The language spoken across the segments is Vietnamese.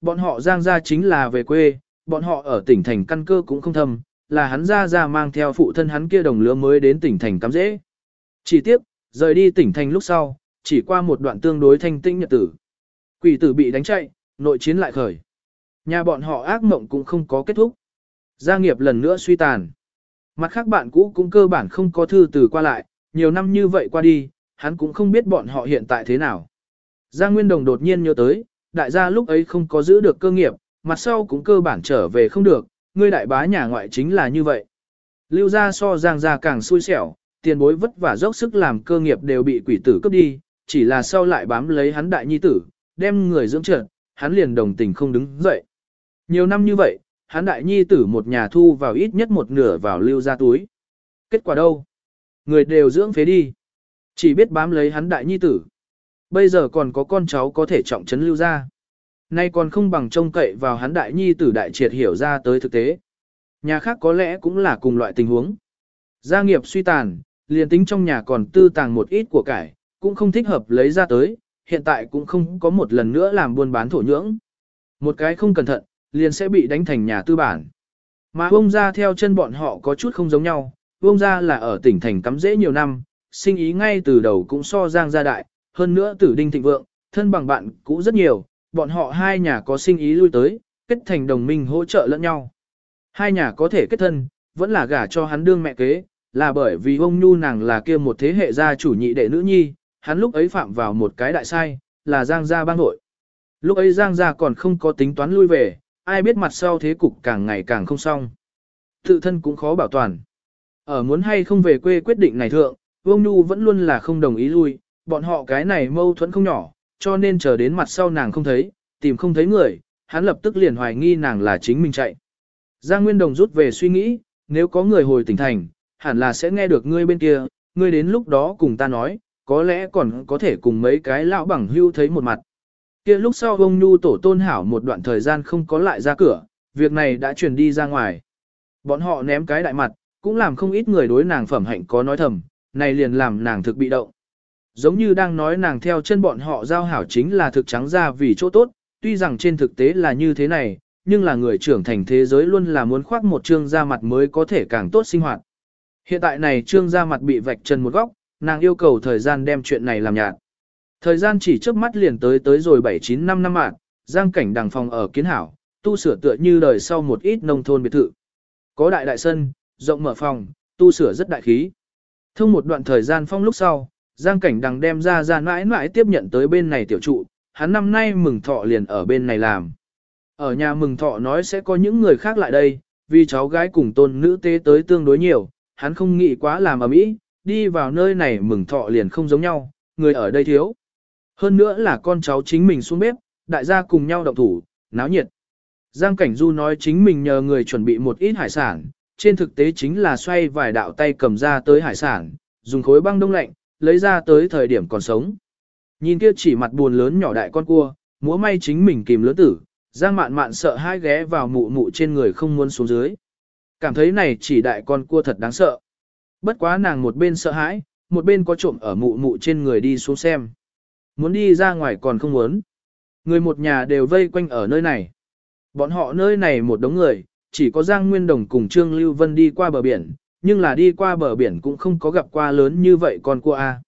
Bọn họ giang ra chính là về quê, bọn họ ở tỉnh thành căn cơ cũng không thâm, là hắn ra ra mang theo phụ thân hắn kia đồng lứa mới đến tỉnh thành cắm dễ. Chỉ tiếp, rời đi tỉnh thành lúc sau, chỉ qua một đoạn tương đối thanh tĩnh nhật tử. Quỷ tử bị đánh chạy, nội chiến lại khởi. Nhà bọn họ ác mộng cũng không có kết thúc. Gia nghiệp lần nữa suy tàn. Mặt khác bạn cũ cũng cơ bản không có thư từ qua lại, nhiều năm như vậy qua đi, hắn cũng không biết bọn họ hiện tại thế nào. Giang Nguyên Đồng đột nhiên nhớ tới, đại gia lúc ấy không có giữ được cơ nghiệp, mặt sau cũng cơ bản trở về không được, ngươi đại bá nhà ngoại chính là như vậy. Lưu gia so Giang gia càng xui xẻo, tiền bối vất vả dốc sức làm cơ nghiệp đều bị quỷ tử cướp đi, chỉ là sau lại bám lấy hắn đại nhi tử, đem người dưỡng trợn, hắn liền đồng tình không đứng dậy. Nhiều năm như vậy, hắn đại nhi tử một nhà thu vào ít nhất một nửa vào lưu gia túi. Kết quả đâu? Người đều dưỡng phế đi. Chỉ biết bám lấy hắn đại nhi tử. Bây giờ còn có con cháu có thể trọng trấn lưu gia. Nay còn không bằng trông cậy vào hắn đại nhi tử đại triệt hiểu ra tới thực tế. Nhà khác có lẽ cũng là cùng loại tình huống. Gia nghiệp suy tàn, liền tính trong nhà còn tư tàng một ít của cải, cũng không thích hợp lấy ra tới, hiện tại cũng không có một lần nữa làm buôn bán thổ nhưỡng. Một cái không cẩn thận, liền sẽ bị đánh thành nhà tư bản. Mà ông ra theo chân bọn họ có chút không giống nhau, ông ra là ở tỉnh thành cắm dễ nhiều năm, sinh ý ngay từ đầu cũng so giang gia đại, hơn nữa tử đinh thịnh vượng, thân bằng bạn cũ rất nhiều, bọn họ hai nhà có sinh ý lui tới, kết thành đồng minh hỗ trợ lẫn nhau. Hai nhà có thể kết thân, vẫn là gả cho hắn đương mẹ kế, là bởi vì ông Nhu nàng là kia một thế hệ gia chủ nhị đệ nữ nhi, hắn lúc ấy phạm vào một cái đại sai, là Giang gia bang nội. Lúc ấy Giang gia còn không có tính toán lui về, ai biết mặt sau thế cục càng ngày càng không xong. Tự thân cũng khó bảo toàn. Ở muốn hay không về quê quyết định này thượng, Vương Nhu vẫn luôn là không đồng ý lui, bọn họ cái này mâu thuẫn không nhỏ, cho nên chờ đến mặt sau nàng không thấy, tìm không thấy người, hắn lập tức liền hoài nghi nàng là chính mình chạy. Giang Nguyên Đồng rút về suy nghĩ, nếu có người hồi tỉnh thành, hẳn là sẽ nghe được ngươi bên kia, ngươi đến lúc đó cùng ta nói, có lẽ còn có thể cùng mấy cái lão bằng hưu thấy một mặt. Kia lúc sau ông Nhu tổ tôn hảo một đoạn thời gian không có lại ra cửa, việc này đã truyền đi ra ngoài. Bọn họ ném cái đại mặt, cũng làm không ít người đối nàng phẩm hạnh có nói thầm, này liền làm nàng thực bị động. Giống như đang nói nàng theo chân bọn họ giao hảo chính là thực trắng ra vì chỗ tốt, tuy rằng trên thực tế là như thế này, nhưng là người trưởng thành thế giới luôn là muốn khoác một trương da mặt mới có thể càng tốt sinh hoạt. Hiện tại này trương da mặt bị vạch trần một góc, nàng yêu cầu thời gian đem chuyện này làm nhạt. Thời gian chỉ trước mắt liền tới tới rồi 7-9 năm năm mạng, giang cảnh đằng phòng ở kiến hảo, tu sửa tựa như đời sau một ít nông thôn biệt thự. Có đại đại sân, rộng mở phòng, tu sửa rất đại khí. Thông một đoạn thời gian phong lúc sau, giang cảnh đằng đem ra ra mãi mãi tiếp nhận tới bên này tiểu trụ, hắn năm nay mừng thọ liền ở bên này làm. Ở nhà mừng thọ nói sẽ có những người khác lại đây, vì cháu gái cùng tôn nữ tế tới tương đối nhiều, hắn không nghĩ quá làm ở mỹ, đi vào nơi này mừng thọ liền không giống nhau, người ở đây thiếu. Hơn nữa là con cháu chính mình xuống bếp, đại gia cùng nhau động thủ, náo nhiệt. Giang Cảnh Du nói chính mình nhờ người chuẩn bị một ít hải sản, trên thực tế chính là xoay vài đạo tay cầm ra tới hải sản, dùng khối băng đông lạnh, lấy ra tới thời điểm còn sống. Nhìn kia chỉ mặt buồn lớn nhỏ đại con cua, múa may chính mình kìm lớn tử, Giang mạn mạn sợ hai ghé vào mụ mụ trên người không muốn xuống dưới. Cảm thấy này chỉ đại con cua thật đáng sợ. Bất quá nàng một bên sợ hãi, một bên có trộm ở mụ mụ trên người đi xuống xem. Muốn đi ra ngoài còn không muốn. Người một nhà đều vây quanh ở nơi này. Bọn họ nơi này một đống người, chỉ có Giang Nguyên Đồng cùng Trương Lưu Vân đi qua bờ biển, nhưng là đi qua bờ biển cũng không có gặp qua lớn như vậy con cua A.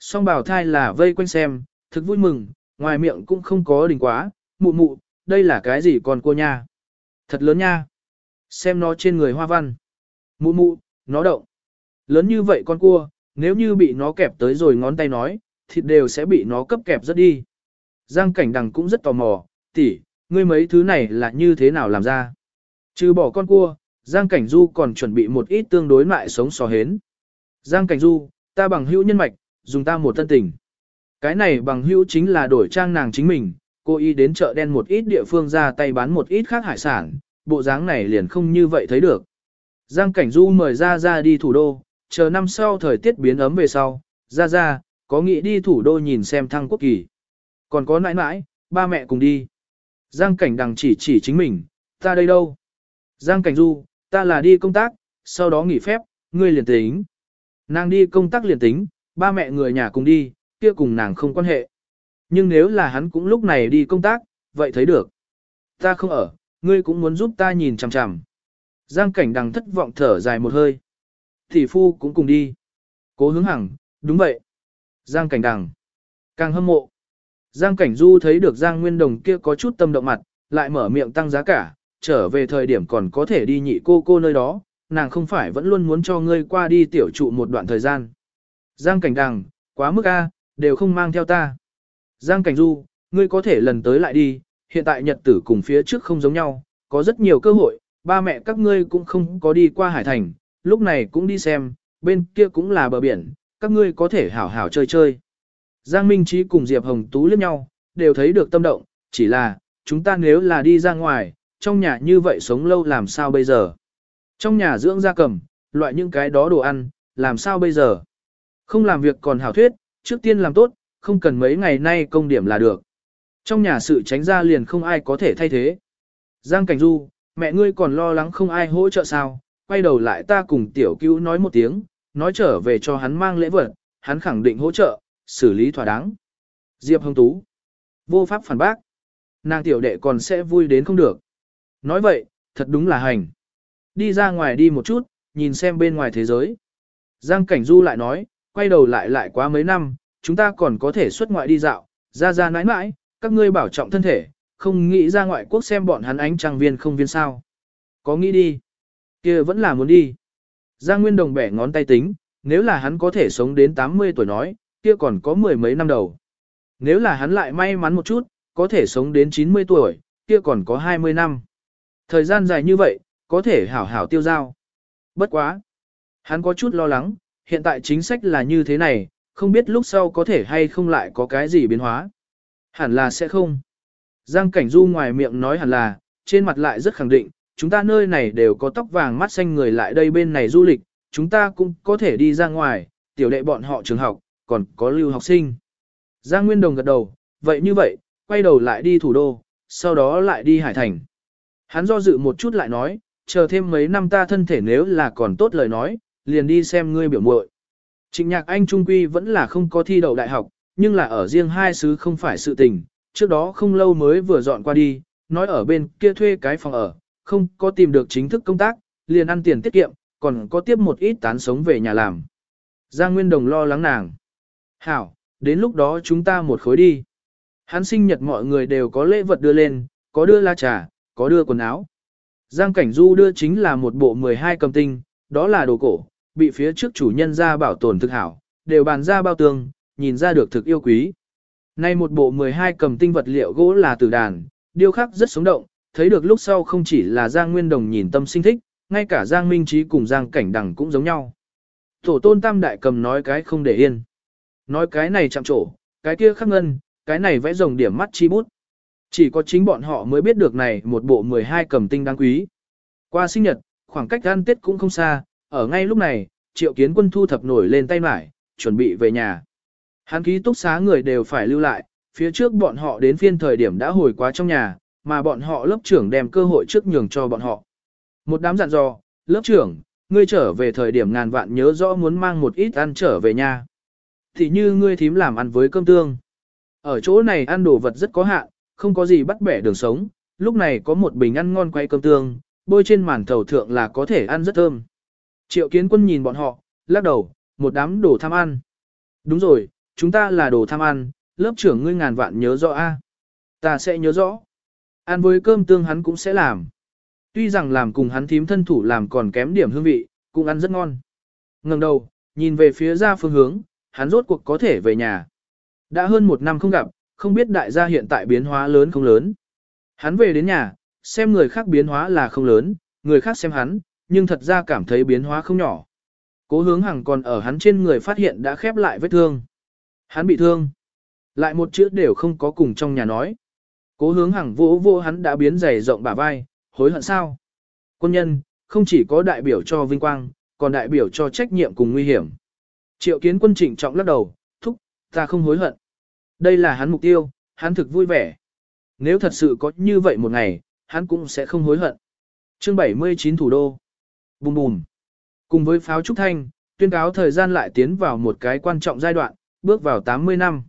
Song bảo thai là vây quanh xem, thực vui mừng, ngoài miệng cũng không có đình quá, mụ mụ, đây là cái gì con cua nha? Thật lớn nha. Xem nó trên người hoa văn. Mụ mụ, nó động. Lớn như vậy con cua, nếu như bị nó kẹp tới rồi ngón tay nói, thịt đều sẽ bị nó cấp kẹp rất đi. Giang cảnh đằng cũng rất tò mò, tỷ, ngươi mấy thứ này là như thế nào làm ra? Trừ bỏ con cua, Giang cảnh du còn chuẩn bị một ít tương đối lại sống sò hến. Giang cảnh du, ta bằng hữu nhân mạch, dùng ta một tân tình. Cái này bằng hữu chính là đổi trang nàng chính mình, cô y đến chợ đen một ít địa phương ra tay bán một ít khác hải sản, bộ dáng này liền không như vậy thấy được. Giang Cảnh Du mời ra ra đi thủ đô, chờ năm sau thời tiết biến ấm về sau, ra ra, có nghĩ đi thủ đô nhìn xem thăng quốc kỳ. Còn có nãi nãi, ba mẹ cùng đi. Giang Cảnh đằng chỉ chỉ chính mình, ta đây đâu? Giang Cảnh Du, ta là đi công tác, sau đó nghỉ phép, ngươi liền tính. Nàng đi công tác liền tính, ba mẹ người nhà cùng đi, kia cùng nàng không quan hệ. Nhưng nếu là hắn cũng lúc này đi công tác, vậy thấy được. ta không ở, ngươi cũng muốn giúp ta nhìn chằm chằm. Giang cảnh đằng thất vọng thở dài một hơi. thị phu cũng cùng đi. Cố hướng hằng, đúng vậy. Giang cảnh đằng. Càng hâm mộ. Giang cảnh du thấy được Giang Nguyên Đồng kia có chút tâm động mặt, lại mở miệng tăng giá cả, trở về thời điểm còn có thể đi nhị cô cô nơi đó, nàng không phải vẫn luôn muốn cho ngươi qua đi tiểu trụ một đoạn thời gian. Giang cảnh đằng, quá mức a, đều không mang theo ta. Giang cảnh du, ngươi có thể lần tới lại đi, hiện tại nhật tử cùng phía trước không giống nhau, có rất nhiều cơ hội, ba mẹ các ngươi cũng không có đi qua hải thành, lúc này cũng đi xem, bên kia cũng là bờ biển, các ngươi có thể hảo hảo chơi chơi. Giang Minh Trí cùng Diệp Hồng Tú liếc nhau, đều thấy được tâm động, chỉ là, chúng ta nếu là đi ra ngoài, trong nhà như vậy sống lâu làm sao bây giờ? Trong nhà dưỡng gia cầm, loại những cái đó đồ ăn, làm sao bây giờ? Không làm việc còn hảo thuyết, trước tiên làm tốt, không cần mấy ngày nay công điểm là được. Trong nhà sự tránh ra liền không ai có thể thay thế. Giang Cảnh Du, mẹ ngươi còn lo lắng không ai hỗ trợ sao, quay đầu lại ta cùng tiểu cứu nói một tiếng, nói trở về cho hắn mang lễ vật, hắn khẳng định hỗ trợ, xử lý thỏa đáng. Diệp Hồng Tú, vô pháp phản bác, nàng tiểu đệ còn sẽ vui đến không được. Nói vậy, thật đúng là hành. Đi ra ngoài đi một chút, nhìn xem bên ngoài thế giới. Giang Cảnh Du lại nói, quay đầu lại lại quá mấy năm, chúng ta còn có thể xuất ngoại đi dạo, ra ra nãi nãi, các ngươi bảo trọng thân thể, không nghĩ ra ngoại quốc xem bọn hắn ánh trăng viên không viên sao. Có nghĩ đi, kia vẫn là muốn đi. Giang Nguyên Đồng bẻ ngón tay tính, nếu là hắn có thể sống đến 80 tuổi nói, kia còn có mười mấy năm đầu. Nếu là hắn lại may mắn một chút, có thể sống đến 90 tuổi, kia còn có 20 năm. Thời gian dài như vậy, có thể hảo hảo tiêu giao. Bất quá. Hắn có chút lo lắng, hiện tại chính sách là như thế này, không biết lúc sau có thể hay không lại có cái gì biến hóa. Hẳn là sẽ không. Giang Cảnh Du ngoài miệng nói hẳn là, trên mặt lại rất khẳng định, chúng ta nơi này đều có tóc vàng mắt xanh người lại đây bên này du lịch, chúng ta cũng có thể đi ra ngoài, tiểu đệ bọn họ trường học, còn có lưu học sinh. Giang Nguyên Đồng gật đầu, vậy như vậy, quay đầu lại đi thủ đô, sau đó lại đi Hải Thành. Hắn do dự một chút lại nói, chờ thêm mấy năm ta thân thể nếu là còn tốt lời nói, liền đi xem ngươi biểu muội. Trịnh nhạc anh trung quy vẫn là không có thi đậu đại học, nhưng là ở riêng hai xứ không phải sự tình, trước đó không lâu mới vừa dọn qua đi, nói ở bên kia thuê cái phòng ở, không có tìm được chính thức công tác, liền ăn tiền tiết kiệm, còn có tiếp một ít tán sống về nhà làm. Giang Nguyên Đồng lo lắng nàng. Hảo, đến lúc đó chúng ta một khối đi. Hắn sinh nhật mọi người đều có lễ vật đưa lên, có đưa la trà, có đưa quần áo. Giang Cảnh Du đưa chính là một bộ 12 cầm tinh, đó là đồ cổ, bị phía trước chủ nhân ra bảo tồn thực hảo, đều bàn ra bao tường, nhìn ra được thực yêu quý. Nay một bộ 12 cầm tinh vật liệu gỗ là từ đàn, điêu khắc rất sống động, thấy được lúc sau không chỉ là Giang Nguyên Đồng nhìn tâm sinh thích, ngay cả Giang Minh Trí cùng Giang Cảnh Đằng cũng giống nhau. Tổ tôn tam đại cầm nói cái không để yên. Nói cái này chạm trổ, cái kia khắc ngân, cái này vẽ rồng điểm mắt chi bút. Chỉ có chính bọn họ mới biết được này một bộ 12 cầm tinh đáng quý. Qua sinh nhật, khoảng cách ăn tết cũng không xa, ở ngay lúc này, triệu kiến quân thu thập nổi lên tay mải, chuẩn bị về nhà. Hắn ký túc xá người đều phải lưu lại, phía trước bọn họ đến phiên thời điểm đã hồi quá trong nhà, mà bọn họ lớp trưởng đem cơ hội trước nhường cho bọn họ. Một đám dặn dò, lớp trưởng, ngươi trở về thời điểm ngàn vạn nhớ rõ muốn mang một ít ăn trở về nhà. Thì như ngươi thím làm ăn với cơm tương. Ở chỗ này ăn đồ vật rất có hạn, không có gì bắt bẻ đường sống, lúc này có một bình ăn ngon quay cơm tương, bôi trên màn thầu thượng là có thể ăn rất thơm. Triệu kiến quân nhìn bọn họ, lắc đầu, một đám đồ tham ăn. Đúng rồi, chúng ta là đồ tham ăn, lớp trưởng ngươi ngàn vạn nhớ rõ a. Ta sẽ nhớ rõ. Ăn với cơm tương hắn cũng sẽ làm. Tuy rằng làm cùng hắn thím thân thủ làm còn kém điểm hương vị, cũng ăn rất ngon. Ngẩng đầu, nhìn về phía ra phương hướng, hắn rốt cuộc có thể về nhà. Đã hơn một năm không gặp, không biết đại gia hiện tại biến hóa lớn không lớn. Hắn về đến nhà, xem người khác biến hóa là không lớn, người khác xem hắn, nhưng thật ra cảm thấy biến hóa không nhỏ. Cố hướng hằng còn ở hắn trên người phát hiện đã khép lại vết thương. Hắn bị thương. Lại một chữ đều không có cùng trong nhà nói. Cố hướng hằng vỗ vô hắn đã biến dày rộng bả vai, hối hận sao. Quân nhân, không chỉ có đại biểu cho vinh quang, còn đại biểu cho trách nhiệm cùng nguy hiểm. Triệu kiến quân trịnh trọng lắc đầu, thúc, ta không hối hận. Đây là hắn mục tiêu, hắn thực vui vẻ. Nếu thật sự có như vậy một ngày, hắn cũng sẽ không hối hận. Chương 79 thủ đô. Bùm bùm. Cùng với pháo trúc thanh, tuyên cáo thời gian lại tiến vào một cái quan trọng giai đoạn, bước vào 80 năm.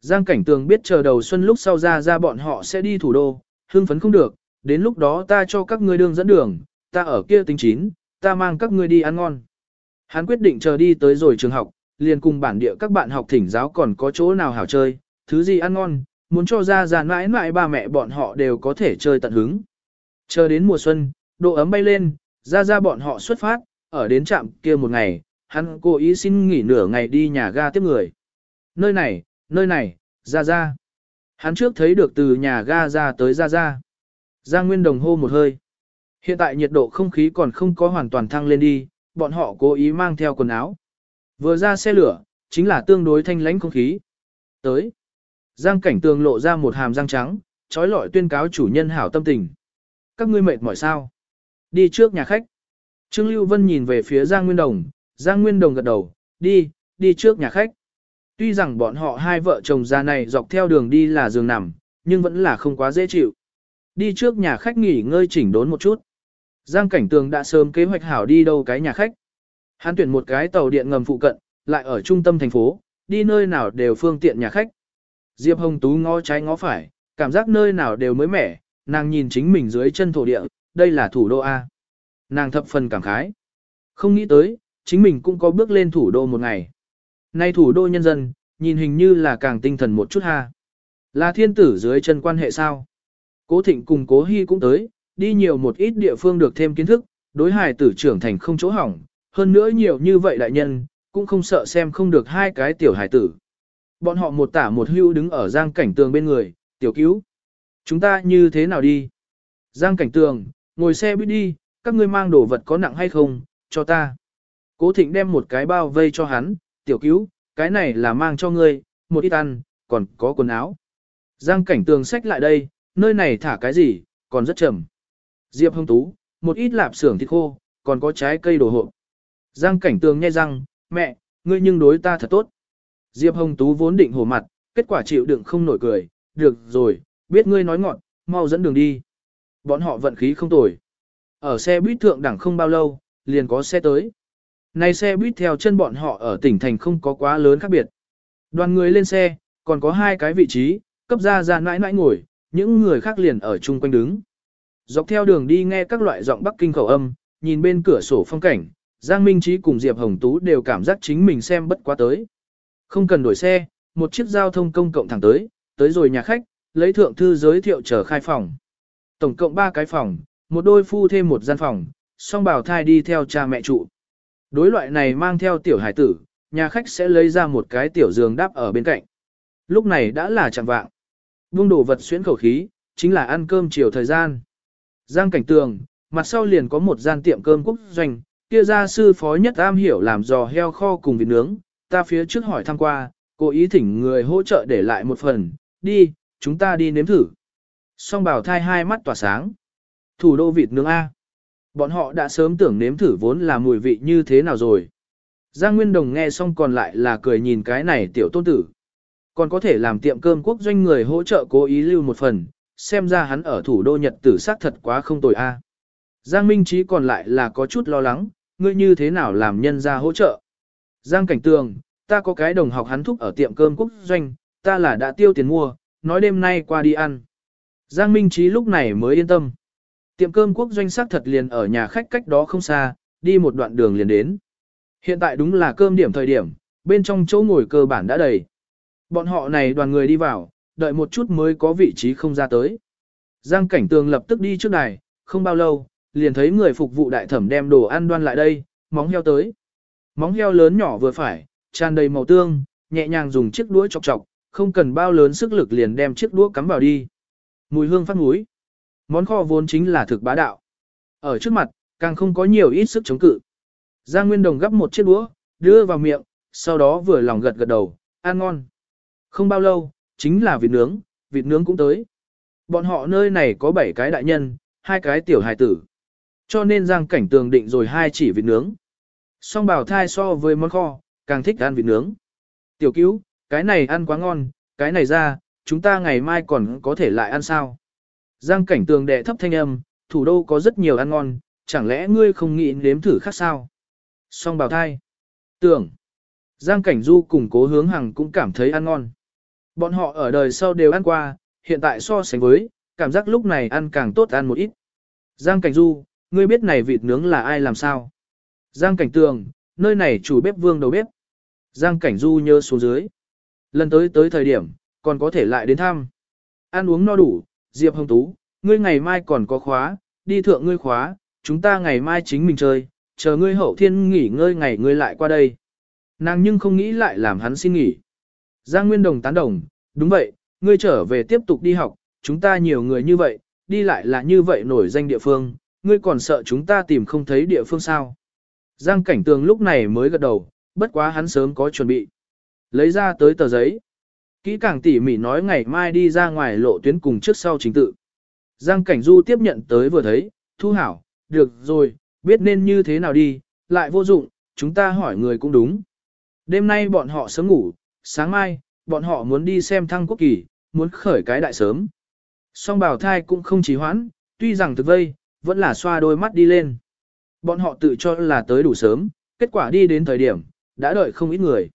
Giang Cảnh Tường biết chờ đầu xuân lúc sau ra ra bọn họ sẽ đi thủ đô, hưng phấn không được, đến lúc đó ta cho các ngươi đường dẫn đường, ta ở kia tính chín, ta mang các ngươi đi ăn ngon. Hắn quyết định chờ đi tới rồi trường học, liền cùng bản địa các bạn học thỉnh giáo còn có chỗ nào hảo chơi, thứ gì ăn ngon, muốn cho ra ra mãi mãi ba mẹ bọn họ đều có thể chơi tận hứng. Chờ đến mùa xuân, độ ấm bay lên, ra ra bọn họ xuất phát, ở đến trạm kia một ngày, hắn cố ý xin nghỉ nửa ngày đi nhà ga tiếp người. Nơi này, nơi này, ra ra. Hắn trước thấy được từ nhà ga ra tới ra ra. Ra Nguyên Đồng hô một hơi. Hiện tại nhiệt độ không khí còn không có hoàn toàn thăng lên đi, bọn họ cố ý mang theo quần áo. Vừa ra xe lửa, chính là tương đối thanh lãnh không khí. Tới. Giang cảnh tường lộ ra một hàm răng trắng, trói lọi tuyên cáo chủ nhân hảo tâm tình. Các ngươi mệt mỏi sao? Đi trước nhà khách. Trương Lưu Vân nhìn về phía Giang Nguyên Đồng, Giang Nguyên Đồng gật đầu, đi, đi trước nhà khách. Tuy rằng bọn họ hai vợ chồng già này dọc theo đường đi là giường nằm, nhưng vẫn là không quá dễ chịu. Đi trước nhà khách nghỉ ngơi chỉnh đốn một chút. Giang Cảnh Tường đã sớm kế hoạch hảo đi đâu cái nhà khách. Hắn tuyển một cái tàu điện ngầm phụ cận, lại ở trung tâm thành phố, đi nơi nào đều phương tiện nhà khách. Diệp Hồng Tú ngó trái ngó phải, cảm giác nơi nào đều mới mẻ, nàng nhìn chính mình dưới chân thổ địa, đây là thủ đô A. Nàng thập phần cảm khái. Không nghĩ tới, chính mình cũng có bước lên thủ đô một ngày. Nay thủ đô nhân dân, nhìn hình như là càng tinh thần một chút ha. Là thiên tử dưới chân quan hệ sao? Cố thịnh cùng cố hy cũng tới, đi nhiều một ít địa phương được thêm kiến thức, đối hài tử trưởng thành không chỗ hỏng, hơn nữa nhiều như vậy đại nhân, cũng không sợ xem không được hai cái tiểu hài tử. Bọn họ một tả một hưu đứng ở giang cảnh tường bên người, tiểu cứu. Chúng ta như thế nào đi? Giang cảnh tường, ngồi xe buýt đi, các ngươi mang đồ vật có nặng hay không, cho ta. Cố thịnh đem một cái bao vây cho hắn, tiểu cứu, cái này là mang cho ngươi, một ít ăn, còn có quần áo. Giang cảnh tường xách lại đây, nơi này thả cái gì, còn rất chậm. Diệp hông tú, một ít lạp xưởng thịt khô, còn có trái cây đồ hộp. Giang cảnh tường nghe rằng, mẹ, ngươi nhưng đối ta thật tốt. Diệp hồng tú vốn định hổ mặt, kết quả chịu đựng không nổi cười, được rồi, biết ngươi nói ngọn, mau dẫn đường đi. Bọn họ vận khí không tồi. Ở xe buýt thượng đẳng không bao lâu, liền có xe tới. Này xe buýt theo chân bọn họ ở tỉnh thành không có quá lớn khác biệt. Đoàn người lên xe, còn có hai cái vị trí, cấp ra ra nãi nãi ngồi, những người khác liền ở chung quanh đứng. Dọc theo đường đi nghe các loại giọng Bắc Kinh khẩu âm, nhìn bên cửa sổ phong cảnh, Giang Minh Trí cùng Diệp Hồng Tú đều cảm giác chính mình xem bất quá tới. Không cần đổi xe, một chiếc giao thông công cộng thẳng tới, tới rồi nhà khách, lấy thượng thư giới thiệu chờ khai phòng. Tổng cộng 3 cái phòng, một đôi phu thêm một gian phòng, song bào thai đi theo cha mẹ trụ. Đối loại này mang theo tiểu hải tử, nhà khách sẽ lấy ra một cái tiểu giường đáp ở bên cạnh. Lúc này đã là chẳng vạng. Vung đồ vật xuyến khẩu khí, chính là ăn cơm chiều thời gian. Giang cảnh tường, mặt sau liền có một gian tiệm cơm quốc doanh, kia gia sư phó nhất am hiểu làm giò heo kho cùng vịt nướng, ta phía trước hỏi thăm qua, cố ý thỉnh người hỗ trợ để lại một phần, đi, chúng ta đi nếm thử. Song bảo thai hai mắt tỏa sáng. Thủ đô vịt nướng A. Bọn họ đã sớm tưởng nếm thử vốn là mùi vị như thế nào rồi. Giang Nguyên Đồng nghe xong còn lại là cười nhìn cái này tiểu tôn tử. Còn có thể làm tiệm cơm quốc doanh người hỗ trợ cố ý lưu một phần, xem ra hắn ở thủ đô Nhật tử xác thật quá không tồi a. Giang Minh Trí còn lại là có chút lo lắng, ngươi như thế nào làm nhân ra hỗ trợ. Giang Cảnh Tường, ta có cái đồng học hắn thúc ở tiệm cơm quốc doanh, ta là đã tiêu tiền mua, nói đêm nay qua đi ăn. Giang Minh Trí lúc này mới yên tâm. Tiệm cơm quốc doanh xác thật liền ở nhà khách cách đó không xa, đi một đoạn đường liền đến. Hiện tại đúng là cơm điểm thời điểm, bên trong chỗ ngồi cơ bản đã đầy. Bọn họ này đoàn người đi vào, đợi một chút mới có vị trí không ra tới. Giang cảnh tường lập tức đi trước đài, không bao lâu, liền thấy người phục vụ đại thẩm đem đồ ăn đoan lại đây, móng heo tới. Móng heo lớn nhỏ vừa phải, tràn đầy màu tương, nhẹ nhàng dùng chiếc đũa chọc chọc, không cần bao lớn sức lực liền đem chiếc đũa cắm vào đi. Mùi hương phát mũi. Món kho vốn chính là thực bá đạo. Ở trước mặt, càng không có nhiều ít sức chống cự. Giang Nguyên Đồng gắp một chiếc đũa, đưa vào miệng, sau đó vừa lòng gật gật đầu, ăn ngon. Không bao lâu, chính là vịt nướng, vịt nướng cũng tới. Bọn họ nơi này có 7 cái đại nhân, hai cái tiểu hài tử. Cho nên Giang Cảnh Tường định rồi hai chỉ vịt nướng. Song bảo thai so với món kho, càng thích ăn vịt nướng. Tiểu cứu, cái này ăn quá ngon, cái này ra, chúng ta ngày mai còn có thể lại ăn sao. Giang cảnh tường đệ thấp thanh âm, thủ đô có rất nhiều ăn ngon, chẳng lẽ ngươi không nghĩ nếm thử khác sao? Song bảo thai. Tưởng. Giang cảnh du cùng cố hướng hằng cũng cảm thấy ăn ngon. Bọn họ ở đời sau đều ăn qua, hiện tại so sánh với, cảm giác lúc này ăn càng tốt ăn một ít. Giang Cảnh Du, ngươi biết này vịt nướng là ai làm sao? Giang Cảnh Tường, nơi này chủ bếp vương đầu bếp. Giang Cảnh Du nhớ xuống dưới. Lần tới tới thời điểm, còn có thể lại đến thăm. Ăn uống no đủ, Diệp Hồng Tú, ngươi ngày mai còn có khóa, đi thượng ngươi khóa, chúng ta ngày mai chính mình chơi, chờ ngươi hậu thiên nghỉ ngơi ngày ngươi lại qua đây. Nàng nhưng không nghĩ lại làm hắn xin nghỉ. Giang Nguyên Đồng tán đồng, đúng vậy, ngươi trở về tiếp tục đi học, chúng ta nhiều người như vậy, đi lại là như vậy nổi danh địa phương, ngươi còn sợ chúng ta tìm không thấy địa phương sao. Giang Cảnh Tường lúc này mới gật đầu, bất quá hắn sớm có chuẩn bị. Lấy ra tới tờ giấy. Kỹ càng tỉ mỉ nói ngày mai đi ra ngoài lộ tuyến cùng trước sau chính tự. Giang Cảnh Du tiếp nhận tới vừa thấy, thu hảo, được rồi, biết nên như thế nào đi, lại vô dụng, chúng ta hỏi người cũng đúng. Đêm nay bọn họ sớm ngủ, sáng mai, bọn họ muốn đi xem thăng quốc kỳ, muốn khởi cái đại sớm. Song bảo thai cũng không trì hoãn, tuy rằng thực vây, vẫn là xoa đôi mắt đi lên. Bọn họ tự cho là tới đủ sớm, kết quả đi đến thời điểm, đã đợi không ít người.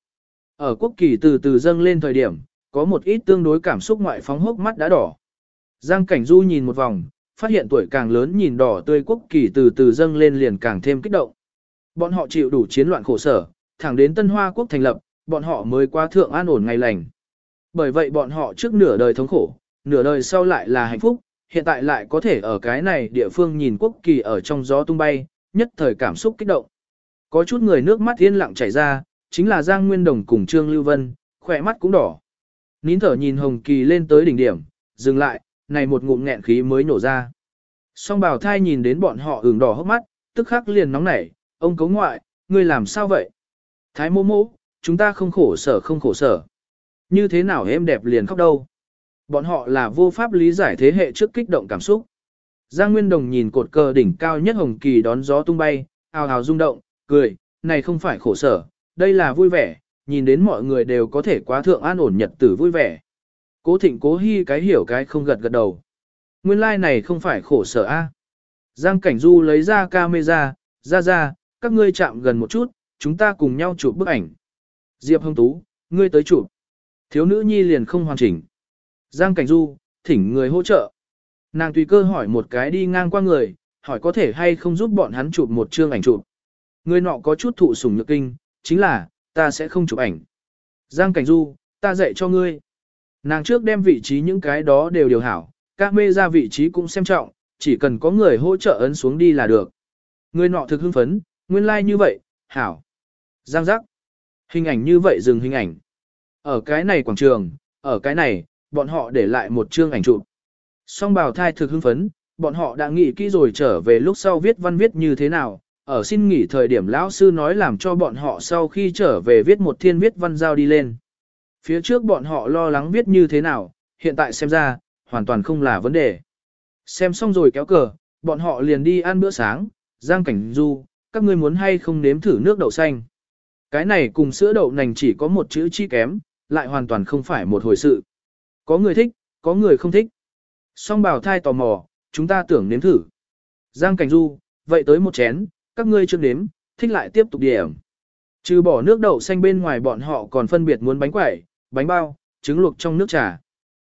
Ở quốc kỳ từ từ dâng lên thời điểm, có một ít tương đối cảm xúc ngoại phóng hốc mắt đã đỏ. Giang Cảnh Du nhìn một vòng, phát hiện tuổi càng lớn nhìn đỏ tươi quốc kỳ từ từ dâng lên liền càng thêm kích động. Bọn họ chịu đủ chiến loạn khổ sở, thẳng đến Tân Hoa quốc thành lập, bọn họ mới qua thượng an ổn ngày lành. Bởi vậy bọn họ trước nửa đời thống khổ, nửa đời sau lại là hạnh phúc, hiện tại lại có thể ở cái này địa phương nhìn quốc kỳ ở trong gió tung bay, nhất thời cảm xúc kích động. Có chút người nước mắt yên lặng chảy ra, chính là Giang Nguyên Đồng cùng Trương Lưu Vân, khỏe mắt cũng đỏ. Nín thở nhìn Hồng Kỳ lên tới đỉnh điểm, dừng lại, này một ngụm nghẹn khí mới nổ ra. Song bào thai nhìn đến bọn họ ửng đỏ hốc mắt, tức khắc liền nóng nảy, ông cấu ngoại, ngươi làm sao vậy? Thái mô mô, chúng ta không khổ sở không khổ sở. Như thế nào em đẹp liền khóc đâu? Bọn họ là vô pháp lý giải thế hệ trước kích động cảm xúc. Giang Nguyên Đồng nhìn cột cờ đỉnh cao nhất hồng kỳ đón gió tung bay, ào ào rung động, cười, này không phải khổ sở, đây là vui vẻ, nhìn đến mọi người đều có thể quá thượng an ổn nhật tử vui vẻ. Cố thịnh cố hy cái hiểu cái không gật gật đầu. Nguyên lai like này không phải khổ sở a. Giang Cảnh Du lấy ra camera, ra ra, các ngươi chạm gần một chút, chúng ta cùng nhau chụp bức ảnh. Diệp Hồng Tú, ngươi tới chụp. Thiếu nữ nhi liền không hoàn chỉnh. Giang Cảnh Du, thỉnh người hỗ trợ. Nàng tùy cơ hỏi một cái đi ngang qua người, hỏi có thể hay không giúp bọn hắn chụp một chương ảnh chụp. Người nọ có chút thụ sủng nhược kinh, chính là, ta sẽ không chụp ảnh. Giang Cảnh Du, ta dạy cho ngươi. Nàng trước đem vị trí những cái đó đều điều hảo, các mê ra vị trí cũng xem trọng, chỉ cần có người hỗ trợ ấn xuống đi là được. Người nọ thực hưng phấn, nguyên lai like như vậy, hảo. Giang giác. Hình ảnh như vậy dừng hình ảnh. Ở cái này quảng trường, ở cái này, bọn họ để lại một chương ảnh chụp. Song bào thai thực hưng phấn, bọn họ đã nghĩ kỹ rồi trở về lúc sau viết văn viết như thế nào. Ở xin nghỉ thời điểm lão sư nói làm cho bọn họ sau khi trở về viết một thiên viết văn giao đi lên. Phía trước bọn họ lo lắng viết như thế nào, hiện tại xem ra, hoàn toàn không là vấn đề. Xem xong rồi kéo cờ, bọn họ liền đi ăn bữa sáng, Giang Cảnh Du, các ngươi muốn hay không nếm thử nước đậu xanh. Cái này cùng sữa đậu nành chỉ có một chữ chi kém, lại hoàn toàn không phải một hồi sự. Có người thích, có người không thích. Song bảo thai tò mò, chúng ta tưởng nếm thử. Giang Cảnh Du, vậy tới một chén, các ngươi chưa nếm, thích lại tiếp tục điểm. Trừ bỏ nước đậu xanh bên ngoài bọn họ còn phân biệt muốn bánh quẩy, bánh bao, trứng luộc trong nước trà.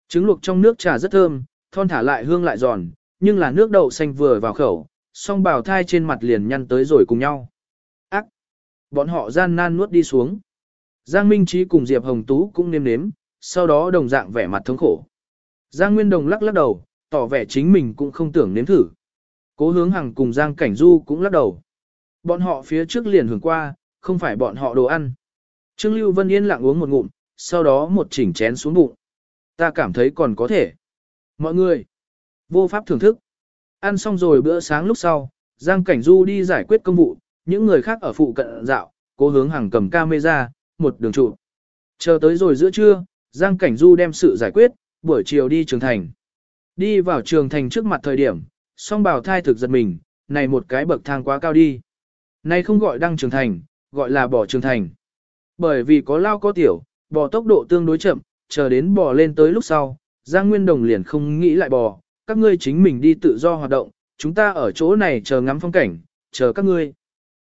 Trứng luộc trong nước trà rất thơm, thon thả lại hương lại giòn, nhưng là nước đậu xanh vừa vào khẩu, song bào thai trên mặt liền nhăn tới rồi cùng nhau. Ác! Bọn họ gian nan nuốt đi xuống. Giang Minh Trí cùng Diệp Hồng Tú cũng nêm nếm, sau đó đồng dạng vẻ mặt thống khổ. Giang Nguyên Đồng lắc lắc đầu, tỏ vẻ chính mình cũng không tưởng nếm thử. Cố hướng Hằng cùng Giang Cảnh Du cũng lắc đầu. Bọn họ phía trước liền hưởng qua, không phải bọn họ đồ ăn. Trương Lưu Vân yên lặng uống một ngụm, sau đó một chỉnh chén xuống bụng. Ta cảm thấy còn có thể. Mọi người, vô pháp thưởng thức. Ăn xong rồi bữa sáng lúc sau, Giang Cảnh Du đi giải quyết công vụ, những người khác ở phụ cận dạo, cố hướng hàng cầm camera, một đường trụ. Chờ tới rồi giữa trưa, Giang Cảnh Du đem sự giải quyết, buổi chiều đi trường thành. Đi vào trường thành trước mặt thời điểm, song bào thai thực giật mình, này một cái bậc thang quá cao đi. Này không gọi đăng trường thành, gọi là bỏ trường thành. Bởi vì có lao có tiểu, bò tốc độ tương đối chậm, chờ đến bò lên tới lúc sau, Giang Nguyên Đồng liền không nghĩ lại bò, các ngươi chính mình đi tự do hoạt động, chúng ta ở chỗ này chờ ngắm phong cảnh, chờ các ngươi.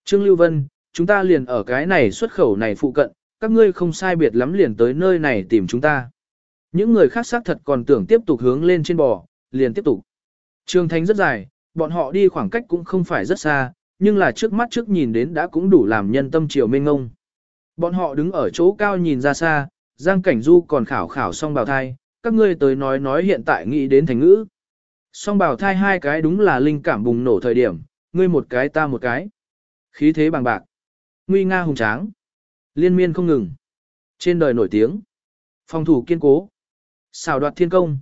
Trương Lưu Vân, chúng ta liền ở cái này xuất khẩu này phụ cận, các ngươi không sai biệt lắm liền tới nơi này tìm chúng ta. Những người khác xác thật còn tưởng tiếp tục hướng lên trên bò, liền tiếp tục. Trường thành rất dài, bọn họ đi khoảng cách cũng không phải rất xa, nhưng là trước mắt trước nhìn đến đã cũng đủ làm nhân tâm chiều mênh ngông. Bọn họ đứng ở chỗ cao nhìn ra xa, Giang Cảnh Du còn khảo khảo song bào thai, các ngươi tới nói nói hiện tại nghĩ đến thành ngữ. Song bào thai hai cái đúng là linh cảm bùng nổ thời điểm, ngươi một cái ta một cái. Khí thế bằng bạc. Nguy nga hùng tráng. Liên miên không ngừng. Trên đời nổi tiếng. Phòng thủ kiên cố. xảo đoạt thiên công.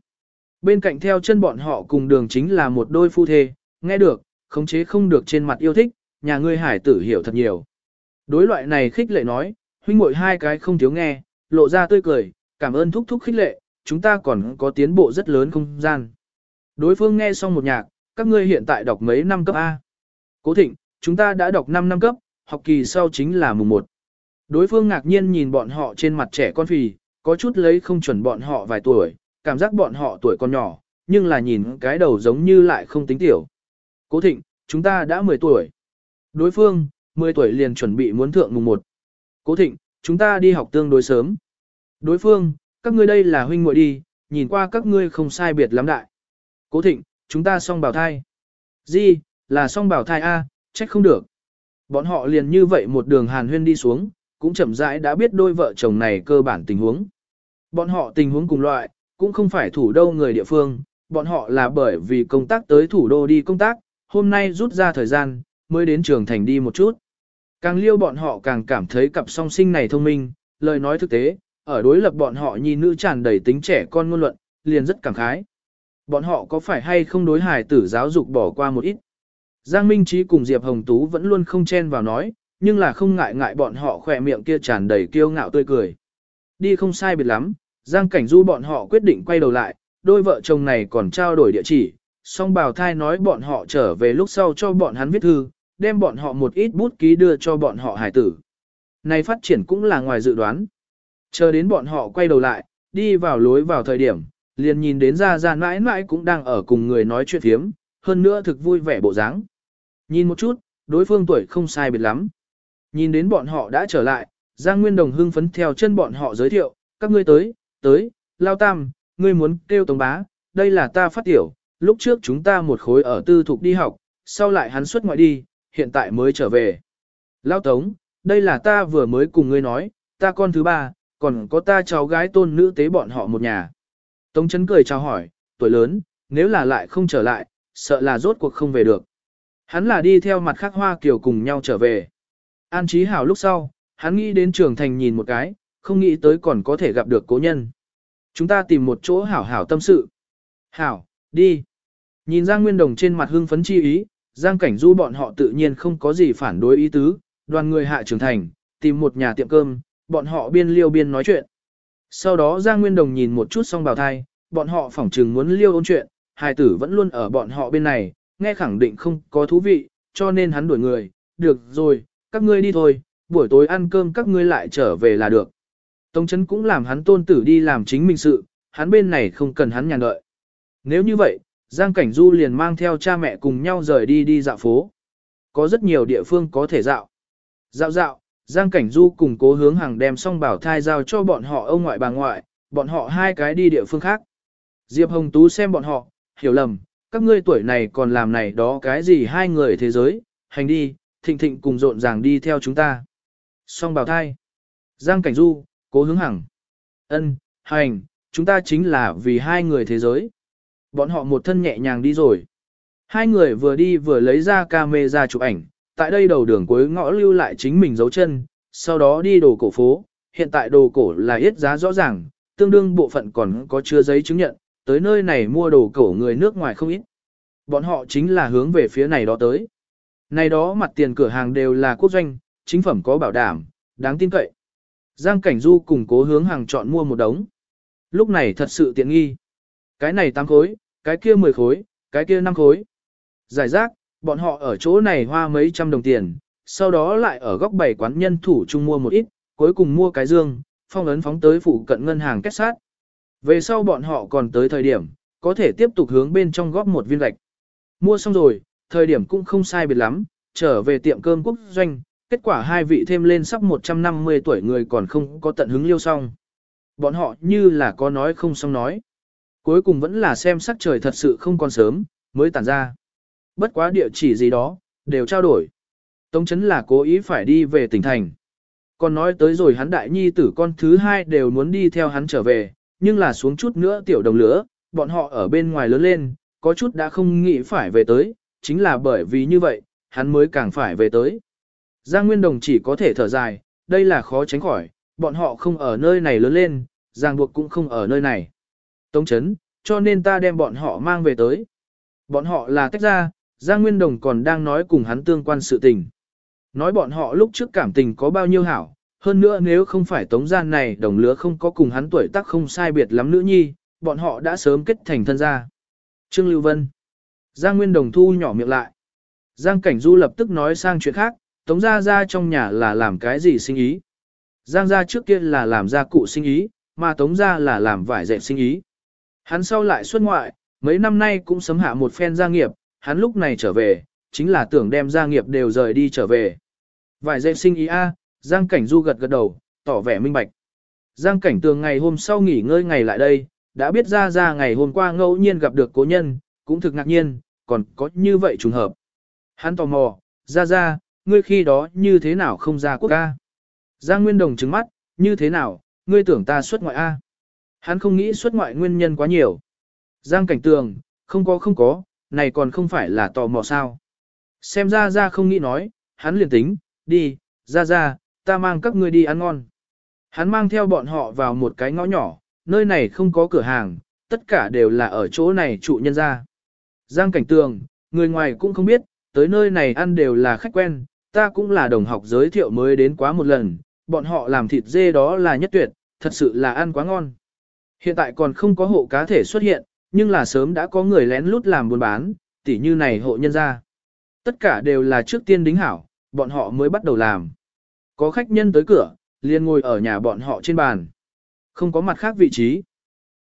Bên cạnh theo chân bọn họ cùng đường chính là một đôi phu thê, nghe được, khống chế không được trên mặt yêu thích, nhà ngươi hải tử hiểu thật nhiều. Đối loại này khích lệ nói, huynh muội hai cái không thiếu nghe, lộ ra tươi cười, cảm ơn thúc thúc khích lệ, chúng ta còn có tiến bộ rất lớn không gian. Đối phương nghe xong một nhạc, các ngươi hiện tại đọc mấy năm cấp A. Cố thịnh, chúng ta đã đọc 5 năm cấp, học kỳ sau chính là mùng 1. Đối phương ngạc nhiên nhìn bọn họ trên mặt trẻ con phì, có chút lấy không chuẩn bọn họ vài tuổi, cảm giác bọn họ tuổi còn nhỏ, nhưng là nhìn cái đầu giống như lại không tính tiểu. Cố thịnh, chúng ta đã 10 tuổi. Đối phương, 10 tuổi liền chuẩn bị muốn thượng mùng 1. Cố thịnh, chúng ta đi học tương đối sớm. Đối phương, các ngươi đây là huynh muội đi, nhìn qua các ngươi không sai biệt lắm đại. Cố thịnh, chúng ta song bảo thai. Di, là song bảo thai A, trách không được. Bọn họ liền như vậy một đường hàn huyên đi xuống, cũng chậm rãi đã biết đôi vợ chồng này cơ bản tình huống. Bọn họ tình huống cùng loại, cũng không phải thủ đô người địa phương, bọn họ là bởi vì công tác tới thủ đô đi công tác, hôm nay rút ra thời gian, mới đến trường thành đi một chút. Càng liêu bọn họ càng cảm thấy cặp song sinh này thông minh, lời nói thực tế, ở đối lập bọn họ nhìn nữ tràn đầy tính trẻ con ngôn luận, liền rất cảm khái. Bọn họ có phải hay không đối hài tử giáo dục bỏ qua một ít. Giang Minh Trí cùng Diệp Hồng Tú vẫn luôn không chen vào nói, nhưng là không ngại ngại bọn họ khỏe miệng kia tràn đầy kiêu ngạo tươi cười. Đi không sai biệt lắm, Giang Cảnh Du bọn họ quyết định quay đầu lại, đôi vợ chồng này còn trao đổi địa chỉ, song bào thai nói bọn họ trở về lúc sau cho bọn hắn viết thư, đem bọn họ một ít bút ký đưa cho bọn họ hải tử. Này phát triển cũng là ngoài dự đoán. Chờ đến bọn họ quay đầu lại, đi vào lối vào thời điểm, liền nhìn đến ra ra mãi mãi cũng đang ở cùng người nói chuyện thiếm, hơn nữa thực vui vẻ bộ dáng. Nhìn một chút, đối phương tuổi không sai biệt lắm. Nhìn đến bọn họ đã trở lại, Giang Nguyên Đồng hưng phấn theo chân bọn họ giới thiệu, các ngươi tới, tới, lao tam, ngươi muốn kêu tống bá, đây là ta phát tiểu, lúc trước chúng ta một khối ở tư thục đi học, sau lại hắn xuất ngoại đi, hiện tại mới trở về. Lao tống, đây là ta vừa mới cùng ngươi nói, ta con thứ ba, còn có ta cháu gái tôn nữ tế bọn họ một nhà. Tống Trấn cười chào hỏi, tuổi lớn, nếu là lại không trở lại, sợ là rốt cuộc không về được. Hắn là đi theo mặt khác hoa kiều cùng nhau trở về. An trí hảo lúc sau, hắn nghĩ đến trường thành nhìn một cái, không nghĩ tới còn có thể gặp được cố nhân. Chúng ta tìm một chỗ hảo hảo tâm sự. Hảo, đi. Nhìn Giang Nguyên Đồng trên mặt hưng phấn chi ý, Giang Cảnh Du bọn họ tự nhiên không có gì phản đối ý tứ, đoàn người hạ trường thành, tìm một nhà tiệm cơm, bọn họ biên liêu biên nói chuyện. Sau đó Giang Nguyên Đồng nhìn một chút xong bào thai, bọn họ phỏng trừng muốn liêu ôn chuyện, hài tử vẫn luôn ở bọn họ bên này, nghe khẳng định không có thú vị, cho nên hắn đuổi người, được rồi, các ngươi đi thôi, buổi tối ăn cơm các ngươi lại trở về là được. Tống chấn cũng làm hắn tôn tử đi làm chính mình sự, hắn bên này không cần hắn nhàn đợi. Nếu như vậy, Giang Cảnh Du liền mang theo cha mẹ cùng nhau rời đi đi dạo phố. Có rất nhiều địa phương có thể dạo. Dạo dạo, Giang Cảnh Du cùng cố hướng hàng đem xong bảo thai giao cho bọn họ ông ngoại bà ngoại, bọn họ hai cái đi địa phương khác. Diệp Hồng Tú xem bọn họ, hiểu lầm, các ngươi tuổi này còn làm này đó cái gì hai người thế giới, hành đi, thịnh thịnh cùng rộn ràng đi theo chúng ta. Song bảo thai. Giang Cảnh Du, cố hướng hằng. ân, hành, chúng ta chính là vì hai người thế giới. Bọn họ một thân nhẹ nhàng đi rồi. Hai người vừa đi vừa lấy ra camera chụp ảnh, tại đây đầu đường cuối ngõ lưu lại chính mình dấu chân, sau đó đi đồ cổ phố. Hiện tại đồ cổ là ít giá rõ ràng, tương đương bộ phận còn có chưa giấy chứng nhận, tới nơi này mua đồ cổ người nước ngoài không ít. Bọn họ chính là hướng về phía này đó tới. Này đó mặt tiền cửa hàng đều là quốc doanh, chính phẩm có bảo đảm, đáng tin cậy. Giang Cảnh Du cùng cố hướng hàng chọn mua một đống. Lúc này thật sự tiện nghi. Cái này 8 khối, cái kia 10 khối, cái kia 5 khối. Giải rác, bọn họ ở chỗ này hoa mấy trăm đồng tiền, sau đó lại ở góc bảy quán nhân thủ chung mua một ít, cuối cùng mua cái dương, phong ấn phóng tới phụ cận ngân hàng kết sát. Về sau bọn họ còn tới thời điểm, có thể tiếp tục hướng bên trong góp một viên gạch. Mua xong rồi, thời điểm cũng không sai biệt lắm, trở về tiệm cơm quốc doanh, kết quả hai vị thêm lên sắp 150 tuổi người còn không có tận hứng liêu xong. Bọn họ như là có nói không xong nói. Cuối cùng vẫn là xem sắc trời thật sự không còn sớm, mới tản ra. Bất quá địa chỉ gì đó, đều trao đổi. Tống chấn là cố ý phải đi về tỉnh thành. Còn nói tới rồi hắn đại nhi tử con thứ hai đều muốn đi theo hắn trở về, nhưng là xuống chút nữa tiểu đồng lửa, bọn họ ở bên ngoài lớn lên, có chút đã không nghĩ phải về tới, chính là bởi vì như vậy, hắn mới càng phải về tới. Giang Nguyên Đồng chỉ có thể thở dài, đây là khó tránh khỏi, bọn họ không ở nơi này lớn lên, Giang buộc cũng không ở nơi này. Tống chấn, cho nên ta đem bọn họ mang về tới. Bọn họ là tách ra, Giang Nguyên Đồng còn đang nói cùng hắn tương quan sự tình. Nói bọn họ lúc trước cảm tình có bao nhiêu hảo, hơn nữa nếu không phải tống gian này đồng lứa không có cùng hắn tuổi tác không sai biệt lắm nữ nhi, bọn họ đã sớm kết thành thân gia. Trương Lưu Vân. Giang Nguyên Đồng thu nhỏ miệng lại. Giang Cảnh Du lập tức nói sang chuyện khác, tống gia gia trong nhà là làm cái gì sinh ý. Giang gia trước kia là làm gia cụ sinh ý, mà tống gia là làm vải dệt sinh ý. Hắn sau lại xuất ngoại, mấy năm nay cũng sấm hạ một phen gia nghiệp, hắn lúc này trở về, chính là tưởng đem gia nghiệp đều rời đi trở về. Vải dệt sinh ý A, Giang Cảnh Du gật gật đầu, tỏ vẻ minh bạch. Giang Cảnh Tường ngày hôm sau nghỉ ngơi ngày lại đây, đã biết ra ra ngày hôm qua ngẫu nhiên gặp được cố nhân, cũng thực ngạc nhiên, còn có như vậy trùng hợp. Hắn tò mò, ra ra, ngươi khi đó như thế nào không ra quốc ca? Giang Nguyên Đồng trứng mắt, như thế nào, ngươi tưởng ta xuất ngoại A? Hắn không nghĩ xuất ngoại nguyên nhân quá nhiều. Giang Cảnh Tường, không có không có, này còn không phải là tò mò sao. Xem ra ra không nghĩ nói, hắn liền tính, đi, ra ra, ta mang các ngươi đi ăn ngon. Hắn mang theo bọn họ vào một cái ngõ nhỏ, nơi này không có cửa hàng, tất cả đều là ở chỗ này trụ nhân ra. Giang cảnh tường, người ngoài cũng không biết, tới nơi này ăn đều là khách quen, ta cũng là đồng học giới thiệu mới đến quá một lần, bọn họ làm thịt dê đó là nhất tuyệt, thật sự là ăn quá ngon. Hiện tại còn không có hộ cá thể xuất hiện, nhưng là sớm đã có người lén lút làm buôn bán, tỉ như này hộ nhân ra. Tất cả đều là trước tiên đính hảo, bọn họ mới bắt đầu làm. Có khách nhân tới cửa, liền ngồi ở nhà bọn họ trên bàn. Không có mặt khác vị trí.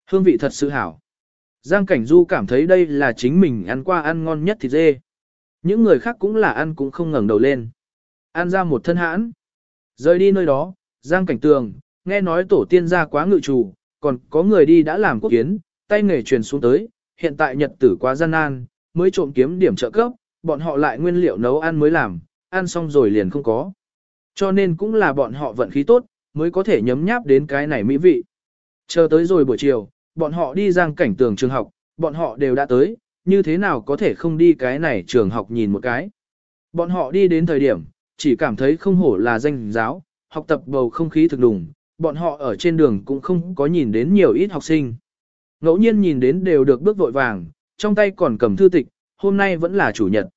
Hương vị thật sự hảo. Giang Cảnh Du cảm thấy đây là chính mình ăn qua ăn ngon nhất thịt dê. Những người khác cũng là ăn cũng không ngẩng đầu lên. Ăn ra một thân hãn. Rời đi nơi đó, Giang Cảnh Tường, nghe nói tổ tiên ra quá ngự chủ, còn có người đi đã làm quốc kiến, tay nghề truyền xuống tới, hiện tại nhật tử quá gian nan, mới trộm kiếm điểm trợ cấp, bọn họ lại nguyên liệu nấu ăn mới làm, ăn xong rồi liền không có. Cho nên cũng là bọn họ vận khí tốt, mới có thể nhấm nháp đến cái này mỹ vị. Chờ tới rồi buổi chiều, bọn họ đi giang cảnh tường trường học, bọn họ đều đã tới, như thế nào có thể không đi cái này trường học nhìn một cái. Bọn họ đi đến thời điểm, chỉ cảm thấy không hổ là danh giáo, học tập bầu không khí thực đùng, bọn họ ở trên đường cũng không có nhìn đến nhiều ít học sinh. Ngẫu nhiên nhìn đến đều được bước vội vàng, trong tay còn cầm thư tịch, hôm nay vẫn là chủ nhật.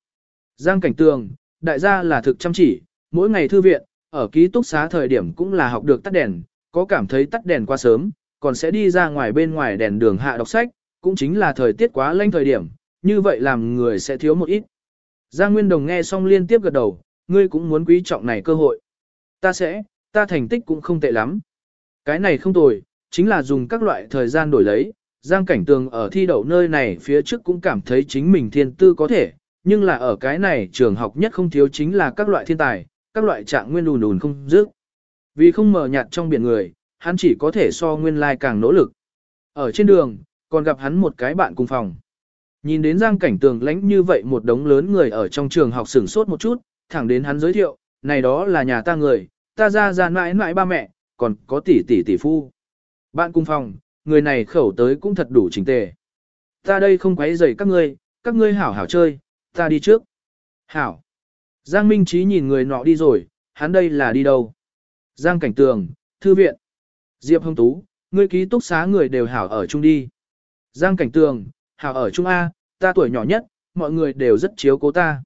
Giang cảnh tường, đại gia là thực chăm chỉ, mỗi ngày thư viện, ở ký túc xá thời điểm cũng là học được tắt đèn, có cảm thấy tắt đèn quá sớm, còn sẽ đi ra ngoài bên ngoài đèn đường hạ đọc sách, cũng chính là thời tiết quá lênh thời điểm, như vậy làm người sẽ thiếu một ít. Giang Nguyên Đồng nghe xong liên tiếp gật đầu, ngươi cũng muốn quý trọng này cơ hội. Ta sẽ, ta thành tích cũng không tệ lắm. Cái này không tồi, chính là dùng các loại thời gian đổi lấy. Giang Cảnh Tường ở thi đậu nơi này phía trước cũng cảm thấy chính mình thiên tư có thể, nhưng là ở cái này trường học nhất không thiếu chính là các loại thiên tài, các loại trạng nguyên đùn đùn không dứt. Vì không mở nhạt trong biển người, hắn chỉ có thể so nguyên lai càng nỗ lực. Ở trên đường, còn gặp hắn một cái bạn cùng phòng. Nhìn đến giang cảnh tường lãnh như vậy một đống lớn người ở trong trường học sửng sốt một chút, thẳng đến hắn giới thiệu, này đó là nhà ta người, ta ra ra mãi mãi ba mẹ, còn có tỷ tỷ tỷ phu. Bạn cùng phòng, người này khẩu tới cũng thật đủ chính tề. Ta đây không quấy rầy các ngươi, các ngươi hảo hảo chơi, ta đi trước. Hảo. Giang Minh Trí nhìn người nọ đi rồi, hắn đây là đi đâu? Giang Cảnh Tường, Thư viện. Diệp Hồng Tú, ngươi ký túc xá người đều hảo ở chung đi. Giang Cảnh Tường, hảo ở chung A, ta tuổi nhỏ nhất, mọi người đều rất chiếu cố ta.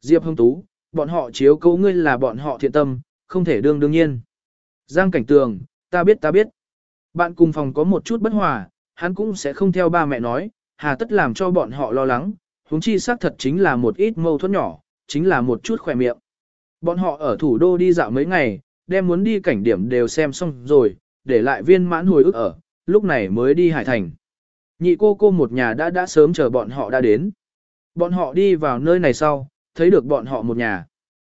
Diệp Hồng Tú, bọn họ chiếu cố ngươi là bọn họ thiện tâm, không thể đương đương nhiên. Giang Cảnh Tường, ta biết ta biết. Bạn cùng phòng có một chút bất hòa, hắn cũng sẽ không theo ba mẹ nói, hà tất làm cho bọn họ lo lắng, huống chi xác thật chính là một ít mâu thuẫn nhỏ, chính là một chút khỏe miệng. Bọn họ ở thủ đô đi dạo mấy ngày, đem muốn đi cảnh điểm đều xem xong rồi, để lại viên mãn hồi ức ở, lúc này mới đi Hải Thành. Nhị cô cô một nhà đã đã sớm chờ bọn họ đã đến. Bọn họ đi vào nơi này sau, thấy được bọn họ một nhà.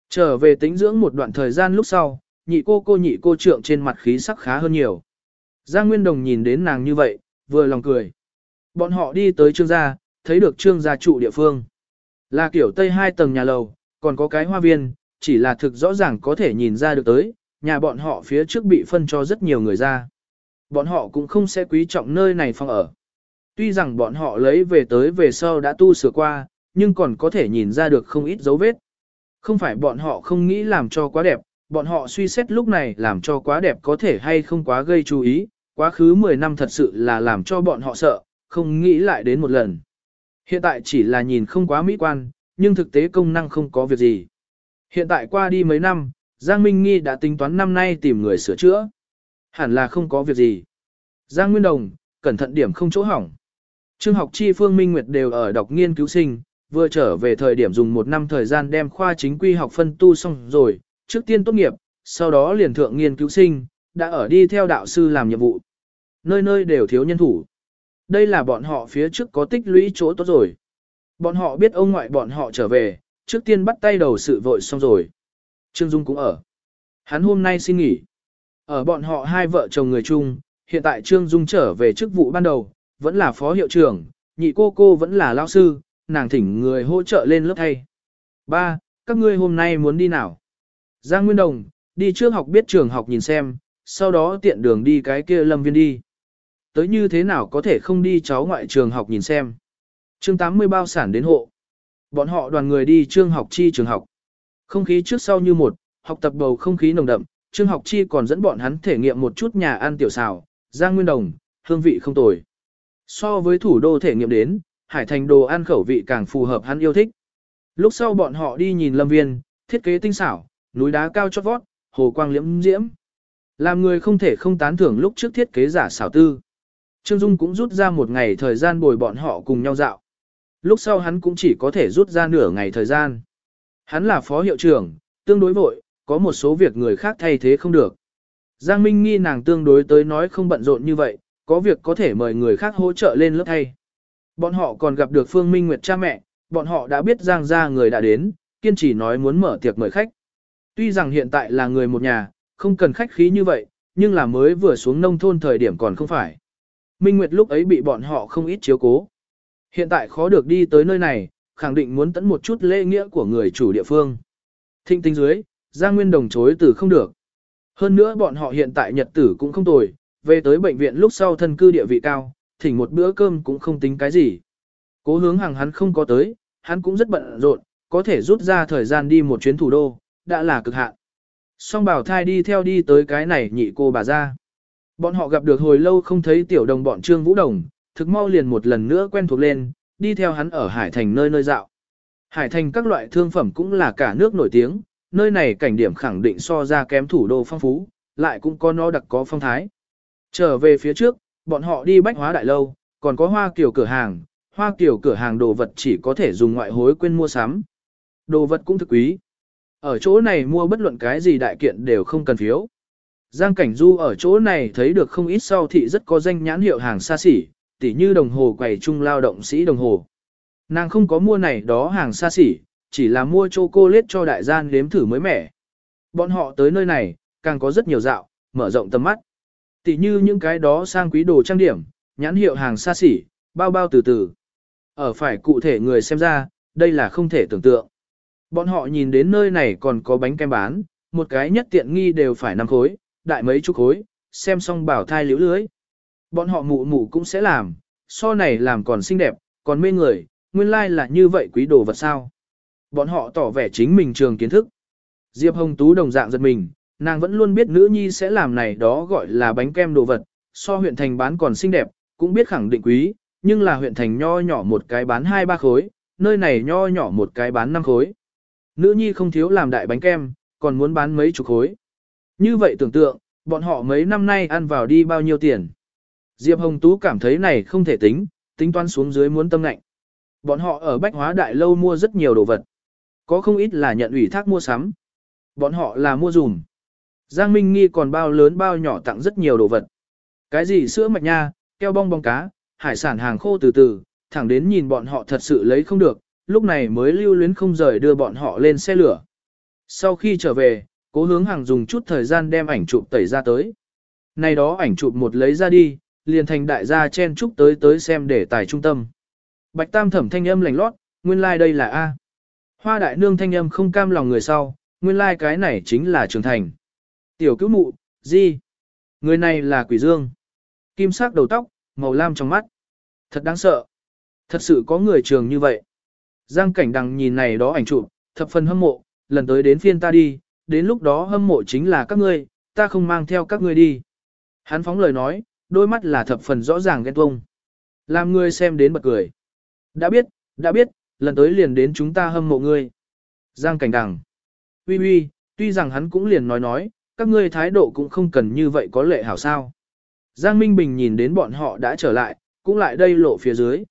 Trở về tính dưỡng một đoạn thời gian lúc sau, nhị cô cô nhị cô trượng trên mặt khí sắc khá hơn nhiều. Giang Nguyên Đồng nhìn đến nàng như vậy, vừa lòng cười. Bọn họ đi tới trương gia, thấy được trương gia trụ địa phương. Là kiểu tây hai tầng nhà lầu, còn có cái hoa viên, chỉ là thực rõ ràng có thể nhìn ra được tới, nhà bọn họ phía trước bị phân cho rất nhiều người ra. Bọn họ cũng không sẽ quý trọng nơi này phòng ở. Tuy rằng bọn họ lấy về tới về sau đã tu sửa qua, nhưng còn có thể nhìn ra được không ít dấu vết. Không phải bọn họ không nghĩ làm cho quá đẹp, bọn họ suy xét lúc này làm cho quá đẹp có thể hay không quá gây chú ý, quá khứ 10 năm thật sự là làm cho bọn họ sợ, không nghĩ lại đến một lần. Hiện tại chỉ là nhìn không quá mỹ quan, nhưng thực tế công năng không có việc gì. Hiện tại qua đi mấy năm, Giang Minh Nghi đã tính toán năm nay tìm người sửa chữa. Hẳn là không có việc gì. Giang Nguyên Đồng, cẩn thận điểm không chỗ hỏng. Trương học chi Phương Minh Nguyệt đều ở đọc nghiên cứu sinh, vừa trở về thời điểm dùng một năm thời gian đem khoa chính quy học phân tu xong rồi, trước tiên tốt nghiệp, sau đó liền thượng nghiên cứu sinh, đã ở đi theo đạo sư làm nhiệm vụ. Nơi nơi đều thiếu nhân thủ. Đây là bọn họ phía trước có tích lũy chỗ tốt rồi. Bọn họ biết ông ngoại bọn họ trở về, trước tiên bắt tay đầu sự vội xong rồi. Trương Dung cũng ở. Hắn hôm nay xin nghỉ. Ở bọn họ hai vợ chồng người chung, hiện tại Trương Dung trở về chức vụ ban đầu, vẫn là phó hiệu trưởng, nhị cô cô vẫn là lao sư, nàng thỉnh người hỗ trợ lên lớp thay. Ba, các ngươi hôm nay muốn đi nào? Giang Nguyên Đồng, đi trước học biết trường học nhìn xem, sau đó tiện đường đi cái kia lâm viên đi. Tới như thế nào có thể không đi cháu ngoại trường học nhìn xem. chương 80 bao sản đến hộ. Bọn họ đoàn người đi trường học chi trường học. Không khí trước sau như một, học tập bầu không khí nồng đậm, trương học chi còn dẫn bọn hắn thể nghiệm một chút nhà ăn tiểu xào, Giang Nguyên Đồng, hương vị không tồi. So với thủ đô thể nghiệm đến, Hải Thành đồ ăn khẩu vị càng phù hợp hắn yêu thích. Lúc sau bọn họ đi nhìn lâm viên, thiết kế tinh xảo, núi đá cao chót vót, hồ quang liễm diễm. Làm người không thể không tán thưởng lúc trước thiết kế giả xảo tư. Trương Dung cũng rút ra một ngày thời gian bồi bọn họ cùng nhau dạo. Lúc sau hắn cũng chỉ có thể rút ra nửa ngày thời gian. Hắn là phó hiệu trưởng, tương đối vội, có một số việc người khác thay thế không được. Giang Minh nghi nàng tương đối tới nói không bận rộn như vậy, có việc có thể mời người khác hỗ trợ lên lớp thay. Bọn họ còn gặp được Phương Minh Nguyệt cha mẹ, bọn họ đã biết Giang gia người đã đến, kiên trì nói muốn mở tiệc mời khách. Tuy rằng hiện tại là người một nhà, không cần khách khí như vậy, nhưng là mới vừa xuống nông thôn thời điểm còn không phải. Minh Nguyệt lúc ấy bị bọn họ không ít chiếu cố. Hiện tại khó được đi tới nơi này, khẳng định muốn tận một chút lễ nghĩa của người chủ địa phương. Thịnh tinh dưới, Giang Nguyên đồng chối từ không được. Hơn nữa bọn họ hiện tại nhật tử cũng không tồi, về tới bệnh viện lúc sau thân cư địa vị cao, thỉnh một bữa cơm cũng không tính cái gì. Cố hướng hàng hắn không có tới, hắn cũng rất bận rộn, có thể rút ra thời gian đi một chuyến thủ đô, đã là cực hạn. Song bảo thai đi theo đi tới cái này nhị cô bà ra. Bọn họ gặp được hồi lâu không thấy tiểu đồng bọn Trương Vũ Đồng, thực mau liền một lần nữa quen thuộc lên, đi theo hắn ở Hải Thành nơi nơi dạo. Hải Thành các loại thương phẩm cũng là cả nước nổi tiếng, nơi này cảnh điểm khẳng định so ra kém thủ đô phong phú, lại cũng có nó đặc có phong thái. Trở về phía trước, bọn họ đi bách hóa đại lâu, còn có hoa kiểu cửa hàng, hoa kiểu cửa hàng đồ vật chỉ có thể dùng ngoại hối quên mua sắm. Đồ vật cũng thực quý. Ở chỗ này mua bất luận cái gì đại kiện đều không cần phiếu. Giang Cảnh Du ở chỗ này thấy được không ít sau thị rất có danh nhãn hiệu hàng xa xỉ, tỉ như đồng hồ quầy trung lao động sĩ đồng hồ. Nàng không có mua này đó hàng xa xỉ, chỉ là mua chocolate cho đại gian nếm thử mới mẻ. Bọn họ tới nơi này, càng có rất nhiều dạo, mở rộng tầm mắt. Tỉ như những cái đó sang quý đồ trang điểm, nhãn hiệu hàng xa xỉ, bao bao từ từ. Ở phải cụ thể người xem ra, đây là không thể tưởng tượng. Bọn họ nhìn đến nơi này còn có bánh kem bán, một cái nhất tiện nghi đều phải năm khối, đại mấy chục khối, xem xong bảo thai liễu lưới. Bọn họ mụ mụ cũng sẽ làm, so này làm còn xinh đẹp, còn mê người, nguyên lai like là như vậy quý đồ vật sao. Bọn họ tỏ vẻ chính mình trường kiến thức. Diệp Hồng Tú đồng dạng giật mình, nàng vẫn luôn biết nữ nhi sẽ làm này đó gọi là bánh kem đồ vật, so huyện thành bán còn xinh đẹp, cũng biết khẳng định quý, nhưng là huyện thành nho nhỏ một cái bán hai ba khối, nơi này nho nhỏ một cái bán năm khối. Nữ nhi không thiếu làm đại bánh kem, còn muốn bán mấy chục khối. Như vậy tưởng tượng, bọn họ mấy năm nay ăn vào đi bao nhiêu tiền. Diệp Hồng Tú cảm thấy này không thể tính, tính toán xuống dưới muốn tâm lạnh. Bọn họ ở Bách Hóa Đại Lâu mua rất nhiều đồ vật. Có không ít là nhận ủy thác mua sắm. Bọn họ là mua dùm. Giang Minh Nghi còn bao lớn bao nhỏ tặng rất nhiều đồ vật. Cái gì sữa mạch nha, keo bong bong cá, hải sản hàng khô từ từ, thẳng đến nhìn bọn họ thật sự lấy không được, lúc này mới lưu luyến không rời đưa bọn họ lên xe lửa. Sau khi trở về, cố hướng hàng dùng chút thời gian đem ảnh chụp tẩy ra tới. Này đó ảnh chụp một lấy ra đi, liền thành đại gia chen chúc tới tới xem để tài trung tâm. Bạch Tam thẩm thanh âm lành lót, nguyên lai like đây là A. Hoa đại nương thanh âm không cam lòng người sau, nguyên lai like cái này chính là trưởng thành. Tiểu cứu mụ, gì? Người này là quỷ dương. Kim sắc đầu tóc, màu lam trong mắt. Thật đáng sợ. Thật sự có người trường như vậy. Giang cảnh đằng nhìn này đó ảnh chụp, thập phần hâm mộ, lần tới đến phiên ta đi, đến lúc đó hâm mộ chính là các ngươi, ta không mang theo các ngươi đi. Hắn phóng lời nói, đôi mắt là thập phần rõ ràng ghen tuông. Làm ngươi xem đến bật cười. Đã biết, đã biết, lần tới liền đến chúng ta hâm mộ ngươi. Giang cảnh đằng. Ui ui, tuy rằng hắn cũng liền nói nói, các ngươi thái độ cũng không cần như vậy có lệ hảo sao. Giang Minh Bình nhìn đến bọn họ đã trở lại, cũng lại đây lộ phía dưới.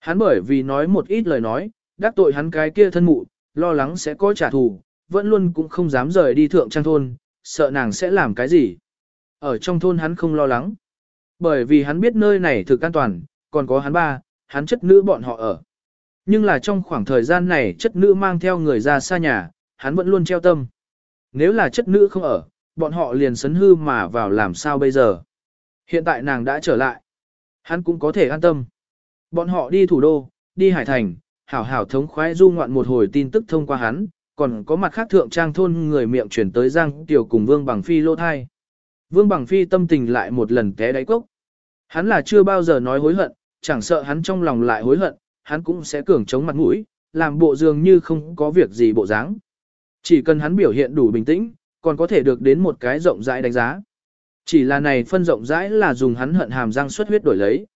Hắn bởi vì nói một ít lời nói, đắc tội hắn cái kia thân mụ, lo lắng sẽ có trả thù, vẫn luôn cũng không dám rời đi thượng trang thôn, sợ nàng sẽ làm cái gì. Ở trong thôn hắn không lo lắng, bởi vì hắn biết nơi này thực an toàn, còn có hắn ba, hắn chất nữ bọn họ ở. Nhưng là trong khoảng thời gian này chất nữ mang theo người ra xa nhà, hắn vẫn luôn treo tâm. Nếu là chất nữ không ở, bọn họ liền sấn hư mà vào làm sao bây giờ. Hiện tại nàng đã trở lại. Hắn cũng có thể an tâm. Bọn họ đi thủ đô, đi Hải Thành, hảo hảo thống khoái du ngoạn một hồi tin tức thông qua hắn, còn có mặt khác thượng trang thôn người miệng chuyển tới Giang Tiểu cùng Vương Bằng Phi lô thai. Vương Bằng Phi tâm tình lại một lần té đáy cốc. Hắn là chưa bao giờ nói hối hận, chẳng sợ hắn trong lòng lại hối hận, hắn cũng sẽ cường chống mặt mũi, làm bộ dường như không có việc gì bộ dáng. Chỉ cần hắn biểu hiện đủ bình tĩnh, còn có thể được đến một cái rộng rãi đánh giá. Chỉ là này phân rộng rãi là dùng hắn hận hàm răng xuất huyết đổi lấy.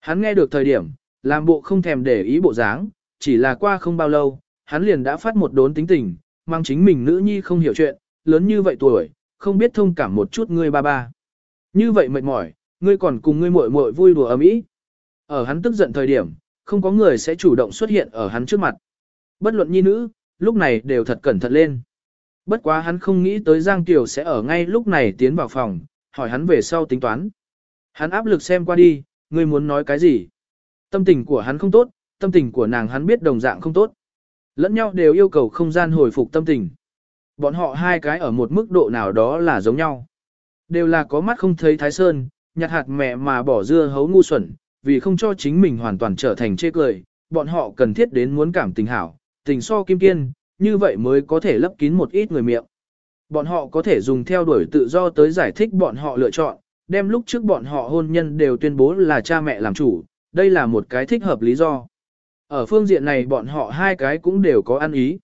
Hắn nghe được thời điểm, làm bộ không thèm để ý bộ dáng, chỉ là qua không bao lâu, hắn liền đã phát một đốn tính tình, mang chính mình nữ nhi không hiểu chuyện, lớn như vậy tuổi, không biết thông cảm một chút người ba ba. Như vậy mệt mỏi, ngươi còn cùng ngươi muội muội vui đùa ấm ý. Ở hắn tức giận thời điểm, không có người sẽ chủ động xuất hiện ở hắn trước mặt. Bất luận nhi nữ, lúc này đều thật cẩn thận lên. Bất quá hắn không nghĩ tới Giang Kiều sẽ ở ngay lúc này tiến vào phòng, hỏi hắn về sau tính toán. Hắn áp lực xem qua đi, ngươi muốn nói cái gì? Tâm tình của hắn không tốt, tâm tình của nàng hắn biết đồng dạng không tốt. Lẫn nhau đều yêu cầu không gian hồi phục tâm tình. Bọn họ hai cái ở một mức độ nào đó là giống nhau. Đều là có mắt không thấy thái sơn, nhặt hạt mẹ mà bỏ dưa hấu ngu xuẩn, vì không cho chính mình hoàn toàn trở thành chê cười, bọn họ cần thiết đến muốn cảm tình hảo, tình so kim kiên, như vậy mới có thể lấp kín một ít người miệng. Bọn họ có thể dùng theo đuổi tự do tới giải thích bọn họ lựa chọn, đem lúc trước bọn họ hôn nhân đều tuyên bố là cha mẹ làm chủ, đây là một cái thích hợp lý do. Ở phương diện này bọn họ hai cái cũng đều có ăn ý.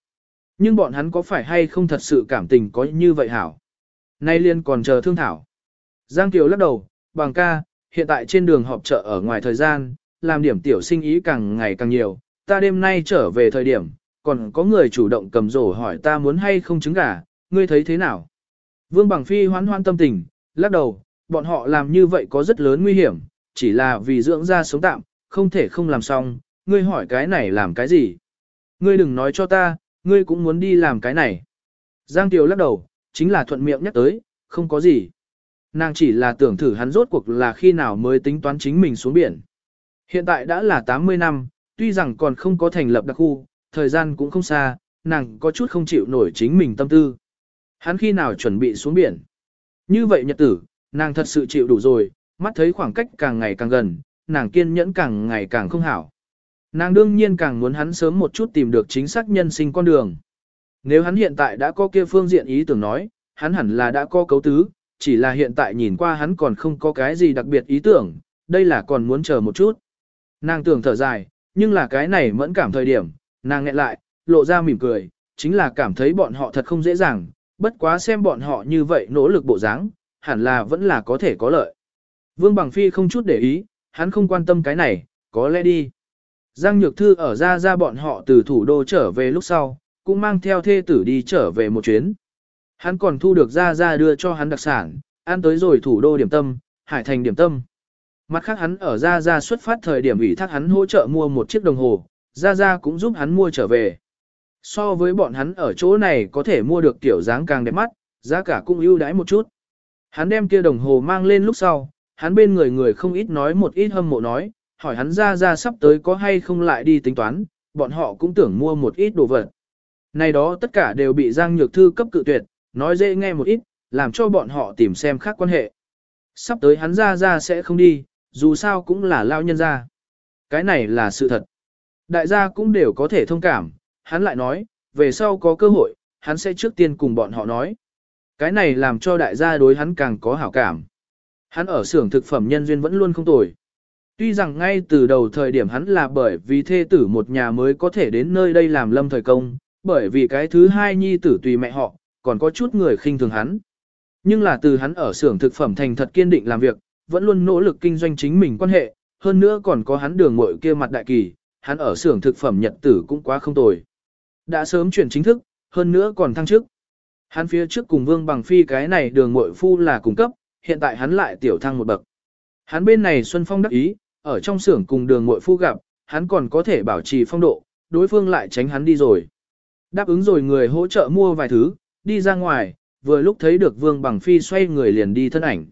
Nhưng bọn hắn có phải hay không thật sự cảm tình có như vậy hảo? Nay liên còn chờ thương thảo. Giang Kiều lắc đầu, bằng ca, hiện tại trên đường họp chợ ở ngoài thời gian, làm điểm tiểu sinh ý càng ngày càng nhiều, ta đêm nay trở về thời điểm, còn có người chủ động cầm rổ hỏi ta muốn hay không trứng gà, ngươi thấy thế nào? Vương Bằng Phi hoan hoan tâm tình, lắc đầu, bọn họ làm như vậy có rất lớn nguy hiểm, chỉ là vì dưỡng ra sống tạm, không thể không làm xong, ngươi hỏi cái này làm cái gì? Ngươi đừng nói cho ta, ngươi cũng muốn đi làm cái này. Giang Tiểu lắc đầu, chính là thuận miệng nhắc tới, không có gì. Nàng chỉ là tưởng thử hắn rốt cuộc là khi nào mới tính toán chính mình xuống biển. Hiện tại đã là 80 năm, tuy rằng còn không có thành lập đặc khu, thời gian cũng không xa, nàng có chút không chịu nổi chính mình tâm tư. Hắn khi nào chuẩn bị xuống biển? Như vậy nhật tử, nàng thật sự chịu đủ rồi, mắt thấy khoảng cách càng ngày càng gần, nàng kiên nhẫn càng ngày càng không hảo. Nàng đương nhiên càng muốn hắn sớm một chút tìm được chính xác nhân sinh con đường. Nếu hắn hiện tại đã có kia phương diện ý tưởng nói, hắn hẳn là đã có cấu tứ, chỉ là hiện tại nhìn qua hắn còn không có cái gì đặc biệt ý tưởng, đây là còn muốn chờ một chút. Nàng tưởng thở dài, nhưng là cái này mẫn cảm thời điểm, nàng nghẹn lại, lộ ra mỉm cười, chính là cảm thấy bọn họ thật không dễ dàng, bất quá xem bọn họ như vậy nỗ lực bộ dáng, hẳn là vẫn là có thể có lợi. Vương Bằng Phi không chút để ý, hắn không quan tâm cái này, có lẽ đi. Giang Nhược Thư ở ra ra bọn họ từ thủ đô trở về lúc sau, cũng mang theo thê tử đi trở về một chuyến. Hắn còn thu được ra ra đưa cho hắn đặc sản, ăn tới rồi thủ đô điểm tâm, hải thành điểm tâm. Mặt khác hắn ở ra ra xuất phát thời điểm ủy thác hắn hỗ trợ mua một chiếc đồng hồ, ra ra cũng giúp hắn mua trở về. So với bọn hắn ở chỗ này có thể mua được kiểu dáng càng đẹp mắt, giá cả cũng ưu đãi một chút. Hắn đem kia đồng hồ mang lên lúc sau, hắn bên người người không ít nói một ít hâm mộ nói, hỏi hắn ra ra sắp tới có hay không lại đi tính toán, bọn họ cũng tưởng mua một ít đồ vật. Này đó tất cả đều bị Giang Nhược Thư cấp cự tuyệt, nói dễ nghe một ít, làm cho bọn họ tìm xem khác quan hệ. Sắp tới hắn ra ra sẽ không đi, dù sao cũng là lao nhân gia. Cái này là sự thật. Đại gia cũng đều có thể thông cảm, hắn lại nói, về sau có cơ hội, hắn sẽ trước tiên cùng bọn họ nói. Cái này làm cho đại gia đối hắn càng có hảo cảm. Hắn ở xưởng thực phẩm nhân duyên vẫn luôn không tồi. Tuy rằng ngay từ đầu thời điểm hắn là bởi vì thê tử một nhà mới có thể đến nơi đây làm lâm thời công, bởi vì cái thứ hai nhi tử tùy mẹ họ, còn có chút người khinh thường hắn. Nhưng là từ hắn ở xưởng thực phẩm thành thật kiên định làm việc, vẫn luôn nỗ lực kinh doanh chính mình quan hệ, hơn nữa còn có hắn đường muội kia mặt đại kỳ, hắn ở xưởng thực phẩm nhật tử cũng quá không tồi. Đã sớm chuyển chính thức, hơn nữa còn thăng chức. Hắn phía trước cùng Vương Bằng Phi cái này đường muội phu là cung cấp, hiện tại hắn lại tiểu thăng một bậc. Hắn bên này Xuân Phong đắc ý, ở trong xưởng cùng đường muội phu gặp, hắn còn có thể bảo trì phong độ, đối phương lại tránh hắn đi rồi. Đáp ứng rồi người hỗ trợ mua vài thứ, đi ra ngoài, vừa lúc thấy được Vương Bằng Phi xoay người liền đi thân ảnh.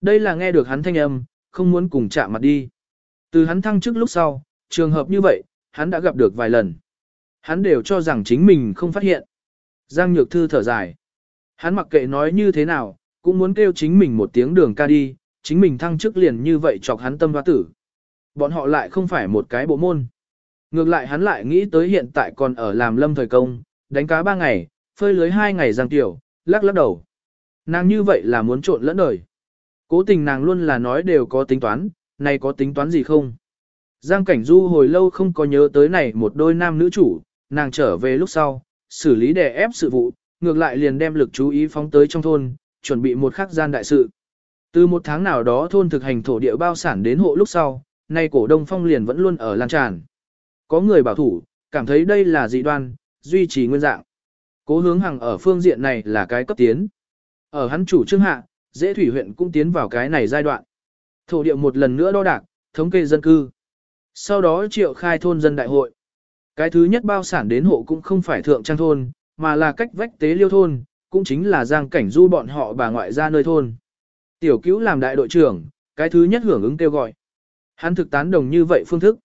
Đây là nghe được hắn thanh âm, không muốn cùng chạm mặt đi. Từ hắn thăng chức lúc sau, trường hợp như vậy, hắn đã gặp được vài lần. Hắn đều cho rằng chính mình không phát hiện. Giang Nhược Thư thở dài. Hắn mặc kệ nói như thế nào, cũng muốn kêu chính mình một tiếng đường ca đi, chính mình thăng chức liền như vậy chọc hắn tâm hoa tử. Bọn họ lại không phải một cái bộ môn. Ngược lại hắn lại nghĩ tới hiện tại còn ở làm lâm thời công, đánh cá ba ngày, phơi lưới hai ngày giang tiểu, lắc lắc đầu. Nàng như vậy là muốn trộn lẫn đời. Cố tình nàng luôn là nói đều có tính toán, này có tính toán gì không? Giang Cảnh Du hồi lâu không có nhớ tới này một đôi nam nữ chủ, nàng trở về lúc sau, xử lý đè ép sự vụ, ngược lại liền đem lực chú ý phóng tới trong thôn, chuẩn bị một khắc gian đại sự. Từ một tháng nào đó thôn thực hành thổ địa bao sản đến hộ lúc sau, nay cổ đông phong liền vẫn luôn ở lan tràn. Có người bảo thủ, cảm thấy đây là dị đoan, duy trì nguyên dạng. Cố hướng hàng ở phương diện này là cái cấp tiến. Ở hắn chủ trương hạ, dễ thủy huyện cũng tiến vào cái này giai đoạn. Thổ địa một lần nữa đo đạc, thống kê dân cư. Sau đó triệu khai thôn dân đại hội. Cái thứ nhất bao sản đến hộ cũng không phải thượng trang thôn, mà là cách vách tế liêu thôn, cũng chính là giang cảnh du bọn họ bà ngoại ra nơi thôn. Tiểu cứu làm đại đội trưởng, cái thứ nhất hưởng ứng kêu gọi. Hắn thực tán đồng như vậy phương thức.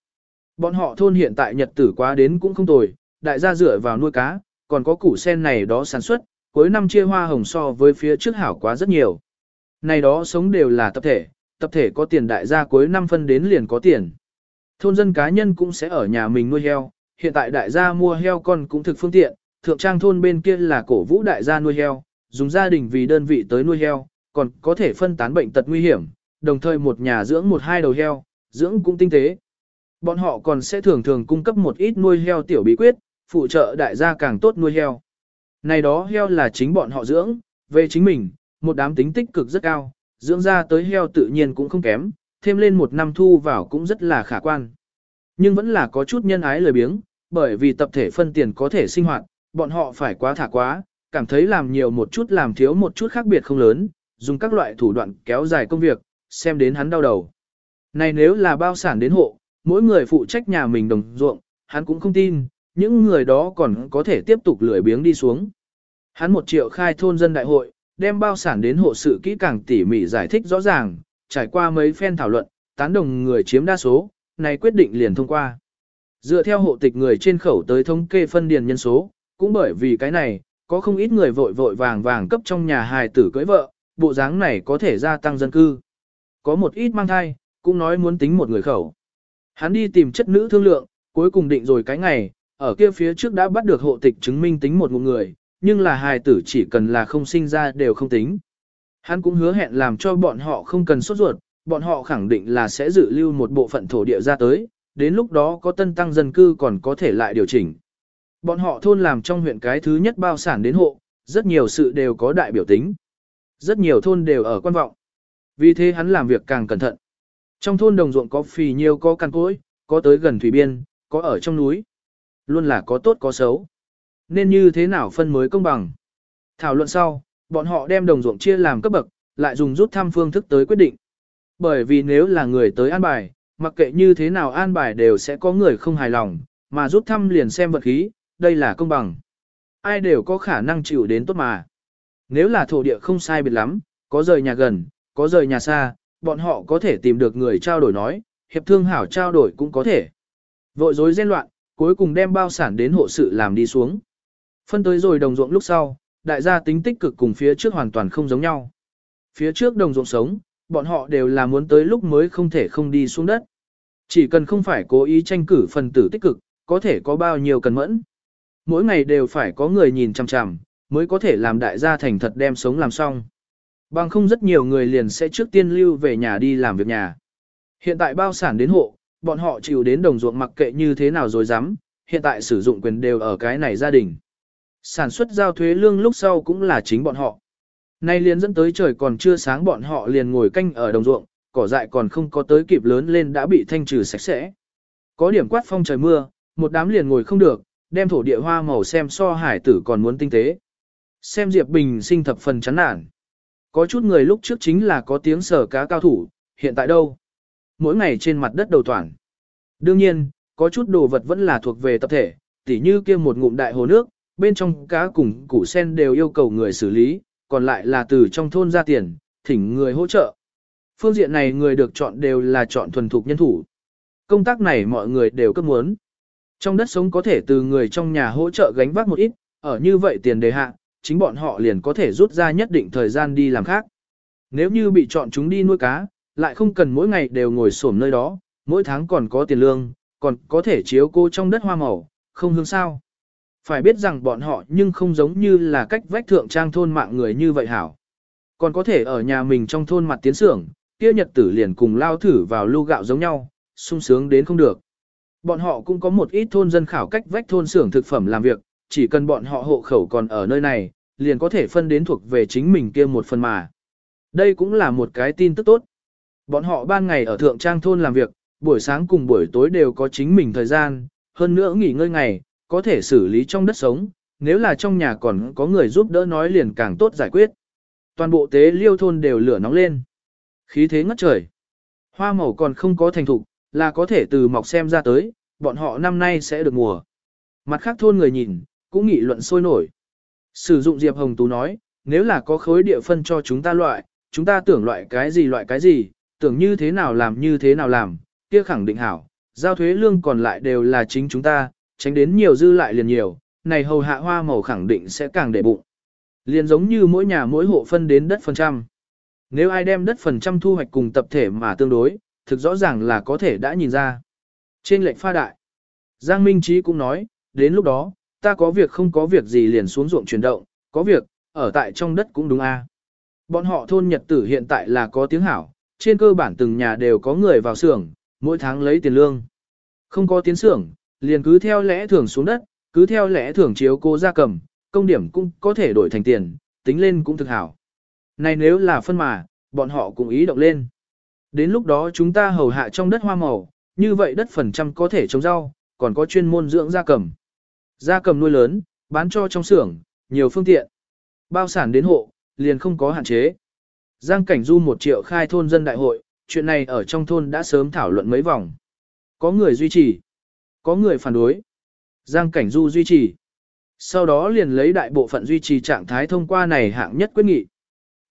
Bọn họ thôn hiện tại nhật tử quá đến cũng không tồi, đại gia dựa vào nuôi cá, còn có củ sen này đó sản xuất, cuối năm chia hoa hồng so với phía trước hảo quá rất nhiều. Này đó sống đều là tập thể, tập thể có tiền đại gia cuối năm phân đến liền có tiền. Thôn dân cá nhân cũng sẽ ở nhà mình nuôi heo, hiện tại đại gia mua heo con cũng thực phương tiện, thượng trang thôn bên kia là cổ vũ đại gia nuôi heo, dùng gia đình vì đơn vị tới nuôi heo, còn có thể phân tán bệnh tật nguy hiểm, đồng thời một nhà dưỡng một hai đầu heo, dưỡng cũng tinh tế. Bọn họ còn sẽ thường thường cung cấp một ít nuôi heo tiểu bí quyết, phụ trợ đại gia càng tốt nuôi heo. Này đó heo là chính bọn họ dưỡng, về chính mình, một đám tính tích cực rất cao, dưỡng ra tới heo tự nhiên cũng không kém, thêm lên một năm thu vào cũng rất là khả quan. Nhưng vẫn là có chút nhân ái lười biếng, bởi vì tập thể phân tiền có thể sinh hoạt, bọn họ phải quá thả quá, cảm thấy làm nhiều một chút làm thiếu một chút khác biệt không lớn, dùng các loại thủ đoạn kéo dài công việc, xem đến hắn đau đầu. Này nếu là bao sản đến hộ, mỗi người phụ trách nhà mình đồng ruộng, hắn cũng không tin, những người đó còn có thể tiếp tục lười biếng đi xuống. Hắn một triệu khai thôn dân đại hội, đem bao sản đến hộ sự kỹ càng tỉ mỉ giải thích rõ ràng, trải qua mấy phen thảo luận, tán đồng người chiếm đa số, này quyết định liền thông qua. Dựa theo hộ tịch người trên khẩu tới thống kê phân điền nhân số, cũng bởi vì cái này, có không ít người vội vội vàng vàng cấp trong nhà hài tử cưới vợ, bộ dáng này có thể gia tăng dân cư. Có một ít mang thai, cũng nói muốn tính một người khẩu. Hắn đi tìm chất nữ thương lượng, cuối cùng định rồi cái ngày, ở kia phía trước đã bắt được hộ tịch chứng minh tính một người, nhưng là hài tử chỉ cần là không sinh ra đều không tính. Hắn cũng hứa hẹn làm cho bọn họ không cần sốt ruột, bọn họ khẳng định là sẽ dự lưu một bộ phận thổ địa ra tới, đến lúc đó có tân tăng dân cư còn có thể lại điều chỉnh. Bọn họ thôn làm trong huyện cái thứ nhất bao sản đến hộ, rất nhiều sự đều có đại biểu tính. Rất nhiều thôn đều ở quan vọng. Vì thế hắn làm việc càng cẩn thận. Trong thôn đồng ruộng có phì nhiều có căn cối, có tới gần thủy biên, có ở trong núi. Luôn là có tốt có xấu. Nên như thế nào phân mới công bằng. Thảo luận sau, bọn họ đem đồng ruộng chia làm cấp bậc, lại dùng rút thăm phương thức tới quyết định. Bởi vì nếu là người tới an bài, mặc kệ như thế nào an bài đều sẽ có người không hài lòng, mà rút thăm liền xem vật khí, đây là công bằng. Ai đều có khả năng chịu đến tốt mà. Nếu là thổ địa không sai biệt lắm, có rời nhà gần, có rời nhà xa, bọn họ có thể tìm được người trao đổi nói, hiệp thương hảo trao đổi cũng có thể. Vội dối ghen loạn, cuối cùng đem bao sản đến hộ sự làm đi xuống. Phân tới rồi đồng ruộng lúc sau, đại gia tính tích cực cùng phía trước hoàn toàn không giống nhau. Phía trước đồng ruộng sống, bọn họ đều là muốn tới lúc mới không thể không đi xuống đất. Chỉ cần không phải cố ý tranh cử phần tử tích cực, có thể có bao nhiêu cần mẫn. Mỗi ngày đều phải có người nhìn chằm chằm, mới có thể làm đại gia thành thật đem sống làm xong. Bằng không rất nhiều người liền sẽ trước tiên lưu về nhà đi làm việc nhà. Hiện tại bao sản đến hộ, bọn họ chịu đến đồng ruộng mặc kệ như thế nào rồi dám, hiện tại sử dụng quyền đều ở cái này gia đình. Sản xuất giao thuế lương lúc sau cũng là chính bọn họ. Nay liền dẫn tới trời còn chưa sáng bọn họ liền ngồi canh ở đồng ruộng, cỏ dại còn không có tới kịp lớn lên đã bị thanh trừ sạch sẽ. Có điểm quát phong trời mưa, một đám liền ngồi không được, đem thổ địa hoa màu xem so hải tử còn muốn tinh tế. Xem Diệp Bình sinh thập phần chán nản. Có chút người lúc trước chính là có tiếng sở cá cao thủ, hiện tại đâu? Mỗi ngày trên mặt đất đầu toàn. Đương nhiên, có chút đồ vật vẫn là thuộc về tập thể, tỉ như kia một ngụm đại hồ nước, bên trong cá cùng củ sen đều yêu cầu người xử lý, còn lại là từ trong thôn ra tiền, thỉnh người hỗ trợ. Phương diện này người được chọn đều là chọn thuần thục nhân thủ. Công tác này mọi người đều cấp muốn. Trong đất sống có thể từ người trong nhà hỗ trợ gánh vác một ít, ở như vậy tiền đề hạ, chính bọn họ liền có thể rút ra nhất định thời gian đi làm khác. Nếu như bị chọn chúng đi nuôi cá, lại không cần mỗi ngày đều ngồi xổm nơi đó, mỗi tháng còn có tiền lương, còn có thể chiếu cô trong đất hoa màu, không hương sao. Phải biết rằng bọn họ nhưng không giống như là cách vách thượng trang thôn mạng người như vậy hảo. Còn có thể ở nhà mình trong thôn mặt tiến xưởng, kia nhật tử liền cùng lao thử vào lưu gạo giống nhau, sung sướng đến không được. Bọn họ cũng có một ít thôn dân khảo cách vách thôn xưởng thực phẩm làm việc, chỉ cần bọn họ hộ khẩu còn ở nơi này, liền có thể phân đến thuộc về chính mình kia một phần mà. Đây cũng là một cái tin tức tốt. Bọn họ ban ngày ở thượng trang thôn làm việc, buổi sáng cùng buổi tối đều có chính mình thời gian, hơn nữa nghỉ ngơi ngày, có thể xử lý trong đất sống, nếu là trong nhà còn có người giúp đỡ nói liền càng tốt giải quyết. Toàn bộ tế liêu thôn đều lửa nóng lên. Khí thế ngất trời. Hoa màu còn không có thành thục, là có thể từ mọc xem ra tới, bọn họ năm nay sẽ được mùa. Mặt khác thôn người nhìn, cũng nghị luận sôi nổi. Sử dụng Diệp Hồng Tú nói, nếu là có khối địa phân cho chúng ta loại, chúng ta tưởng loại cái gì loại cái gì, tưởng như thế nào làm như thế nào làm, kia khẳng định hảo, giao thuế lương còn lại đều là chính chúng ta, tránh đến nhiều dư lại liền nhiều, này hầu hạ hoa màu khẳng định sẽ càng để bụng. Liền giống như mỗi nhà mỗi hộ phân đến đất phần trăm. Nếu ai đem đất phần trăm thu hoạch cùng tập thể mà tương đối, thực rõ ràng là có thể đã nhìn ra. Trên lệnh pha đại, Giang Minh Trí cũng nói, đến lúc đó, ta có việc không có việc gì liền xuống ruộng chuyển động, có việc, ở tại trong đất cũng đúng a. Bọn họ thôn Nhật Tử hiện tại là có tiếng hảo, trên cơ bản từng nhà đều có người vào xưởng, mỗi tháng lấy tiền lương. Không có tiến xưởng, liền cứ theo lẽ thường xuống đất, cứ theo lẽ thường chiếu cô ra cầm, công điểm cũng có thể đổi thành tiền, tính lên cũng thực hảo. Này nếu là phân mà, bọn họ cũng ý động lên. Đến lúc đó chúng ta hầu hạ trong đất hoa màu, như vậy đất phần trăm có thể trồng rau, còn có chuyên môn dưỡng gia cầm. Gia cầm nuôi lớn, bán cho trong xưởng, nhiều phương tiện. Bao sản đến hộ, liền không có hạn chế. Giang Cảnh Du một triệu khai thôn dân đại hội, chuyện này ở trong thôn đã sớm thảo luận mấy vòng. Có người duy trì, có người phản đối. Giang Cảnh Du duy trì. Sau đó liền lấy đại bộ phận duy trì trạng thái thông qua này hạng nhất quyết nghị.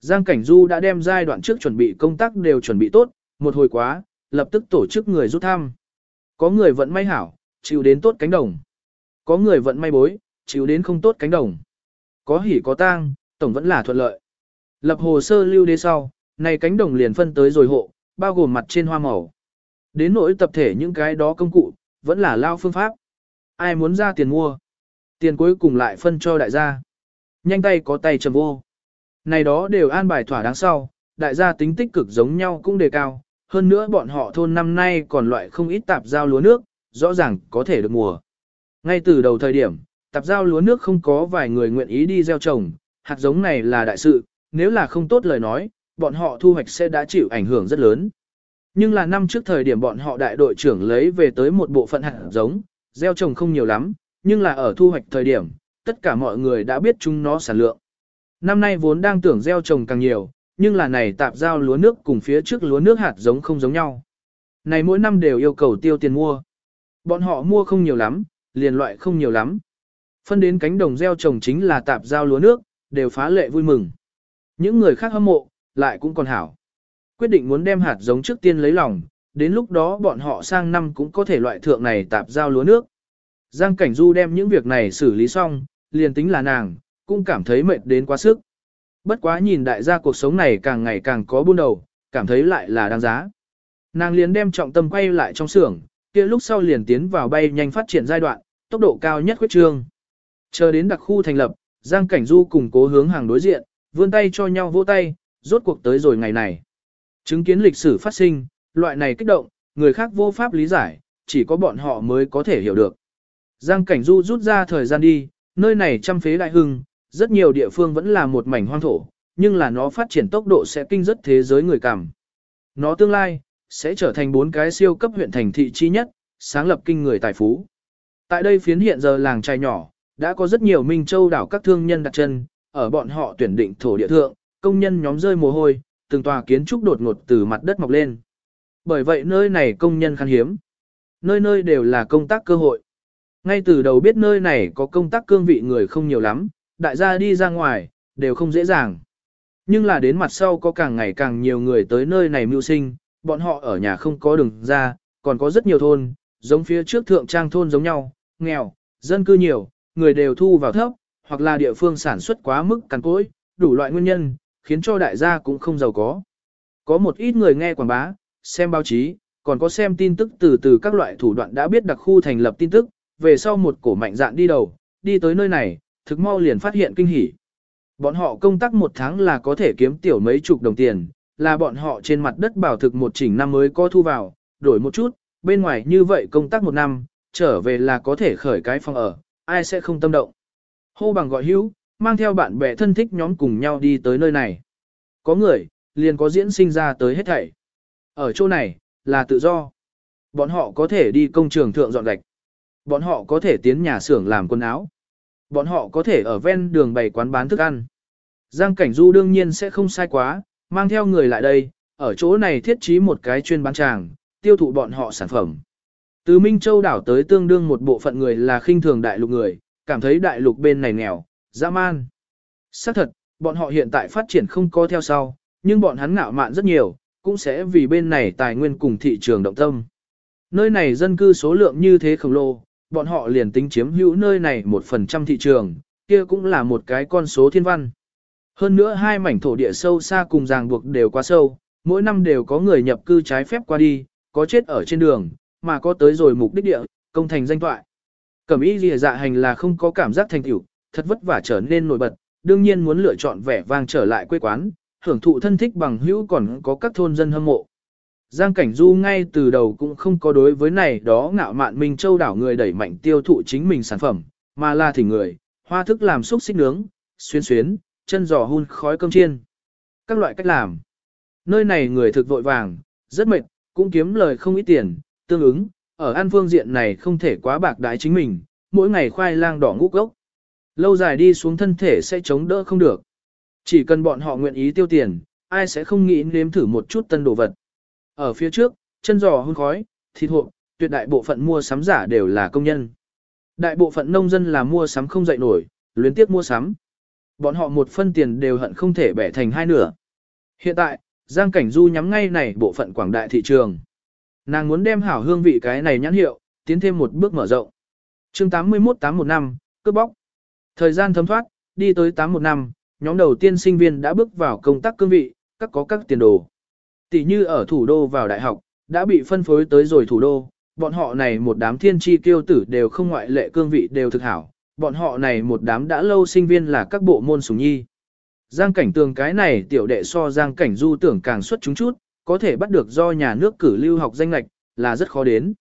Giang Cảnh Du đã đem giai đoạn trước chuẩn bị công tác đều chuẩn bị tốt, một hồi quá, lập tức tổ chức người rút thăm. Có người vận may hảo, chịu đến tốt cánh đồng. Có người vận may bối, chịu đến không tốt cánh đồng. Có hỉ có tang, tổng vẫn là thuận lợi. Lập hồ sơ lưu đế sau, này cánh đồng liền phân tới rồi hộ, bao gồm mặt trên hoa màu. Đến nỗi tập thể những cái đó công cụ, vẫn là lao phương pháp. Ai muốn ra tiền mua, tiền cuối cùng lại phân cho đại gia. Nhanh tay có tay trầm vô. Này đó đều an bài thỏa đáng sau, đại gia tính tích cực giống nhau cũng đề cao. Hơn nữa bọn họ thôn năm nay còn loại không ít tạp giao lúa nước, rõ ràng có thể được mùa. Ngay từ đầu thời điểm, tạp giao lúa nước không có vài người nguyện ý đi gieo trồng, hạt giống này là đại sự, nếu là không tốt lời nói, bọn họ thu hoạch sẽ đã chịu ảnh hưởng rất lớn. Nhưng là năm trước thời điểm bọn họ đại đội trưởng lấy về tới một bộ phận hạt giống, gieo trồng không nhiều lắm, nhưng là ở thu hoạch thời điểm, tất cả mọi người đã biết chúng nó sản lượng. Năm nay vốn đang tưởng gieo trồng càng nhiều, nhưng là này tạp giao lúa nước cùng phía trước lúa nước hạt giống không giống nhau. Này mỗi năm đều yêu cầu tiêu tiền mua. Bọn họ mua không nhiều lắm, liền loại không nhiều lắm. Phân đến cánh đồng gieo trồng chính là tạp giao lúa nước, đều phá lệ vui mừng. Những người khác hâm mộ, lại cũng còn hảo. Quyết định muốn đem hạt giống trước tiên lấy lòng, đến lúc đó bọn họ sang năm cũng có thể loại thượng này tạp giao lúa nước. Giang Cảnh Du đem những việc này xử lý xong, liền tính là nàng, cũng cảm thấy mệt đến quá sức. Bất quá nhìn đại gia cuộc sống này càng ngày càng có buôn đầu, cảm thấy lại là đáng giá. Nàng liền đem trọng tâm quay lại trong xưởng, kia lúc sau liền tiến vào bay nhanh phát triển giai đoạn, tốc độ cao nhất huyết trương. Chờ đến đặc khu thành lập, Giang Cảnh Du cùng cố hướng hàng đối diện, vươn tay cho nhau vỗ tay, rốt cuộc tới rồi ngày này. Chứng kiến lịch sử phát sinh, loại này kích động, người khác vô pháp lý giải, chỉ có bọn họ mới có thể hiểu được. Giang Cảnh Du rút ra thời gian đi, nơi này trăm phế đại hưng, rất nhiều địa phương vẫn là một mảnh hoang thổ, nhưng là nó phát triển tốc độ sẽ kinh rất thế giới người cảm. Nó tương lai, sẽ trở thành bốn cái siêu cấp huyện thành thị chi nhất, sáng lập kinh người tài phú. Tại đây phiến hiện giờ làng trai nhỏ, đã có rất nhiều Minh Châu đảo các thương nhân đặt chân, ở bọn họ tuyển định thổ địa thượng, công nhân nhóm rơi mồ hôi, từng tòa kiến trúc đột ngột từ mặt đất mọc lên. Bởi vậy nơi này công nhân khan hiếm. Nơi nơi đều là công tác cơ hội. Ngay từ đầu biết nơi này có công tác cương vị người không nhiều lắm, đại gia đi ra ngoài, đều không dễ dàng. Nhưng là đến mặt sau có càng ngày càng nhiều người tới nơi này mưu sinh, bọn họ ở nhà không có đường ra, còn có rất nhiều thôn, giống phía trước thượng trang thôn giống nhau, nghèo, dân cư nhiều, người đều thu vào thấp, hoặc là địa phương sản xuất quá mức cằn cỗi, đủ loại nguyên nhân, khiến cho đại gia cũng không giàu có. Có một ít người nghe quảng bá, xem báo chí, còn có xem tin tức từ từ các loại thủ đoạn đã biết đặc khu thành lập tin tức, về sau một cổ mạnh dạn đi đầu, đi tới nơi này, thực mau liền phát hiện kinh hỉ. Bọn họ công tác một tháng là có thể kiếm tiểu mấy chục đồng tiền, là bọn họ trên mặt đất bảo thực một chỉnh năm mới có thu vào, đổi một chút, bên ngoài như vậy công tác một năm, trở về là có thể khởi cái phòng ở, ai sẽ không tâm động. Hô bằng gọi hữu, mang theo bạn bè thân thích nhóm cùng nhau đi tới nơi này. Có người, liền có diễn sinh ra tới hết thảy. Ở chỗ này, là tự do. Bọn họ có thể đi công trường thượng dọn gạch. Bọn họ có thể tiến nhà xưởng làm quần áo. Bọn họ có thể ở ven đường bày quán bán thức ăn. Giang Cảnh Du đương nhiên sẽ không sai quá, mang theo người lại đây, ở chỗ này thiết trí một cái chuyên bán tràng, tiêu thụ bọn họ sản phẩm. Từ Minh Châu đảo tới tương đương một bộ phận người là khinh thường đại lục người, cảm thấy đại lục bên này nghèo, dã man. Xác thật, bọn họ hiện tại phát triển không có theo sau, nhưng bọn hắn ngạo mạn rất nhiều, cũng sẽ vì bên này tài nguyên cùng thị trường động tâm. Nơi này dân cư số lượng như thế khổng lồ, bọn họ liền tính chiếm hữu nơi này một phần trăm thị trường, kia cũng là một cái con số thiên văn. Hơn nữa hai mảnh thổ địa sâu xa cùng ràng buộc đều quá sâu, mỗi năm đều có người nhập cư trái phép qua đi, có chết ở trên đường, mà có tới rồi mục đích địa, công thành danh toại. Cẩm y lìa dạ hành là không có cảm giác thành tựu, thật vất vả trở nên nổi bật, đương nhiên muốn lựa chọn vẻ vang trở lại quê quán, hưởng thụ thân thích bằng hữu còn có các thôn dân hâm mộ. Giang Cảnh Du ngay từ đầu cũng không có đối với này đó ngạo mạn Minh Châu đảo người đẩy mạnh tiêu thụ chính mình sản phẩm, mà là thỉnh người, hoa thức làm xúc xích nướng, xuyên xuyến, chân giò hun khói cơm chiên. Các loại cách làm. Nơi này người thực vội vàng, rất mệt, cũng kiếm lời không ít tiền, tương ứng, ở ăn phương diện này không thể quá bạc đái chính mình, mỗi ngày khoai lang đỏ ngũ gốc. Lâu dài đi xuống thân thể sẽ chống đỡ không được. Chỉ cần bọn họ nguyện ý tiêu tiền, ai sẽ không nghĩ nếm thử một chút tân đồ vật. Ở phía trước, chân giò hun khói, thịt hộp, tuyệt đại bộ phận mua sắm giả đều là công nhân. Đại bộ phận nông dân là mua sắm không dậy nổi, luyến tiếc mua sắm. Bọn họ một phân tiền đều hận không thể bẻ thành hai nửa. Hiện tại, Giang Cảnh Du nhắm ngay này bộ phận quảng đại thị trường. Nàng muốn đem hảo hương vị cái này nhãn hiệu, tiến thêm một bước mở rộng. chương 81-815, cướp bóc. Thời gian thấm thoát, đi tới 815, nhóm đầu tiên sinh viên đã bước vào công tác cương vị, các có các tiền đồ. Tỷ như ở thủ đô vào đại học, đã bị phân phối tới rồi thủ đô, bọn họ này một đám thiên tri kiêu tử đều không ngoại lệ cương vị đều thực hảo, bọn họ này một đám đã lâu sinh viên là các bộ môn sủng nhi. Giang cảnh tường cái này tiểu đệ so giang cảnh du tưởng càng xuất chúng chút, có thể bắt được do nhà nước cử lưu học danh lệch là rất khó đến.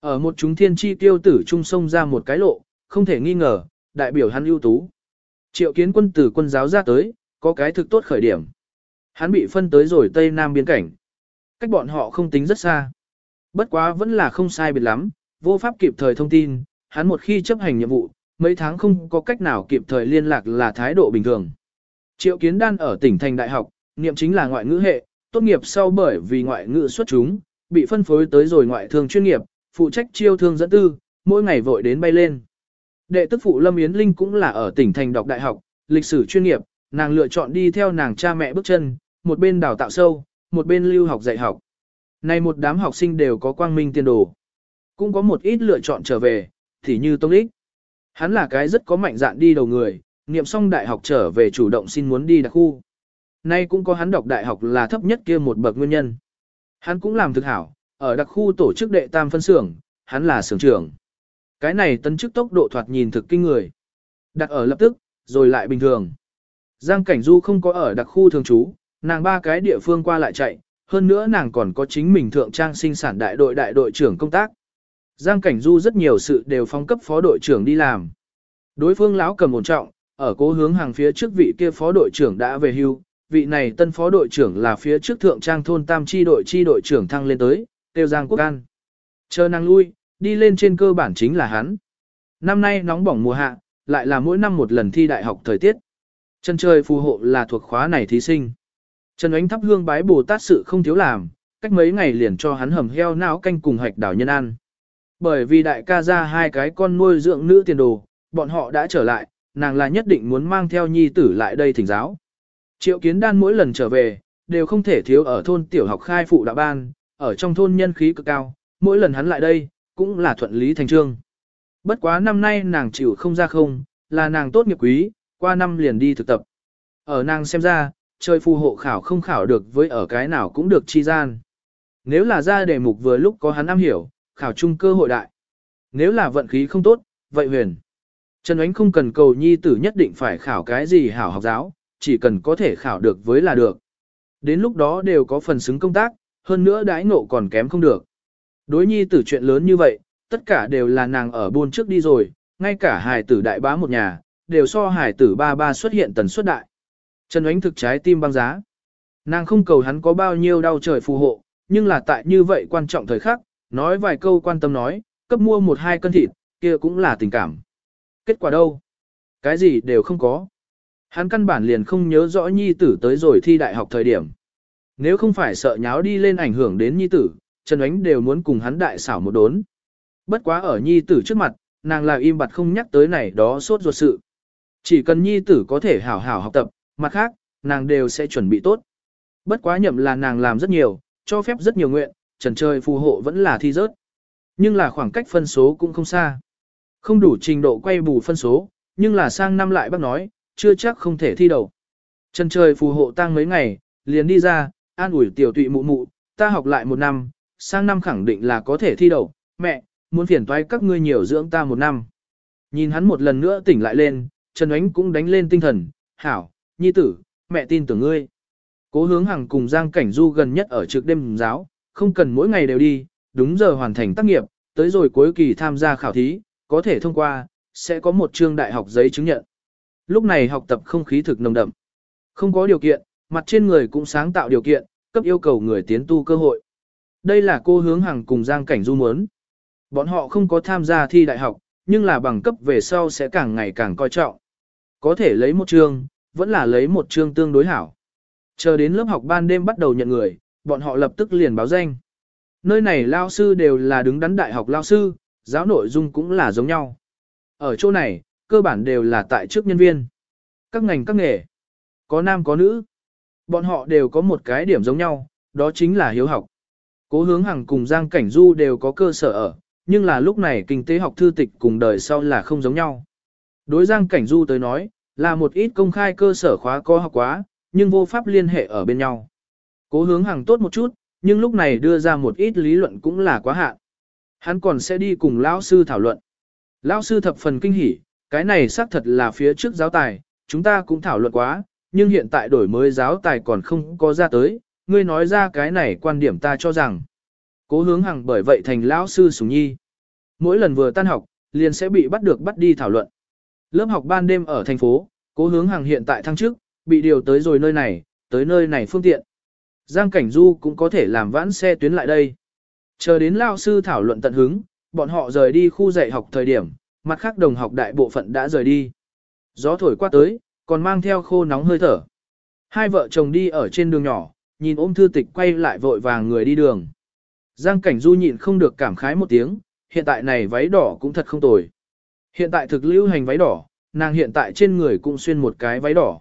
Ở một chúng thiên tri tiêu tử trung sông ra một cái lộ, không thể nghi ngờ, đại biểu hắn ưu tú. Triệu kiến quân tử quân giáo ra tới, có cái thực tốt khởi điểm. Hắn bị phân tới rồi Tây Nam biên cảnh. Cách bọn họ không tính rất xa. Bất quá vẫn là không sai biệt lắm, vô pháp kịp thời thông tin, hắn một khi chấp hành nhiệm vụ, mấy tháng không có cách nào kịp thời liên lạc là thái độ bình thường. Triệu kiến đan ở tỉnh thành đại học, niệm chính là ngoại ngữ hệ, tốt nghiệp sau bởi vì ngoại ngữ xuất chúng, bị phân phối tới rồi ngoại thương chuyên nghiệp, phụ trách chiêu thương dẫn tư, mỗi ngày vội đến bay lên. Đệ tức phụ Lâm Yến Linh cũng là ở tỉnh thành đọc đại học, lịch sử chuyên nghiệp, nàng lựa chọn đi theo nàng cha mẹ bước chân, một bên đào tạo sâu, một bên lưu học dạy học. Này một đám học sinh đều có quang minh tiên đồ. Cũng có một ít lựa chọn trở về, thì như Tông Lích. Hắn là cái rất có mạnh dạn đi đầu người, niệm xong đại học trở về chủ động xin muốn đi đặc khu. Nay cũng có hắn đọc đại học là thấp nhất kia một bậc nguyên nhân. Hắn cũng làm thực hảo, ở đặc khu tổ chức đệ tam phân xưởng, hắn là xưởng trưởng. Cái này tấn chức tốc độ thoạt nhìn thực kinh người. Đặt ở lập tức, rồi lại bình thường. Giang Cảnh Du không có ở đặc khu thường trú, nàng ba cái địa phương qua lại chạy, hơn nữa nàng còn có chính mình thượng trang sinh sản đại đội đại đội trưởng công tác. Giang Cảnh Du rất nhiều sự đều phong cấp phó đội trưởng đi làm. Đối phương lão cầm ổn trọng, ở cố hướng hàng phía trước vị kia phó đội trưởng đã về hưu, vị này tân phó đội trưởng là phía trước thượng trang thôn tam chi đội chi đội trưởng thăng lên tới, tiêu Giang Quốc An. Chờ năng lui, đi lên trên cơ bản chính là hắn. Năm nay nóng bỏng mùa hạ, lại là mỗi năm một lần thi đại học thời tiết. Chân trời phù hộ là thuộc khóa này thí sinh. Trần Ánh thắp hương bái Bồ Tát sự không thiếu làm, cách mấy ngày liền cho hắn hầm heo não canh cùng hạch đảo nhân ăn. Bởi vì đại ca ra hai cái con nuôi dưỡng nữ tiền đồ, bọn họ đã trở lại, nàng là nhất định muốn mang theo nhi tử lại đây thỉnh giáo. Triệu kiến đan mỗi lần trở về, đều không thể thiếu ở thôn tiểu học khai phụ đạo ban, ở trong thôn nhân khí cực cao, mỗi lần hắn lại đây, cũng là thuận lý thành trương. Bất quá năm nay nàng chịu không ra không, là nàng tốt nghiệp quý, qua năm liền đi thực tập. Ở nàng xem ra, chơi phù hộ khảo không khảo được với ở cái nào cũng được chi gian. Nếu là ra đề mục vừa lúc có hắn am hiểu, khảo chung cơ hội đại. Nếu là vận khí không tốt, vậy huyền. Trần Ánh không cần cầu nhi tử nhất định phải khảo cái gì hảo học giáo, chỉ cần có thể khảo được với là được. Đến lúc đó đều có phần xứng công tác, hơn nữa đãi ngộ còn kém không được. Đối nhi tử chuyện lớn như vậy, tất cả đều là nàng ở buôn trước đi rồi, ngay cả hài tử đại bá một nhà, đều so hài tử ba ba xuất hiện tần suất đại. Trần Ánh thực trái tim băng giá. Nàng không cầu hắn có bao nhiêu đau trời phù hộ, nhưng là tại như vậy quan trọng thời khắc, nói vài câu quan tâm nói, cấp mua một hai cân thịt, kia cũng là tình cảm. Kết quả đâu? Cái gì đều không có. Hắn căn bản liền không nhớ rõ nhi tử tới rồi thi đại học thời điểm. Nếu không phải sợ nháo đi lên ảnh hưởng đến nhi tử, Trần Ánh đều muốn cùng hắn đại xảo một đốn. Bất quá ở nhi tử trước mặt, nàng là im bặt không nhắc tới này đó sốt ruột sự. Chỉ cần nhi tử có thể hảo hảo học tập, mặt khác, nàng đều sẽ chuẩn bị tốt. Bất quá nhậm là nàng làm rất nhiều, cho phép rất nhiều nguyện, trần trời phù hộ vẫn là thi rớt. Nhưng là khoảng cách phân số cũng không xa. Không đủ trình độ quay bù phân số, nhưng là sang năm lại bác nói, chưa chắc không thể thi đậu. Trần trời phù hộ tăng mấy ngày, liền đi ra, an ủi tiểu tụy mụ mụ, ta học lại một năm, sang năm khẳng định là có thể thi đậu. mẹ, muốn phiền toái các ngươi nhiều dưỡng ta một năm. Nhìn hắn một lần nữa tỉnh lại lên, Trần Ánh cũng đánh lên tinh thần, hảo, nhi tử, mẹ tin tưởng ngươi. Cố hướng hàng cùng Giang Cảnh Du gần nhất ở trực đêm giáo, không cần mỗi ngày đều đi, đúng giờ hoàn thành tác nghiệp, tới rồi cuối kỳ tham gia khảo thí, có thể thông qua, sẽ có một chương đại học giấy chứng nhận. Lúc này học tập không khí thực nồng đậm. Không có điều kiện, mặt trên người cũng sáng tạo điều kiện, cấp yêu cầu người tiến tu cơ hội. Đây là cô hướng hàng cùng Giang Cảnh Du muốn. Bọn họ không có tham gia thi đại học, nhưng là bằng cấp về sau sẽ càng ngày càng coi trọng. Có thể lấy một chương, vẫn là lấy một chương tương đối hảo. Chờ đến lớp học ban đêm bắt đầu nhận người, bọn họ lập tức liền báo danh. Nơi này lao sư đều là đứng đắn đại học lao sư, giáo nội dung cũng là giống nhau. Ở chỗ này, cơ bản đều là tại trước nhân viên. Các ngành các nghề, có nam có nữ. Bọn họ đều có một cái điểm giống nhau, đó chính là hiếu học. Cố hướng hàng cùng Giang Cảnh Du đều có cơ sở ở, nhưng là lúc này kinh tế học thư tịch cùng đời sau là không giống nhau. Đối Giang Cảnh Du tới nói, là một ít công khai cơ sở khóa có học quá, nhưng vô pháp liên hệ ở bên nhau. Cố hướng hàng tốt một chút, nhưng lúc này đưa ra một ít lý luận cũng là quá hạn. Hắn còn sẽ đi cùng lão sư thảo luận. Lão sư thập phần kinh hỉ, cái này xác thật là phía trước giáo tài, chúng ta cũng thảo luận quá, nhưng hiện tại đổi mới giáo tài còn không có ra tới, ngươi nói ra cái này quan điểm ta cho rằng. Cố hướng hàng bởi vậy thành lão sư sủng nhi. Mỗi lần vừa tan học, liền sẽ bị bắt được bắt đi thảo luận. Lớp học ban đêm ở thành phố, cố hướng hàng hiện tại thăng trước, bị điều tới rồi nơi này, tới nơi này phương tiện. Giang Cảnh Du cũng có thể làm vãn xe tuyến lại đây. Chờ đến lao sư thảo luận tận hứng, bọn họ rời đi khu dạy học thời điểm, mặt khác đồng học đại bộ phận đã rời đi. Gió thổi qua tới, còn mang theo khô nóng hơi thở. Hai vợ chồng đi ở trên đường nhỏ, nhìn ôm thư tịch quay lại vội vàng người đi đường. Giang Cảnh Du nhịn không được cảm khái một tiếng, hiện tại này váy đỏ cũng thật không tồi. Hiện tại thực lưu hành váy đỏ, nàng hiện tại trên người cũng xuyên một cái váy đỏ.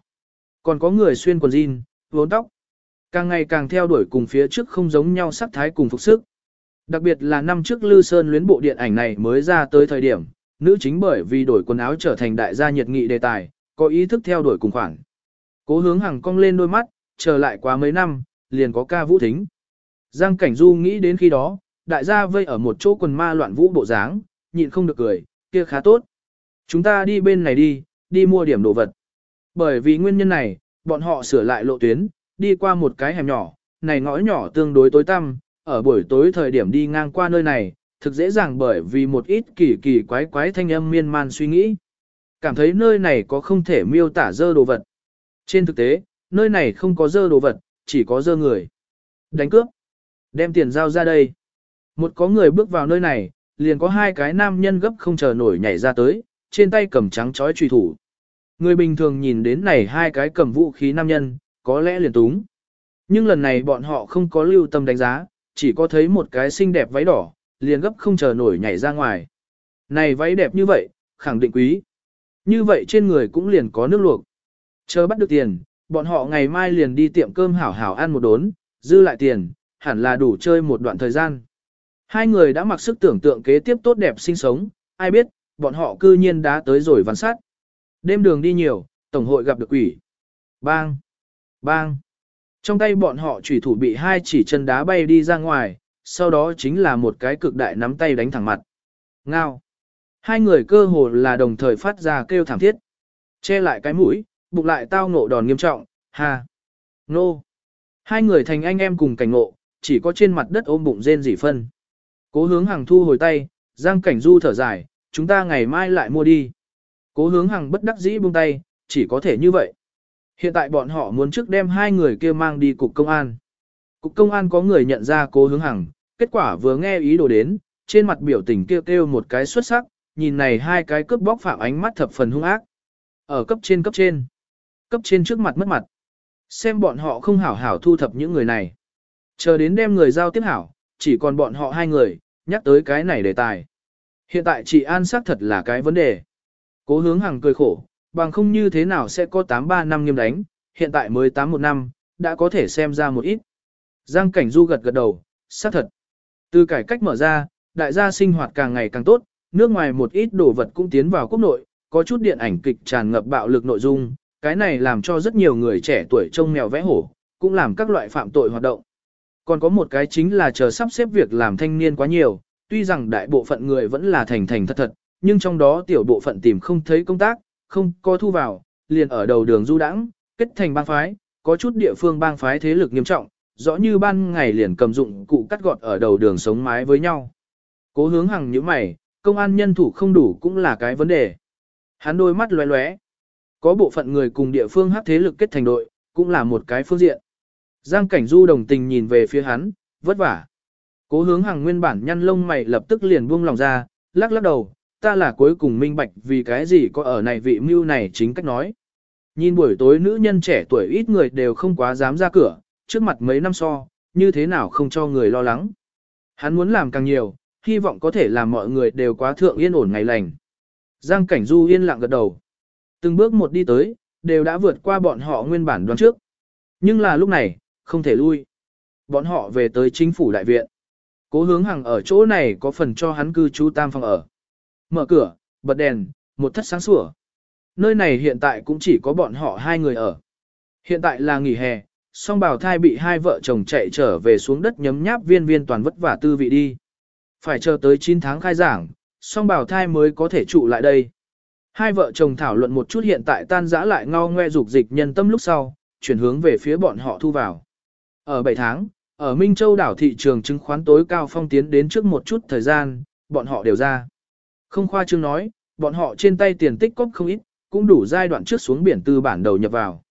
Còn có người xuyên quần jean, vốn tóc. Càng ngày càng theo đuổi cùng phía trước không giống nhau sắc thái cùng phục sức. Đặc biệt là năm trước Lư Sơn luyến bộ điện ảnh này mới ra tới thời điểm, nữ chính bởi vì đổi quần áo trở thành đại gia nhiệt nghị đề tài, có ý thức theo đuổi cùng khoảng. Cố hướng hàng cong lên đôi mắt, chờ lại quá mấy năm, liền có ca vũ thính. Giang Cảnh Du nghĩ đến khi đó, đại gia vây ở một chỗ quần ma loạn vũ bộ dáng, nhịn không được cười, kia khá tốt. Chúng ta đi bên này đi, đi mua điểm đồ vật. Bởi vì nguyên nhân này, bọn họ sửa lại lộ tuyến, đi qua một cái hẻm nhỏ, này ngõ nhỏ tương đối tối tăm, ở buổi tối thời điểm đi ngang qua nơi này, thực dễ dàng bởi vì một ít kỳ kỳ quái quái thanh âm miên man suy nghĩ. Cảm thấy nơi này có không thể miêu tả dơ đồ vật. Trên thực tế, nơi này không có dơ đồ vật, chỉ có dơ người. Đánh cướp. Đem tiền giao ra đây. Một có người bước vào nơi này, liền có hai cái nam nhân gấp không chờ nổi nhảy ra tới, trên tay cầm trắng chói truy thủ. Người bình thường nhìn đến này hai cái cầm vũ khí nam nhân, có lẽ liền túng. Nhưng lần này bọn họ không có lưu tâm đánh giá, chỉ có thấy một cái xinh đẹp váy đỏ, liền gấp không chờ nổi nhảy ra ngoài. Này váy đẹp như vậy, khẳng định quý. Như vậy trên người cũng liền có nước luộc. Chờ bắt được tiền, bọn họ ngày mai liền đi tiệm cơm hảo hảo ăn một đốn, dư lại tiền, hẳn là đủ chơi một đoạn thời gian. Hai người đã mặc sức tưởng tượng kế tiếp tốt đẹp sinh sống, ai biết, bọn họ cư nhiên đã tới rồi văn sát. Đêm đường đi nhiều, tổng hội gặp được quỷ. Bang! Bang! Trong tay bọn họ chủy thủ bị hai chỉ chân đá bay đi ra ngoài, sau đó chính là một cái cực đại nắm tay đánh thẳng mặt. Ngao! Hai người cơ hồ là đồng thời phát ra kêu thảm thiết. Che lại cái mũi, bụng lại tao ngộ đòn nghiêm trọng, ha! Nô! Hai người thành anh em cùng cảnh ngộ, chỉ có trên mặt đất ôm bụng rên rỉ phân. Cố hướng hàng thu hồi tay, giang cảnh du thở dài, chúng ta ngày mai lại mua đi. Cố hướng hàng bất đắc dĩ buông tay, chỉ có thể như vậy. Hiện tại bọn họ muốn trước đem hai người kia mang đi cục công an. Cục công an có người nhận ra cố hướng Hằng. kết quả vừa nghe ý đồ đến, trên mặt biểu tình kêu kêu một cái xuất sắc, nhìn này hai cái cướp bóc phạm ánh mắt thập phần hung ác. Ở cấp trên cấp trên, cấp trên trước mặt mất mặt. Xem bọn họ không hảo hảo thu thập những người này. Chờ đến đem người giao tiếp hảo, chỉ còn bọn họ hai người, nhắc tới cái này đề tài. Hiện tại chị An xác thật là cái vấn đề. Cố hướng hàng cười khổ, bằng không như thế nào sẽ có 83 năm nghiêm đánh, hiện tại mới 81 năm, đã có thể xem ra một ít. Giang Cảnh Du gật gật đầu, xác thật. Từ cải cách mở ra, đại gia sinh hoạt càng ngày càng tốt, nước ngoài một ít đồ vật cũng tiến vào quốc nội, có chút điện ảnh kịch tràn ngập bạo lực nội dung, cái này làm cho rất nhiều người trẻ tuổi trông mèo vẽ hổ, cũng làm các loại phạm tội hoạt động. Còn có một cái chính là chờ sắp xếp việc làm thanh niên quá nhiều, tuy rằng đại bộ phận người vẫn là thành thành thật thật, nhưng trong đó tiểu bộ phận tìm không thấy công tác, không có thu vào, liền ở đầu đường du đãng, kết thành bang phái, có chút địa phương bang phái thế lực nghiêm trọng, rõ như ban ngày liền cầm dụng cụ cắt gọt ở đầu đường sống mái với nhau. Cố hướng hàng như mày, công an nhân thủ không đủ cũng là cái vấn đề. Hắn đôi mắt lóe lóe. Có bộ phận người cùng địa phương hát thế lực kết thành đội, cũng là một cái phương diện. Giang cảnh du đồng tình nhìn về phía hắn, vất vả. Cố hướng hàng nguyên bản nhăn lông mày lập tức liền buông lòng ra, lắc lắc đầu, ta là cuối cùng minh bạch vì cái gì có ở này vị mưu này chính cách nói. Nhìn buổi tối nữ nhân trẻ tuổi ít người đều không quá dám ra cửa, trước mặt mấy năm so, như thế nào không cho người lo lắng. Hắn muốn làm càng nhiều, hy vọng có thể làm mọi người đều quá thượng yên ổn ngày lành. Giang Cảnh Du yên lặng gật đầu. Từng bước một đi tới, đều đã vượt qua bọn họ nguyên bản đoán trước. Nhưng là lúc này, không thể lui. Bọn họ về tới chính phủ đại viện. Cố hướng hàng ở chỗ này có phần cho hắn cư trú tam phòng ở. Mở cửa, bật đèn, một thất sáng sủa. Nơi này hiện tại cũng chỉ có bọn họ hai người ở. Hiện tại là nghỉ hè, song bào thai bị hai vợ chồng chạy trở về xuống đất nhấm nháp viên viên toàn vất vả tư vị đi. Phải chờ tới 9 tháng khai giảng, song bào thai mới có thể trụ lại đây. Hai vợ chồng thảo luận một chút hiện tại tan giã lại ngao ngoe dục dịch nhân tâm lúc sau, chuyển hướng về phía bọn họ thu vào. Ở 7 tháng, ở Minh Châu đảo thị trường chứng khoán tối cao phong tiến đến trước một chút thời gian, bọn họ đều ra. Không khoa trương nói, bọn họ trên tay tiền tích cóp không ít, cũng đủ giai đoạn trước xuống biển tư bản đầu nhập vào.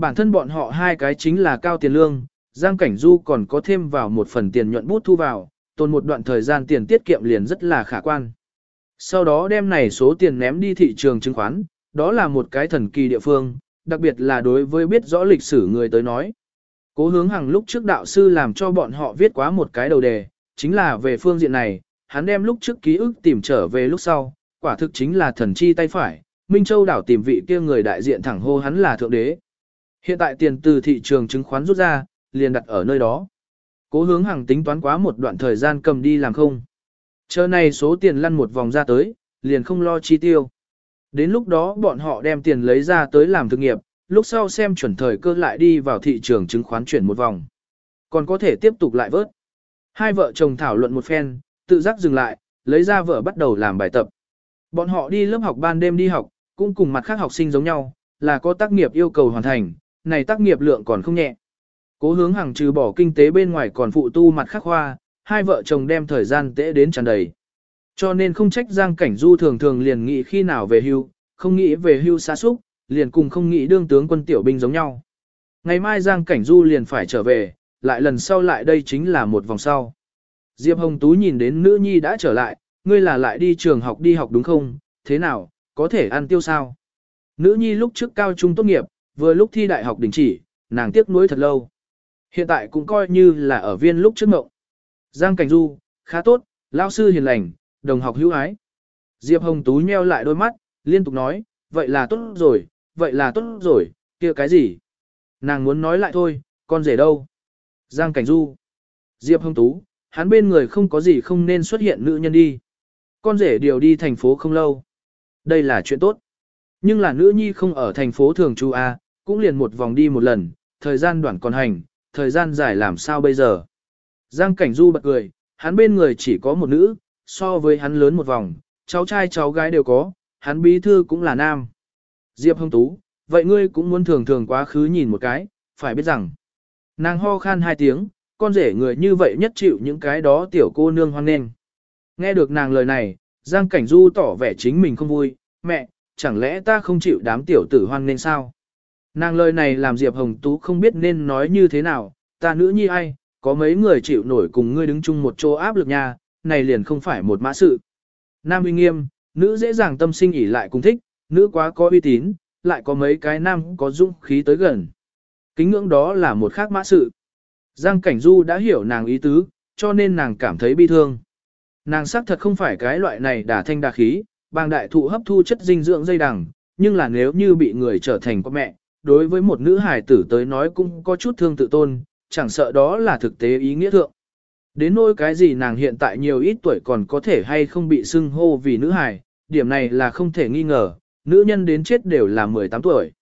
Bản thân bọn họ hai cái chính là cao tiền lương, Giang Cảnh Du còn có thêm vào một phần tiền nhuận bút thu vào, tồn một đoạn thời gian tiền tiết kiệm liền rất là khả quan. Sau đó đem này số tiền ném đi thị trường chứng khoán, đó là một cái thần kỳ địa phương, đặc biệt là đối với biết rõ lịch sử người tới nói. Cố hướng hàng lúc trước đạo sư làm cho bọn họ viết quá một cái đầu đề, chính là về phương diện này, hắn đem lúc trước ký ức tìm trở về lúc sau, quả thực chính là thần chi tay phải, Minh Châu đảo tìm vị kia người đại diện thẳng hô hắn là thượng đế. Hiện tại tiền từ thị trường chứng khoán rút ra, liền đặt ở nơi đó. Cố hướng hàng tính toán quá một đoạn thời gian cầm đi làm không. Chờ này số tiền lăn một vòng ra tới, liền không lo chi tiêu. Đến lúc đó bọn họ đem tiền lấy ra tới làm thực nghiệp, lúc sau xem chuẩn thời cơ lại đi vào thị trường chứng khoán chuyển một vòng. Còn có thể tiếp tục lại vớt. Hai vợ chồng thảo luận một phen, tự giác dừng lại, lấy ra vợ bắt đầu làm bài tập. Bọn họ đi lớp học ban đêm đi học, cũng cùng mặt khác học sinh giống nhau, là có tác nghiệp yêu cầu hoàn thành, này tác nghiệp lượng còn không nhẹ. Cố hướng hàng trừ bỏ kinh tế bên ngoài còn phụ tu mặt khác khoa, hai vợ chồng đem thời gian tễ đến tràn đầy. Cho nên không trách Giang Cảnh Du thường thường liền nghĩ khi nào về hưu, không nghĩ về hưu xa xúc, liền cùng không nghĩ đương tướng quân tiểu binh giống nhau. Ngày mai Giang Cảnh Du liền phải trở về, lại lần sau lại đây chính là một vòng sau. Diệp Hồng Tú nhìn đến nữ nhi đã trở lại, ngươi là lại đi trường học đi học đúng không, thế nào, có thể ăn tiêu sao? Nữ nhi lúc trước cao trung tốt nghiệp, vừa lúc thi đại học đình chỉ, nàng tiếc nuối thật lâu. Hiện tại cũng coi như là ở viên lúc trước mộng. Giang Cảnh Du, khá tốt, lao sư hiền lành, đồng học hữu ái. Diệp Hồng Tú nheo lại đôi mắt, liên tục nói, vậy là tốt rồi, vậy là tốt rồi, kia cái gì? Nàng muốn nói lại thôi, con rể đâu? Giang Cảnh Du. Diệp Hồng Tú, hắn bên người không có gì không nên xuất hiện nữ nhân đi. Con rể điều đi thành phố không lâu. Đây là chuyện tốt. Nhưng là nữ nhi không ở thành phố thường trú A, cũng liền một vòng đi một lần, thời gian đoạn còn hành, thời gian dài làm sao bây giờ. Giang Cảnh Du bật cười, hắn bên người chỉ có một nữ, so với hắn lớn một vòng, cháu trai cháu gái đều có, hắn bí thư cũng là nam. Diệp Hồng Tú, vậy ngươi cũng muốn thường thường quá khứ nhìn một cái, phải biết rằng. Nàng ho khan hai tiếng, con rể người như vậy nhất chịu những cái đó tiểu cô nương hoang nên. Nghe được nàng lời này, Giang Cảnh Du tỏ vẻ chính mình không vui, mẹ, chẳng lẽ ta không chịu đám tiểu tử hoang nên sao? Nàng lời này làm Diệp Hồng Tú không biết nên nói như thế nào, ta nữ nhi ai, có mấy người chịu nổi cùng ngươi đứng chung một chỗ áp lực nha, này liền không phải một mã sự. Nam uy nghiêm, nữ dễ dàng tâm sinh ỉ lại cùng thích, nữ quá có uy tín, lại có mấy cái nam có dũng khí tới gần. Kính ngưỡng đó là một khác mã sự. Giang Cảnh Du đã hiểu nàng ý tứ, cho nên nàng cảm thấy bi thương. Nàng xác thật không phải cái loại này đả thanh đả khí, bàng đại thụ hấp thu chất dinh dưỡng dây đằng, nhưng là nếu như bị người trở thành con mẹ, đối với một nữ hài tử tới nói cũng có chút thương tự tôn, chẳng sợ đó là thực tế ý nghĩa thượng. Đến nỗi cái gì nàng hiện tại nhiều ít tuổi còn có thể hay không bị xưng hô vì nữ hài, điểm này là không thể nghi ngờ, nữ nhân đến chết đều là 18 tuổi.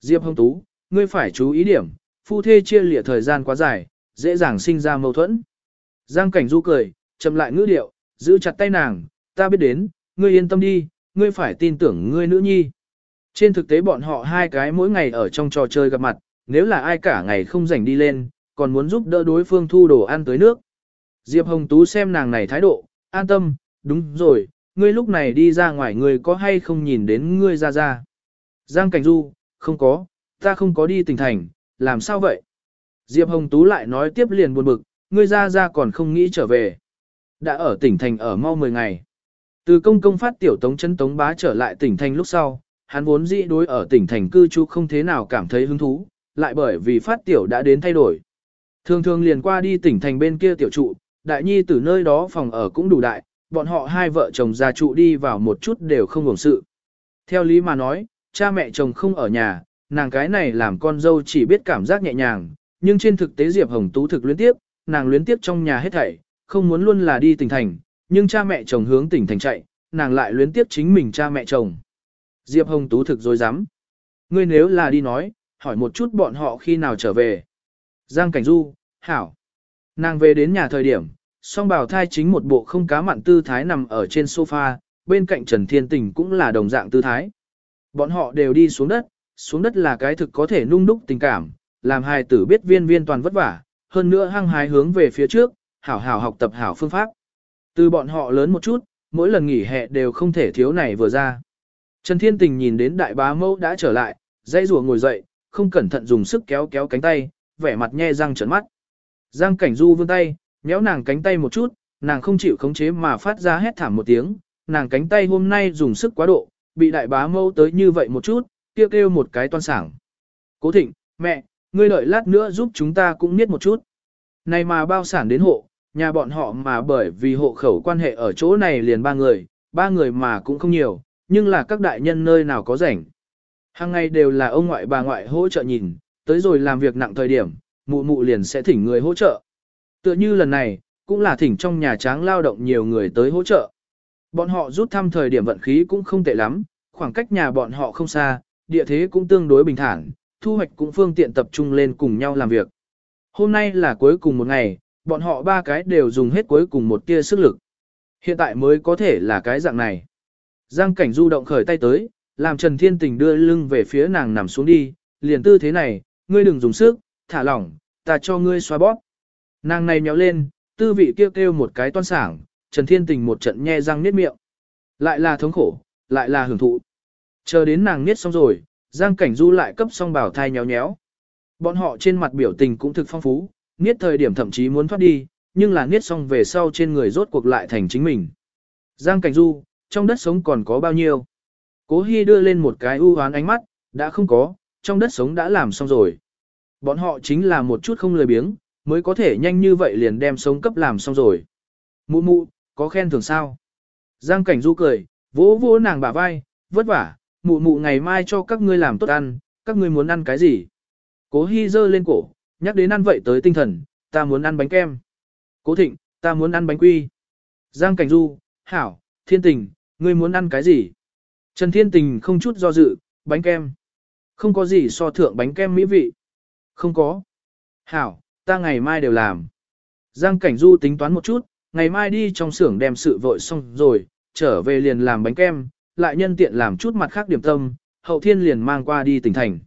Diệp Hồng Tú, ngươi phải chú ý điểm, phu thê chia lịa thời gian quá dài, dễ dàng sinh ra mâu thuẫn. Giang Cảnh Du cười, chậm lại ngữ điệu, giữ chặt tay nàng, ta biết đến, ngươi yên tâm đi, ngươi phải tin tưởng ngươi nữ nhi. Trên thực tế bọn họ hai cái mỗi ngày ở trong trò chơi gặp mặt, nếu là ai cả ngày không rảnh đi lên, còn muốn giúp đỡ đối phương thu đồ ăn tới nước. Diệp Hồng Tú xem nàng này thái độ, an tâm, đúng rồi, ngươi lúc này đi ra ngoài ngươi có hay không nhìn đến ngươi ra ra. Giang Cảnh Du, không có, ta không có đi tỉnh thành, làm sao vậy? Diệp Hồng Tú lại nói tiếp liền buồn bực, ngươi ra ra còn không nghĩ trở về. Đã ở tỉnh thành ở mau 10 ngày. Từ công công phát tiểu tống chân tống bá trở lại tỉnh thành lúc sau, hắn vốn dĩ đối ở tỉnh thành cư trú không thế nào cảm thấy hứng thú, lại bởi vì phát tiểu đã đến thay đổi. Thường thường liền qua đi tỉnh thành bên kia tiểu trụ, đại nhi từ nơi đó phòng ở cũng đủ đại, bọn họ hai vợ chồng già trụ đi vào một chút đều không hưởng sự. Theo lý mà nói, cha mẹ chồng không ở nhà, nàng cái này làm con dâu chỉ biết cảm giác nhẹ nhàng, nhưng trên thực tế Diệp Hồng Tú thực luyến tiếp, nàng luyến tiếp trong nhà hết thảy, không muốn luôn là đi tỉnh thành, nhưng cha mẹ chồng hướng tỉnh thành chạy, nàng lại luyến tiếp chính mình cha mẹ chồng. Diệp Hồng Tú thực dối dám. Ngươi nếu là đi nói, hỏi một chút bọn họ khi nào trở về. Giang Cảnh Du, Hảo. Nàng về đến nhà thời điểm, song bào thai chính một bộ không cá mặn tư thái nằm ở trên sofa, bên cạnh Trần Thiên Tình cũng là đồng dạng tư thái. Bọn họ đều đi xuống đất, xuống đất là cái thực có thể nung đúc tình cảm, làm hài tử biết viên viên toàn vất vả, hơn nữa hăng hái hướng về phía trước, hảo hảo học tập hảo phương pháp. Từ bọn họ lớn một chút, mỗi lần nghỉ hè đều không thể thiếu này vừa ra. Trần Thiên Tình nhìn đến đại bá mẫu đã trở lại, dây rùa ngồi dậy, không cẩn thận dùng sức kéo kéo cánh tay, vẻ mặt nhe răng trợn mắt. Giang Cảnh Du vươn tay, nhéo nàng cánh tay một chút, nàng không chịu khống chế mà phát ra hét thảm một tiếng, nàng cánh tay hôm nay dùng sức quá độ, bị đại bá mẫu tới như vậy một chút, kêu kêu một cái toan sảng. Cố thịnh, mẹ, ngươi đợi lát nữa giúp chúng ta cũng niết một chút. Này mà bao sản đến hộ, nhà bọn họ mà bởi vì hộ khẩu quan hệ ở chỗ này liền ba người, ba người mà cũng không nhiều, nhưng là các đại nhân nơi nào có rảnh. Hàng ngày đều là ông ngoại bà ngoại hỗ trợ nhìn, tới rồi làm việc nặng thời điểm, mụ mụ liền sẽ thỉnh người hỗ trợ. Tựa như lần này, cũng là thỉnh trong nhà tráng lao động nhiều người tới hỗ trợ. Bọn họ rút thăm thời điểm vận khí cũng không tệ lắm, khoảng cách nhà bọn họ không xa, địa thế cũng tương đối bình thản, thu hoạch cũng phương tiện tập trung lên cùng nhau làm việc. Hôm nay là cuối cùng một ngày, bọn họ ba cái đều dùng hết cuối cùng một tia sức lực. Hiện tại mới có thể là cái dạng này. Giang cảnh du động khởi tay tới, làm Trần Thiên Tình đưa lưng về phía nàng nằm xuống đi, liền tư thế này, ngươi đừng dùng sức, thả lỏng, ta cho ngươi xoa bóp. Nàng này nhéo lên, tư vị kêu kêu một cái toan sảng, Trần Thiên Tình một trận nhe răng niết miệng. Lại là thống khổ, lại là hưởng thụ. Chờ đến nàng niết xong rồi, Giang Cảnh Du lại cấp xong bảo thai nhéo nhéo. Bọn họ trên mặt biểu tình cũng thực phong phú, niết thời điểm thậm chí muốn thoát đi, nhưng là niết xong về sau trên người rốt cuộc lại thành chính mình. Giang Cảnh Du, trong đất sống còn có bao nhiêu? Cố Hi đưa lên một cái ưu hoán ánh mắt, đã không có, trong đất sống đã làm xong rồi. Bọn họ chính là một chút không lười biếng, mới có thể nhanh như vậy liền đem sống cấp làm xong rồi. Mụ mụ, có khen thưởng sao? Giang Cảnh Du cười, vỗ vỗ nàng bả vai, vất vả, mụ mụ ngày mai cho các ngươi làm tốt ăn, các ngươi muốn ăn cái gì? Cố Hi giơ lên cổ, nhắc đến ăn vậy tới tinh thần, ta muốn ăn bánh kem. Cố Thịnh, ta muốn ăn bánh quy. Giang Cảnh Du, Hảo, Thiên Tình, ngươi muốn ăn cái gì? Trần Thiên Tình không chút do dự, bánh kem. Không có gì so thượng bánh kem mỹ vị. Không có. Hảo, ta ngày mai đều làm. Giang Cảnh Du tính toán một chút, ngày mai đi trong xưởng đem sự vội xong rồi, trở về liền làm bánh kem, lại nhân tiện làm chút mặt khác điểm tâm, hậu thiên liền mang qua đi tỉnh thành.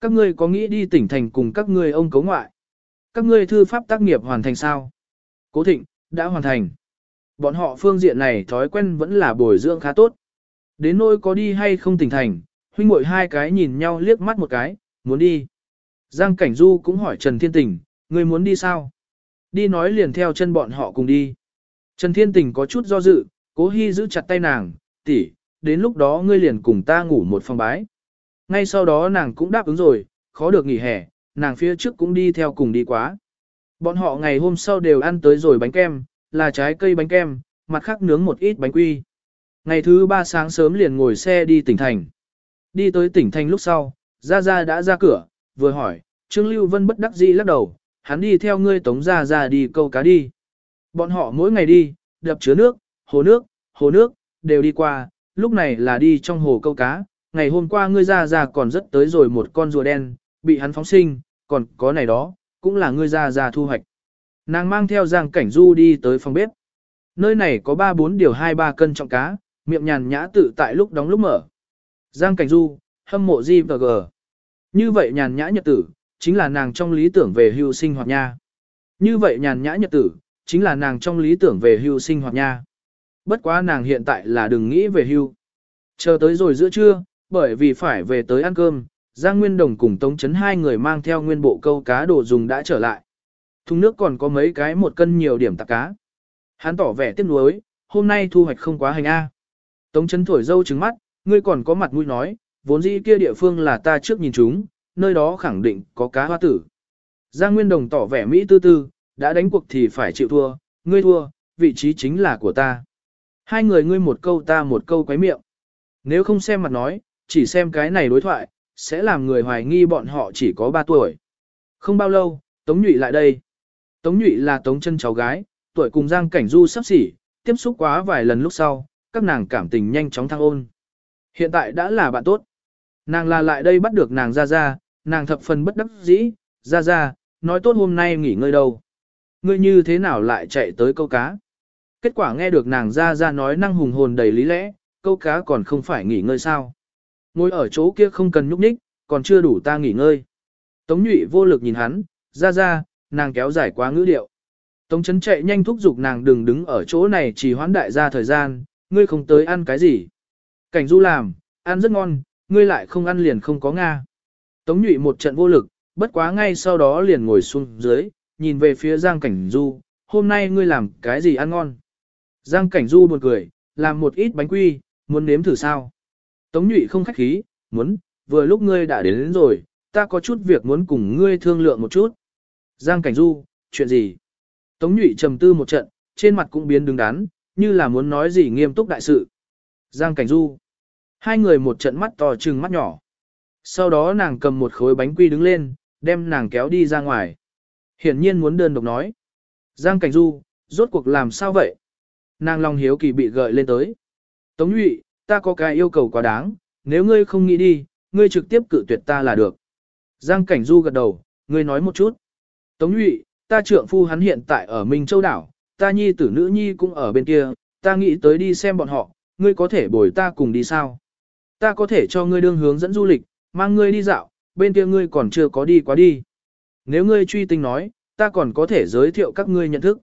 Các ngươi có nghĩ đi tỉnh thành cùng các ngươi ông cấu ngoại? Các ngươi thư pháp tác nghiệp hoàn thành sao? Cố thịnh, đã hoàn thành. Bọn họ phương diện này thói quen vẫn là bồi dưỡng khá tốt. Đến nỗi có đi hay không tỉnh thành, huynh muội hai cái nhìn nhau liếc mắt một cái, muốn đi. Giang Cảnh Du cũng hỏi Trần Thiên Tình, người muốn đi sao? Đi nói liền theo chân bọn họ cùng đi. Trần Thiên Tình có chút do dự, cố hy giữ chặt tay nàng, tỷ, đến lúc đó ngươi liền cùng ta ngủ một phòng bái. Ngay sau đó nàng cũng đáp ứng rồi, khó được nghỉ hè, nàng phía trước cũng đi theo cùng đi quá. Bọn họ ngày hôm sau đều ăn tới rồi bánh kem, là trái cây bánh kem, mặt khác nướng một ít bánh quy. Ngày thứ ba sáng sớm liền ngồi xe đi tỉnh thành. Đi tới tỉnh thành lúc sau, Gia Gia đã ra cửa, vừa hỏi, Trương Lưu Vân bất đắc dĩ lắc đầu, hắn đi theo ngươi tống Gia Gia đi câu cá đi. Bọn họ mỗi ngày đi, đập chứa nước, hồ nước, hồ nước, đều đi qua, lúc này là đi trong hồ câu cá. Ngày hôm qua ngươi Gia Gia còn rất tới rồi một con rùa đen, bị hắn phóng sinh, còn có này đó, cũng là ngươi Gia Gia thu hoạch. Nàng mang theo Giang Cảnh Du đi tới phòng bếp. Nơi này có 3-4 điều 2-3 cân trọng cá, miệng nhàn nhã tự tại lúc đóng lúc mở. Giang Cảnh Du, hâm mộ Di và G. Như vậy nhàn nhã nhật tử, chính là nàng trong lý tưởng về hưu sinh hoạt nha. Như vậy nhàn nhã nhật tử, chính là nàng trong lý tưởng về hưu sinh hoạt nha. Bất quá nàng hiện tại là đừng nghĩ về hưu. Chờ tới rồi giữa trưa, bởi vì phải về tới ăn cơm, Giang Nguyên Đồng cùng Tống Chấn hai người mang theo nguyên bộ câu cá đồ dùng đã trở lại. Thùng nước còn có mấy cái một cân nhiều điểm tạc cá. Hắn tỏ vẻ tiếc nuối, hôm nay thu hoạch không quá hành A. Tống chấn thổi dâu trứng mắt, ngươi còn có mặt mũi nói, vốn dĩ kia địa phương là ta trước nhìn chúng, nơi đó khẳng định có cá hoa tử. Giang Nguyên Đồng tỏ vẻ Mỹ tư tư, đã đánh cuộc thì phải chịu thua, ngươi thua, vị trí chính là của ta. Hai người ngươi một câu ta một câu quấy miệng. Nếu không xem mặt nói, chỉ xem cái này đối thoại, sẽ làm người hoài nghi bọn họ chỉ có 3 tuổi. Không bao lâu, Tống Nhụy lại đây. Tống Nhụy là Tống chân cháu gái, tuổi cùng Giang Cảnh Du sắp xỉ, tiếp xúc quá vài lần lúc sau, các nàng cảm tình nhanh chóng thăng ôn. Hiện tại đã là bạn tốt. Nàng là lại đây bắt được nàng ra ra, nàng thập phần bất đắc dĩ, ra ra, nói tốt hôm nay nghỉ ngơi đâu. Ngươi như thế nào lại chạy tới câu cá? Kết quả nghe được nàng ra ra nói năng hùng hồn đầy lý lẽ, câu cá còn không phải nghỉ ngơi sao. Ngồi ở chỗ kia không cần nhúc nhích, còn chưa đủ ta nghỉ ngơi. Tống nhụy vô lực nhìn hắn, ra ra, nàng kéo dài quá ngữ điệu. Tống chấn chạy nhanh thúc giục nàng đừng đứng ở chỗ này chỉ hoãn đại gia thời gian, ngươi không tới ăn cái gì. Cảnh du làm, ăn rất ngon, ngươi lại không ăn liền không có Nga. Tống nhụy một trận vô lực, bất quá ngay sau đó liền ngồi xuống dưới, nhìn về phía Giang Cảnh Du, hôm nay ngươi làm cái gì ăn ngon. Giang Cảnh Du buồn cười, làm một ít bánh quy, muốn nếm thử sao. Tống nhụy không khách khí, muốn, vừa lúc ngươi đã đến, đến rồi, ta có chút việc muốn cùng ngươi thương lượng một chút. Giang Cảnh Du, chuyện gì? Tống nhụy trầm tư một trận, trên mặt cũng biến đứng đắn, như là muốn nói gì nghiêm túc đại sự. Giang Cảnh Du. Hai người một trận mắt to trừng mắt nhỏ. Sau đó nàng cầm một khối bánh quy đứng lên, đem nàng kéo đi ra ngoài. Hiển nhiên muốn đơn độc nói. Giang Cảnh Du, rốt cuộc làm sao vậy? Nàng lòng hiếu kỳ bị gợi lên tới. Tống nhụy, ta có cái yêu cầu quá đáng, nếu ngươi không nghĩ đi, ngươi trực tiếp cự tuyệt ta là được. Giang Cảnh Du gật đầu, ngươi nói một chút. Tống nhụy, ta trượng phu hắn hiện tại ở Minh Châu Đảo, ta nhi tử nữ nhi cũng ở bên kia, ta nghĩ tới đi xem bọn họ, ngươi có thể bồi ta cùng đi sao? Ta có thể cho ngươi đương hướng dẫn du lịch, mang ngươi đi dạo, bên kia ngươi còn chưa có đi quá đi. Nếu ngươi truy tinh nói, ta còn có thể giới thiệu các ngươi nhận thức.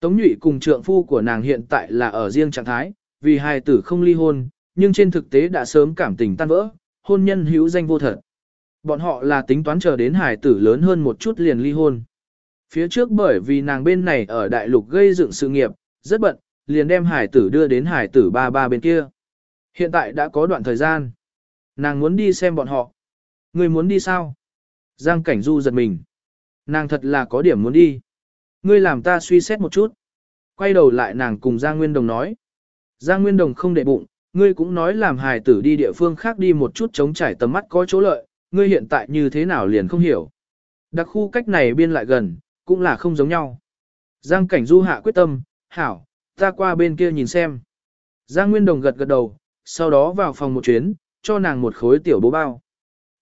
Tống nhụy cùng trượng phu của nàng hiện tại là ở riêng trạng thái, vì hai tử không ly hôn, nhưng trên thực tế đã sớm cảm tình tan vỡ, hôn nhân hữu danh vô thật. Bọn họ là tính toán chờ đến hải tử lớn hơn một chút liền ly hôn. Phía trước bởi vì nàng bên này ở đại lục gây dựng sự nghiệp, rất bận, liền đem hải tử đưa đến hải tử ba ba bên kia. Hiện tại đã có đoạn thời gian. Nàng muốn đi xem bọn họ. Người muốn đi sao? Giang Cảnh Du giật mình. Nàng thật là có điểm muốn đi. Ngươi làm ta suy xét một chút. Quay đầu lại nàng cùng Giang Nguyên Đồng nói. Giang Nguyên Đồng không để bụng, ngươi cũng nói làm hài tử đi địa phương khác đi một chút chống trải tầm mắt có chỗ lợi, ngươi hiện tại như thế nào liền không hiểu. Đặc khu cách này biên lại gần, cũng là không giống nhau. Giang Cảnh Du hạ quyết tâm, hảo, ta qua bên kia nhìn xem. Giang Nguyên Đồng gật gật đầu, sau đó vào phòng một chuyến, cho nàng một khối tiểu bố bao.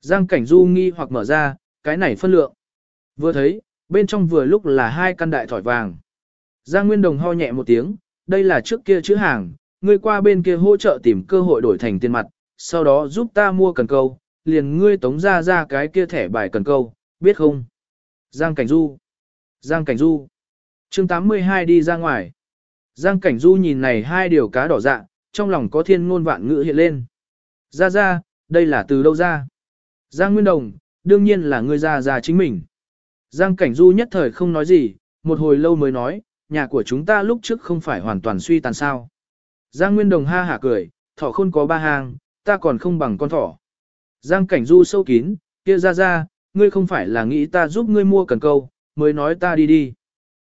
Giang Cảnh Du nghi hoặc mở ra, cái này phân lượng. Vừa thấy, bên trong vừa lúc là hai căn đại thỏi vàng. Giang Nguyên Đồng ho nhẹ một tiếng, đây là trước kia chữ hàng, ngươi qua bên kia hỗ trợ tìm cơ hội đổi thành tiền mặt, sau đó giúp ta mua cần câu, liền ngươi tống ra ra cái kia thẻ bài cần câu, biết không? Giang Cảnh Du Giang Cảnh Du chương 82 đi ra ngoài. Giang Cảnh Du nhìn này hai điều cá đỏ dạ, trong lòng có thiên ngôn vạn ngữ hiện lên. Ra ra, đây là từ đâu ra? Giang Nguyên Đồng, đương nhiên là ngươi ra ra chính mình. Giang Cảnh Du nhất thời không nói gì, một hồi lâu mới nói, nhà của chúng ta lúc trước không phải hoàn toàn suy tàn sao. Giang Nguyên Đồng ha hả cười, thỏ khôn có ba hàng, ta còn không bằng con thỏ. Giang Cảnh Du sâu kín, kia ra ra, ngươi không phải là nghĩ ta giúp ngươi mua cần câu, mới nói ta đi đi.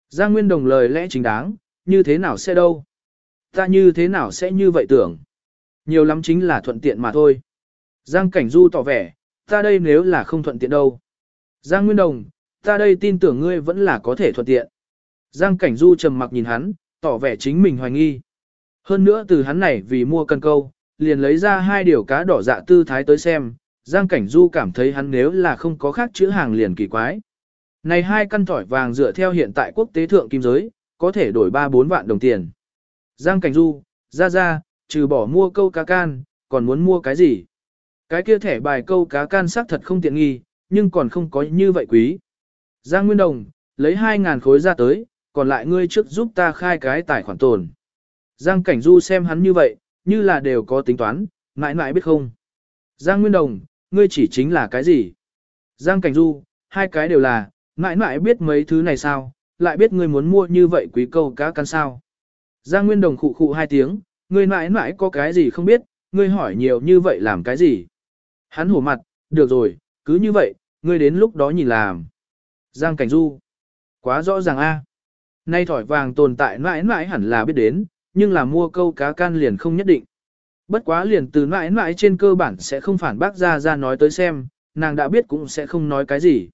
Giang Nguyên Đồng lời lẽ chính đáng, như thế nào sẽ đâu? Ta như thế nào sẽ như vậy tưởng? Nhiều lắm chính là thuận tiện mà thôi. Giang Cảnh Du tỏ vẻ, ta đây nếu là không thuận tiện đâu. Giang Nguyên Đồng, ta đây tin tưởng ngươi vẫn là có thể thuận tiện. Giang Cảnh Du trầm mặc nhìn hắn, tỏ vẻ chính mình hoài nghi. Hơn nữa từ hắn này vì mua cần câu, liền lấy ra hai điều cá đỏ dạ tư thái tới xem, Giang Cảnh Du cảm thấy hắn nếu là không có khác chữ hàng liền kỳ quái. Này hai căn tỏi vàng dựa theo hiện tại quốc tế thượng kim giới, có thể đổi 3-4 vạn đồng tiền. Giang Cảnh Du, ra ra, trừ bỏ mua câu cá can, còn muốn mua cái gì? Cái kia thẻ bài câu cá can xác thật không tiện nghi, nhưng còn không có như vậy quý. Giang Nguyên Đồng, lấy 2.000 khối ra tới, còn lại ngươi trước giúp ta khai cái tài khoản tồn. Giang Cảnh Du xem hắn như vậy, như là đều có tính toán, mãi mãi biết không. Giang Nguyên Đồng, ngươi chỉ chính là cái gì? Giang Cảnh Du, hai cái đều là, mãi mãi biết mấy thứ này sao, lại biết ngươi muốn mua như vậy quý câu cá căn sao. Giang Nguyên Đồng khụ khụ hai tiếng, ngươi mãi mãi có cái gì không biết, ngươi hỏi nhiều như vậy làm cái gì? Hắn hổ mặt, được rồi, cứ như vậy, ngươi đến lúc đó nhìn làm. Giang Cảnh Du, quá rõ ràng a. Nay thỏi vàng tồn tại mãi mãi hẳn là biết đến, nhưng là mua câu cá can liền không nhất định. Bất quá liền từ mãi mãi trên cơ bản sẽ không phản bác ra ra nói tới xem, nàng đã biết cũng sẽ không nói cái gì.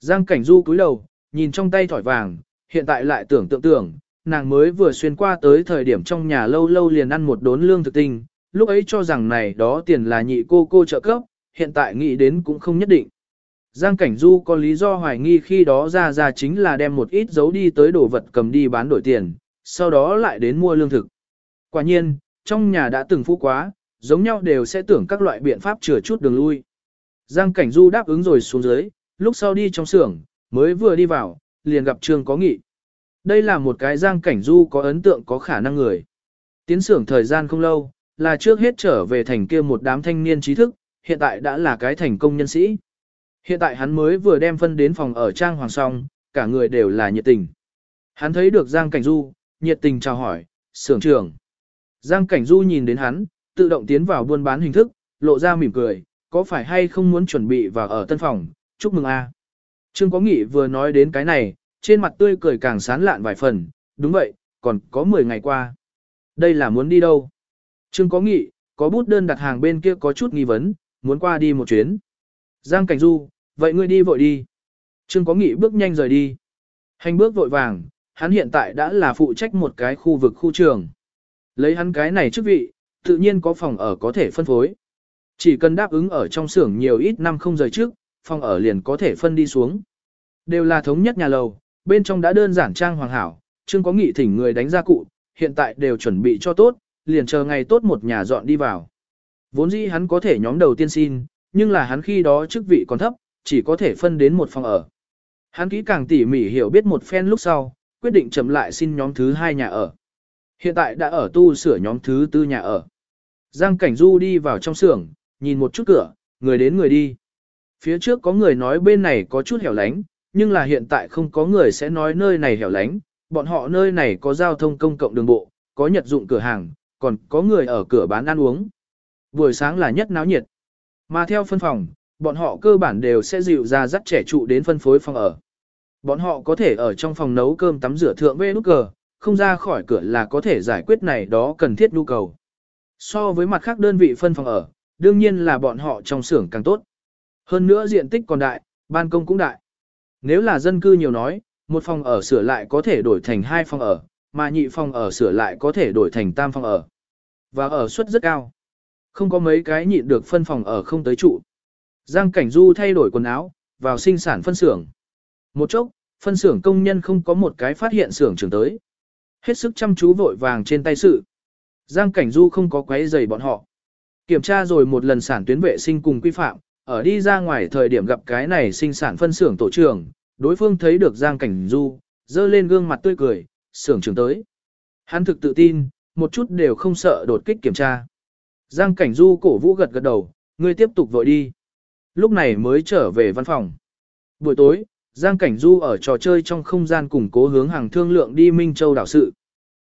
Giang cảnh du cúi đầu, nhìn trong tay thỏi vàng, hiện tại lại tưởng tượng tưởng, nàng mới vừa xuyên qua tới thời điểm trong nhà lâu lâu liền ăn một đốn lương thực tinh, lúc ấy cho rằng này đó tiền là nhị cô cô trợ cấp, hiện tại nghĩ đến cũng không nhất định. Giang Cảnh Du có lý do hoài nghi khi đó ra ra chính là đem một ít dấu đi tới đồ vật cầm đi bán đổi tiền, sau đó lại đến mua lương thực. Quả nhiên, trong nhà đã từng phú quá, giống nhau đều sẽ tưởng các loại biện pháp chừa chút đường lui. Giang Cảnh Du đáp ứng rồi xuống dưới, lúc sau đi trong xưởng, mới vừa đi vào, liền gặp Trương Có Nghị. Đây là một cái Giang Cảnh Du có ấn tượng có khả năng người. Tiến xưởng thời gian không lâu, là trước hết trở về thành kia một đám thanh niên trí thức, hiện tại đã là cái thành công nhân sĩ. Hiện tại hắn mới vừa đem phân đến phòng ở Trang Hoàng song, cả người đều là nhiệt tình. Hắn thấy được Giang Cảnh Du, nhiệt tình chào hỏi, sưởng trưởng. Giang Cảnh Du nhìn đến hắn, tự động tiến vào buôn bán hình thức, lộ ra mỉm cười, có phải hay không muốn chuẩn bị vào ở tân phòng, chúc mừng a. Trương Có Nghị vừa nói đến cái này, trên mặt tươi cười càng sán lạn vài phần, đúng vậy, còn có 10 ngày qua. Đây là muốn đi đâu? Trương Có Nghị, có bút đơn đặt hàng bên kia có chút nghi vấn, muốn qua đi một chuyến. Giang Cảnh Du, vậy ngươi đi vội đi. Trương Có Nghị bước nhanh rời đi. Hành bước vội vàng, hắn hiện tại đã là phụ trách một cái khu vực khu trường. Lấy hắn cái này chức vị, tự nhiên có phòng ở có thể phân phối. Chỉ cần đáp ứng ở trong xưởng nhiều ít năm không rời trước, phòng ở liền có thể phân đi xuống. Đều là thống nhất nhà lầu, bên trong đã đơn giản trang hoàng hảo, chưa có nghị thỉnh người đánh ra cụ, hiện tại đều chuẩn bị cho tốt, liền chờ ngày tốt một nhà dọn đi vào. Vốn dĩ hắn có thể nhóm đầu tiên xin, nhưng là hắn khi đó chức vị còn thấp, chỉ có thể phân đến một phòng ở. Hắn kỹ càng tỉ mỉ hiểu biết một phen lúc sau, quyết định chậm lại xin nhóm thứ hai nhà ở. Hiện tại đã ở tu sửa nhóm thứ tư nhà ở. Giang Cảnh Du đi vào trong xưởng, nhìn một chút cửa, người đến người đi. Phía trước có người nói bên này có chút hẻo lánh, nhưng là hiện tại không có người sẽ nói nơi này hẻo lánh, bọn họ nơi này có giao thông công cộng đường bộ, có nhật dụng cửa hàng, còn có người ở cửa bán ăn uống. Buổi sáng là nhất náo nhiệt. Mà theo phân phòng, bọn họ cơ bản đều sẽ dịu ra dắt trẻ trụ đến phân phối phòng ở. Bọn họ có thể ở trong phòng nấu cơm tắm rửa thượng vê nút cờ, không ra khỏi cửa là có thể giải quyết này đó cần thiết nhu cầu. So với mặt khác đơn vị phân phòng ở, đương nhiên là bọn họ trong xưởng càng tốt. Hơn nữa diện tích còn đại, ban công cũng đại. Nếu là dân cư nhiều nói, một phòng ở sửa lại có thể đổi thành hai phòng ở, mà nhị phòng ở sửa lại có thể đổi thành tam phòng ở. Và ở suất rất cao. Không có mấy cái nhịn được phân phòng ở không tới trụ. Giang Cảnh Du thay đổi quần áo, vào sinh sản phân xưởng. Một chốc, phân xưởng công nhân không có một cái phát hiện xưởng trưởng tới. Hết sức chăm chú vội vàng trên tay sự. Giang Cảnh Du không có quấy giày bọn họ. Kiểm tra rồi một lần sản tuyến vệ sinh cùng quy phạm, ở đi ra ngoài thời điểm gặp cái này sinh sản phân xưởng tổ trưởng, đối phương thấy được Giang Cảnh Du, dơ lên gương mặt tươi cười, xưởng trưởng tới. Hắn thực tự tin, một chút đều không sợ đột kích kiểm tra. Giang Cảnh Du cổ vũ gật gật đầu, ngươi tiếp tục vội đi. Lúc này mới trở về văn phòng. Buổi tối, Giang Cảnh Du ở trò chơi trong không gian cùng cố hướng hàng thương lượng đi Minh Châu đảo sự.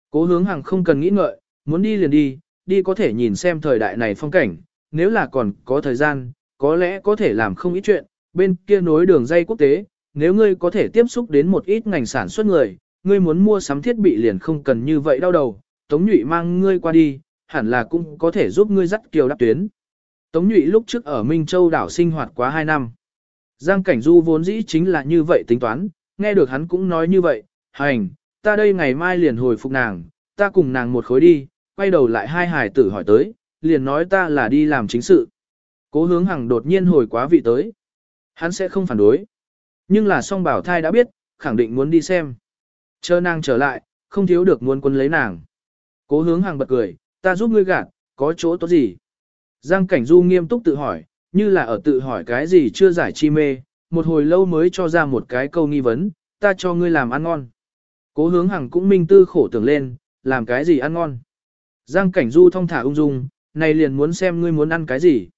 Cố hướng hàng không cần nghĩ ngợi, muốn đi liền đi, đi có thể nhìn xem thời đại này phong cảnh, nếu là còn có thời gian, có lẽ có thể làm không ít chuyện, bên kia nối đường dây quốc tế, nếu ngươi có thể tiếp xúc đến một ít ngành sản xuất người, ngươi muốn mua sắm thiết bị liền không cần như vậy đau đầu, Tống Nhụy mang ngươi qua đi, hẳn là cũng có thể giúp ngươi dắt kiều đáp tuyến. Tống Nhụy lúc trước ở Minh Châu đảo sinh hoạt quá 2 năm. Giang Cảnh Du vốn dĩ chính là như vậy tính toán, nghe được hắn cũng nói như vậy, hành, ta đây ngày mai liền hồi phục nàng, ta cùng nàng một khối đi, quay đầu lại hai hải tử hỏi tới, liền nói ta là đi làm chính sự. Cố hướng hằng đột nhiên hồi quá vị tới. Hắn sẽ không phản đối. Nhưng là song bảo thai đã biết, khẳng định muốn đi xem. Chờ nàng trở lại, không thiếu được muốn quân lấy nàng. Cố hướng hằng bật cười, ta giúp ngươi gạt, có chỗ tốt gì? Giang Cảnh Du nghiêm túc tự hỏi, như là ở tự hỏi cái gì chưa giải chi mê, một hồi lâu mới cho ra một cái câu nghi vấn, ta cho ngươi làm ăn ngon. Cố hướng hằng cũng minh tư khổ tưởng lên, làm cái gì ăn ngon. Giang cảnh du thong thả ung dung, này liền muốn xem ngươi muốn ăn cái gì.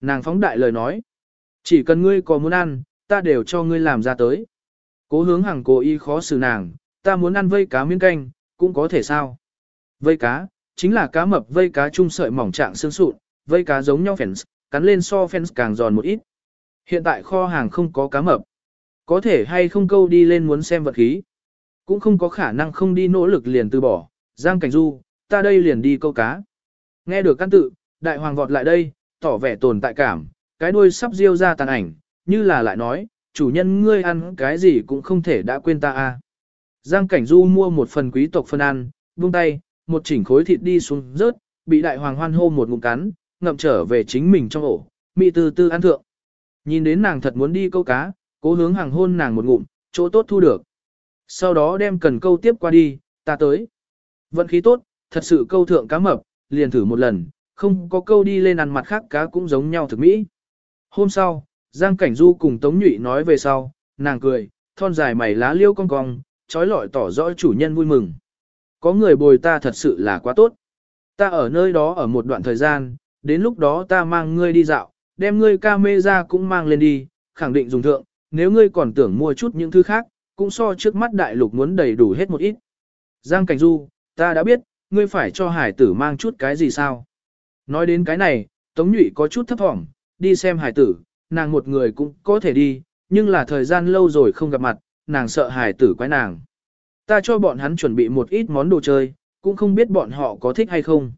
Nàng phóng đại lời nói. Chỉ cần ngươi có muốn ăn, ta đều cho ngươi làm ra tới. Cố hướng hằng cố ý khó xử nàng, ta muốn ăn vây cá miếng canh, cũng có thể sao. Vây cá, chính là cá mập vây cá chung sợi mỏng trạng xương sụn, vây cá giống nhau phèn, cắn lên so phèn càng giòn một ít. Hiện tại kho hàng không có cá mập. Có thể hay không câu đi lên muốn xem vật khí. Cũng không có khả năng không đi nỗ lực liền từ bỏ. Giang Cảnh Du, ta đây liền đi câu cá. Nghe được căn tự, đại hoàng vọt lại đây, tỏ vẻ tồn tại cảm, cái đuôi sắp riêu ra tàn ảnh, như là lại nói, chủ nhân ngươi ăn cái gì cũng không thể đã quên ta a. À. Giang Cảnh Du mua một phần quý tộc phân ăn, buông tay, một chỉnh khối thịt đi xuống rớt, bị đại hoàng hoan hô một ngụm cắn, ngậm trở về chính mình trong ổ, mị từ từ ăn thượng. Nhìn đến nàng thật muốn đi câu cá, cố hướng hàng hôn nàng một ngụm, chỗ tốt thu được. Sau đó đem cần câu tiếp qua đi, ta tới. Vận khí tốt, thật sự câu thượng cá mập, liền thử một lần, không có câu đi lên ăn mặt khác cá cũng giống nhau thực mỹ. Hôm sau, Giang Cảnh Du cùng Tống Nhụy nói về sau, nàng cười, thon dài mày lá liêu cong cong, trói lọi tỏ rõ chủ nhân vui mừng. Có người bồi ta thật sự là quá tốt. Ta ở nơi đó ở một đoạn thời gian, đến lúc đó ta mang ngươi đi dạo, đem ngươi ca mê ra cũng mang lên đi, khẳng định dùng thượng, nếu ngươi còn tưởng mua chút những thứ khác, cũng so trước mắt đại lục muốn đầy đủ hết một ít. Giang Cảnh Du, ta đã biết, ngươi phải cho hải tử mang chút cái gì sao? Nói đến cái này, Tống Nhụy có chút thấp thỏm, đi xem hải tử, nàng một người cũng có thể đi, nhưng là thời gian lâu rồi không gặp mặt, nàng sợ hải tử quái nàng. Ta cho bọn hắn chuẩn bị một ít món đồ chơi, cũng không biết bọn họ có thích hay không.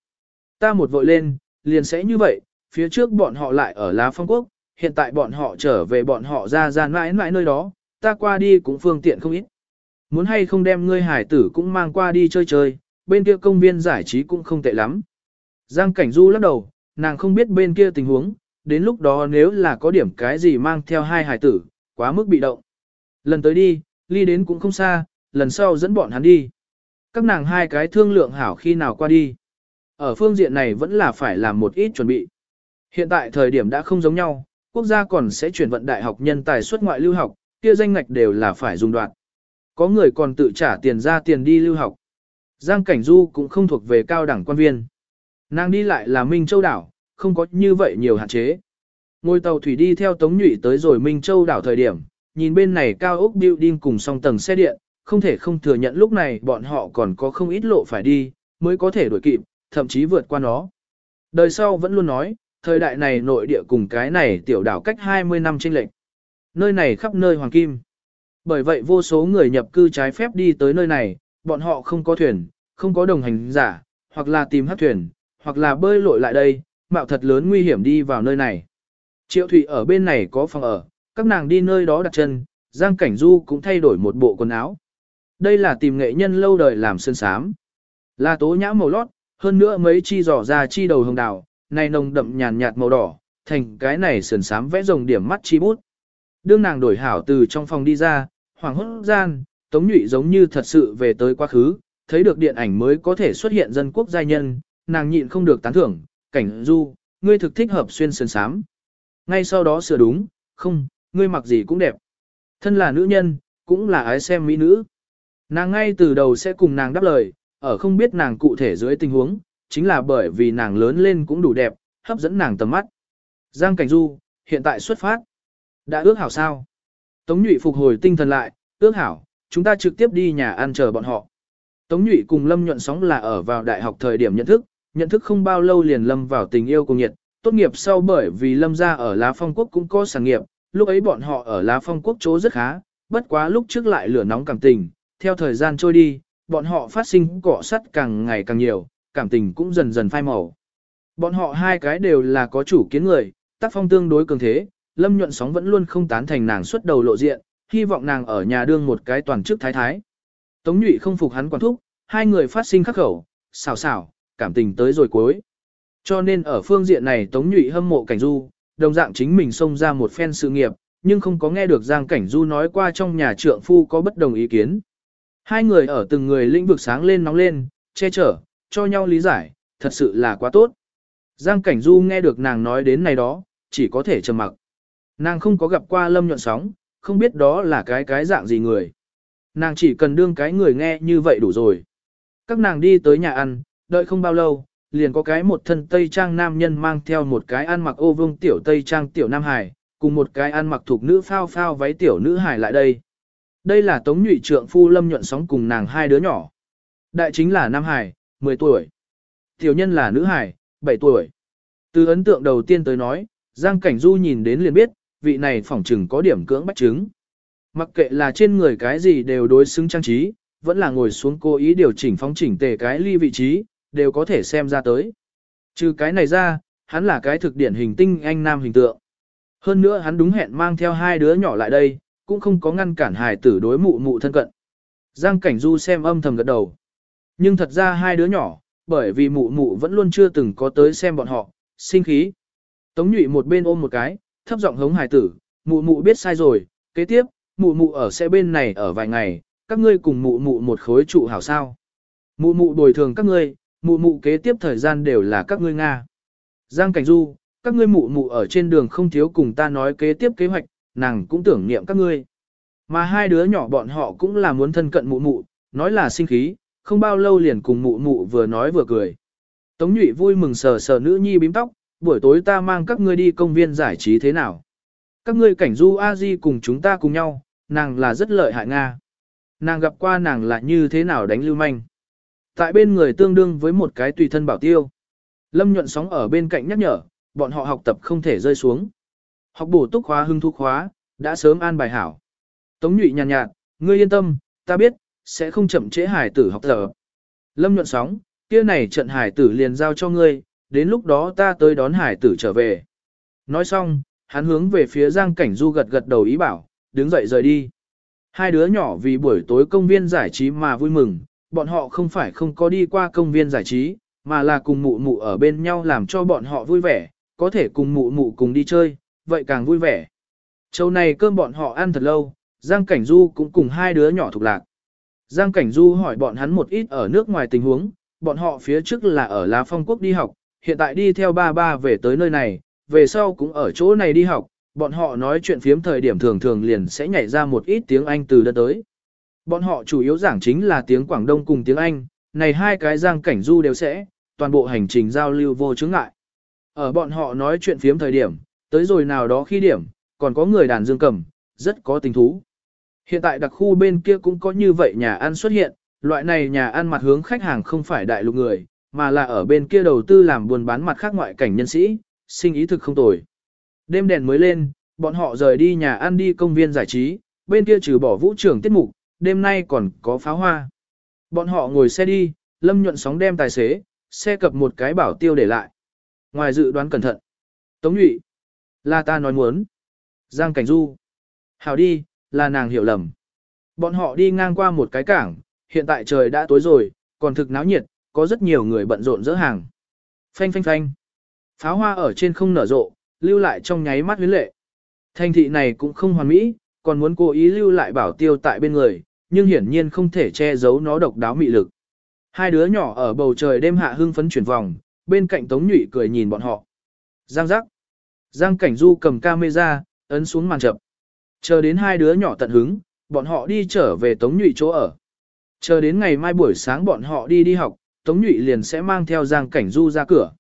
Ta một vội lên, liền sẽ như vậy, phía trước bọn họ lại ở Lá Phong Quốc, hiện tại bọn họ trở về bọn họ ra ra mãi mãi nơi đó, ta qua đi cũng phương tiện không ít. Muốn hay không đem ngươi hải tử cũng mang qua đi chơi chơi, bên kia công viên giải trí cũng không tệ lắm. Giang Cảnh Du lắc đầu, nàng không biết bên kia tình huống, đến lúc đó nếu là có điểm cái gì mang theo hai hải tử, quá mức bị động. Lần tới đi, ly đến cũng không xa, lần sau dẫn bọn hắn đi. Các nàng hai cái thương lượng hảo khi nào qua đi. Ở phương diện này vẫn là phải làm một ít chuẩn bị. Hiện tại thời điểm đã không giống nhau, quốc gia còn sẽ chuyển vận đại học nhân tài xuất ngoại lưu học, kia danh ngạch đều là phải dùng đoạn. Có người còn tự trả tiền ra tiền đi lưu học. Giang Cảnh Du cũng không thuộc về cao đẳng quan viên. Nàng đi lại là Minh Châu đảo, không có như vậy nhiều hạn chế. Ngôi tàu thủy đi theo Tống Nhụy tới rồi Minh Châu đảo thời điểm, nhìn bên này cao ốc building cùng song tầng xe điện, không thể không thừa nhận lúc này bọn họ còn có không ít lộ phải đi, mới có thể đuổi kịp, thậm chí vượt qua nó. Đời sau vẫn luôn nói, thời đại này nội địa cùng cái này tiểu đảo cách 20 năm chênh lệch. Nơi này khắp nơi hoàng kim. Bởi vậy vô số người nhập cư trái phép đi tới nơi này, bọn họ không có thuyền, không có đồng hành giả, hoặc là tìm hát thuyền, hoặc là bơi lội lại đây, mạo thật lớn nguy hiểm đi vào nơi này. Triệu Thụy ở bên này có phòng ở, các nàng đi nơi đó đặt chân, Giang Cảnh Du cũng thay đổi một bộ quần áo. Đây là tìm nghệ nhân lâu đời làm sơn sám. Là tố nhã màu lót, hơn nữa mấy chi giỏ ra chi đầu hồng đào, này nồng đậm nhàn nhạt màu đỏ, thành cái này sườn sám vẽ rồng điểm mắt chi bút. Đương nàng đổi hảo từ trong phòng đi ra, hoàng hốt gian, Tống Nhụy giống như thật sự về tới quá khứ, thấy được điện ảnh mới có thể xuất hiện dân quốc giai nhân, nàng nhịn không được tán thưởng, cảnh du, ngươi thực thích hợp xuyên sườn sám. Ngay sau đó sửa đúng, không, ngươi mặc gì cũng đẹp. Thân là nữ nhân, cũng là ái xem mỹ nữ. Nàng ngay từ đầu sẽ cùng nàng đáp lời, ở không biết nàng cụ thể dưới tình huống, chính là bởi vì nàng lớn lên cũng đủ đẹp, hấp dẫn nàng tầm mắt. Giang Cảnh Du, hiện tại xuất phát. Đã ước hảo sao? Tống Nhụy phục hồi tinh thần lại, ước hảo, chúng ta trực tiếp đi nhà ăn chờ bọn họ. Tống Nhụy cùng Lâm nhuận sóng là ở vào đại học thời điểm nhận thức, nhận thức không bao lâu liền lâm vào tình yêu cùng nhiệt, tốt nghiệp sau bởi vì lâm ra ở Lá Phong Quốc cũng có sản nghiệp, lúc ấy bọn họ ở Lá Phong Quốc chỗ rất khá, bất quá lúc trước lại lửa nóng cảm tình, theo thời gian trôi đi, bọn họ phát sinh cọ sắt càng ngày càng nhiều, cảm tình cũng dần dần phai màu. Bọn họ hai cái đều là có chủ kiến người, tác phong tương đối cường thế, Lâm nhuận sóng vẫn luôn không tán thành nàng xuất đầu lộ diện, hy vọng nàng ở nhà đương một cái toàn chức thái thái. Tống nhụy không phục hắn quản thúc, hai người phát sinh khắc khẩu, xào xào, cảm tình tới rồi cuối. Cho nên ở phương diện này Tống nhụy hâm mộ cảnh du, đồng dạng chính mình xông ra một phen sự nghiệp, nhưng không có nghe được Giang Cảnh Du nói qua trong nhà trượng phu có bất đồng ý kiến. Hai người ở từng người lĩnh vực sáng lên nóng lên, che chở, cho nhau lý giải, thật sự là quá tốt. Giang Cảnh Du nghe được nàng nói đến này đó, chỉ có thể trầm mặc. Nàng không có gặp qua lâm nhuận sóng, không biết đó là cái cái dạng gì người. Nàng chỉ cần đương cái người nghe như vậy đủ rồi. Các nàng đi tới nhà ăn, đợi không bao lâu, liền có cái một thân tây trang nam nhân mang theo một cái ăn mặc ô vương tiểu tây trang tiểu nam hải, cùng một cái ăn mặc thuộc nữ phao phao váy tiểu nữ hải lại đây. Đây là tống nhụy trượng phu lâm nhuận sóng cùng nàng hai đứa nhỏ. Đại chính là nam hải, 10 tuổi. Tiểu nhân là nữ hải, 7 tuổi. Từ ấn tượng đầu tiên tới nói, Giang Cảnh Du nhìn đến liền biết, vị này phỏng chừng có điểm cưỡng bách chứng. Mặc kệ là trên người cái gì đều đối xứng trang trí, vẫn là ngồi xuống cố ý điều chỉnh phóng chỉnh tề cái ly vị trí, đều có thể xem ra tới. Trừ cái này ra, hắn là cái thực điển hình tinh anh nam hình tượng. Hơn nữa hắn đúng hẹn mang theo hai đứa nhỏ lại đây, cũng không có ngăn cản hài tử đối mụ mụ thân cận. Giang Cảnh Du xem âm thầm gật đầu. Nhưng thật ra hai đứa nhỏ, bởi vì mụ mụ vẫn luôn chưa từng có tới xem bọn họ, sinh khí. Tống nhụy một bên ôm một cái, thấp giọng hống hài tử, mụ mụ biết sai rồi, kế tiếp, mụ mụ ở xe bên này ở vài ngày, các ngươi cùng mụ mụ một khối trụ hảo sao. Mụ mụ bồi thường các ngươi, mụ mụ kế tiếp thời gian đều là các ngươi Nga. Giang Cảnh Du, các ngươi mụ mụ ở trên đường không thiếu cùng ta nói kế tiếp kế hoạch, nàng cũng tưởng niệm các ngươi. Mà hai đứa nhỏ bọn họ cũng là muốn thân cận mụ mụ, nói là sinh khí, không bao lâu liền cùng mụ mụ vừa nói vừa cười. Tống nhụy vui mừng sờ sờ nữ nhi bím tóc, buổi tối ta mang các ngươi đi công viên giải trí thế nào. Các ngươi cảnh du a di cùng chúng ta cùng nhau, nàng là rất lợi hại Nga. Nàng gặp qua nàng là như thế nào đánh lưu manh. Tại bên người tương đương với một cái tùy thân bảo tiêu. Lâm nhuận sóng ở bên cạnh nhắc nhở, bọn họ học tập không thể rơi xuống. Học bổ túc khóa hưng thu khóa, đã sớm an bài hảo. Tống nhụy nhàn nhạt, nhạt, ngươi yên tâm, ta biết, sẽ không chậm trễ hải tử học tập. Lâm nhuận sóng, kia này trận hải tử liền giao cho ngươi, đến lúc đó ta tới đón hải tử trở về. Nói xong, hắn hướng về phía Giang Cảnh Du gật gật đầu ý bảo, đứng dậy rời đi. Hai đứa nhỏ vì buổi tối công viên giải trí mà vui mừng, bọn họ không phải không có đi qua công viên giải trí, mà là cùng mụ mụ ở bên nhau làm cho bọn họ vui vẻ, có thể cùng mụ mụ cùng đi chơi, vậy càng vui vẻ. Châu này cơm bọn họ ăn thật lâu, Giang Cảnh Du cũng cùng hai đứa nhỏ thuộc lạc. Giang Cảnh Du hỏi bọn hắn một ít ở nước ngoài tình huống, bọn họ phía trước là ở Lá Phong Quốc đi học, hiện tại đi theo ba ba về tới nơi này, về sau cũng ở chỗ này đi học, bọn họ nói chuyện phiếm thời điểm thường thường liền sẽ nhảy ra một ít tiếng Anh từ đất tới. Bọn họ chủ yếu giảng chính là tiếng Quảng Đông cùng tiếng Anh, này hai cái Giang Cảnh Du đều sẽ, toàn bộ hành trình giao lưu vô chứng ngại. Ở bọn họ nói chuyện phiếm thời điểm, tới rồi nào đó khi điểm, còn có người đàn dương cầm, rất có tình thú. Hiện tại đặc khu bên kia cũng có như vậy nhà ăn xuất hiện, loại này nhà ăn mặt hướng khách hàng không phải đại lục người, mà là ở bên kia đầu tư làm buôn bán mặt khác ngoại cảnh nhân sĩ, sinh ý thực không tồi. Đêm đèn mới lên, bọn họ rời đi nhà ăn đi công viên giải trí, bên kia trừ bỏ vũ trưởng tiết mục, đêm nay còn có pháo hoa. Bọn họ ngồi xe đi, lâm nhuận sóng đem tài xế, xe cập một cái bảo tiêu để lại. Ngoài dự đoán cẩn thận. Tống nhụy. Là ta nói muốn. Giang Cảnh Du. Hảo đi, là nàng hiểu lầm. Bọn họ đi ngang qua một cái cảng, hiện tại trời đã tối rồi, còn thực náo nhiệt, có rất nhiều người bận rộn dỡ hàng. Phanh phanh phanh. Pháo hoa ở trên không nở rộ, lưu lại trong nháy mắt huyến lệ. Thành thị này cũng không hoàn mỹ, còn muốn cố ý lưu lại bảo tiêu tại bên người, nhưng hiển nhiên không thể che giấu nó độc đáo mị lực. Hai đứa nhỏ ở bầu trời đêm hạ hưng phấn chuyển vòng, bên cạnh Tống Nhụy cười nhìn bọn họ. Giang giác. Giang Cảnh Du cầm camera, ấn xuống màn chậm Chờ đến hai đứa nhỏ tận hứng, bọn họ đi trở về Tống Nhụy chỗ ở. Chờ đến ngày mai buổi sáng bọn họ đi đi học, Tống Nhụy liền sẽ mang theo Giang Cảnh Du ra cửa.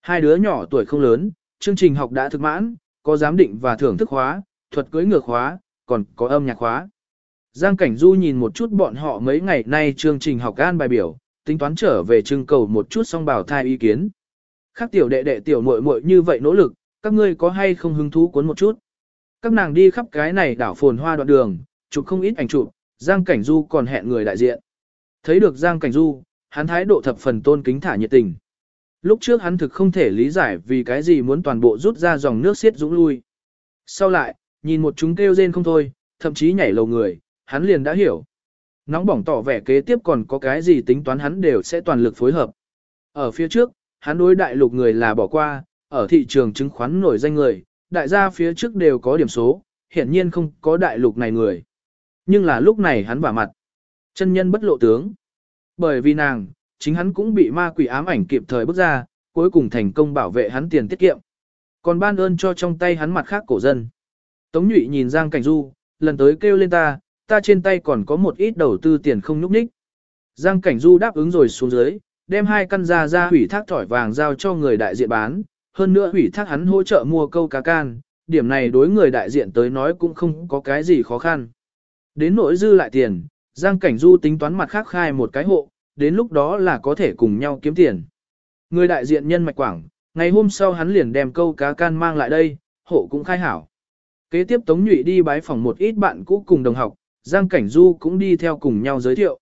Hai đứa nhỏ tuổi không lớn, chương trình học đã thực mãn, có giám định và thưởng thức hóa thuật cưới ngược hóa còn có âm nhạc hóa Giang Cảnh Du nhìn một chút bọn họ mấy ngày nay chương trình học an bài biểu, tính toán trở về trưng cầu một chút song bảo thai ý kiến. Khác tiểu đệ đệ tiểu muội muội như vậy nỗ lực, các ngươi có hay không hứng thú cuốn một chút. Các nàng đi khắp cái này đảo phồn hoa đoạn đường, chụp không ít ảnh chụp, Giang Cảnh Du còn hẹn người đại diện. Thấy được Giang Cảnh Du, hắn thái độ thập phần tôn kính thả nhiệt tình. Lúc trước hắn thực không thể lý giải vì cái gì muốn toàn bộ rút ra dòng nước xiết dũng lui. Sau lại, nhìn một chúng kêu rên không thôi, thậm chí nhảy lầu người, hắn liền đã hiểu. Nóng bỏng tỏ vẻ kế tiếp còn có cái gì tính toán hắn đều sẽ toàn lực phối hợp. Ở phía trước, hắn đối đại lục người là bỏ qua, ở thị trường chứng khoán nổi danh người, đại gia phía trước đều có điểm số, hiện nhiên không có đại lục này người. Nhưng là lúc này hắn vả mặt. Chân nhân bất lộ tướng. Bởi vì nàng, chính hắn cũng bị ma quỷ ám ảnh kịp thời bước ra, cuối cùng thành công bảo vệ hắn tiền tiết kiệm. Còn ban ơn cho trong tay hắn mặt khác cổ dân. Tống nhụy nhìn Giang Cảnh Du, lần tới kêu lên ta, ta trên tay còn có một ít đầu tư tiền không nhúc ních. Giang Cảnh Du đáp ứng rồi xuống dưới, đem hai căn ra ra hủy thác thỏi vàng giao cho người đại diện bán, hơn nữa hủy thác hắn hỗ trợ mua câu cá can, điểm này đối người đại diện tới nói cũng không có cái gì khó khăn. Đến nỗi dư lại tiền, Giang Cảnh Du tính toán mặt khác khai một cái hộ, đến lúc đó là có thể cùng nhau kiếm tiền. Người đại diện nhân mạch quảng, ngày hôm sau hắn liền đem câu cá can mang lại đây, hộ cũng khai hảo. Kế tiếp Tống Nhụy đi bái phòng một ít bạn cũ cùng đồng học, Giang Cảnh Du cũng đi theo cùng nhau giới thiệu.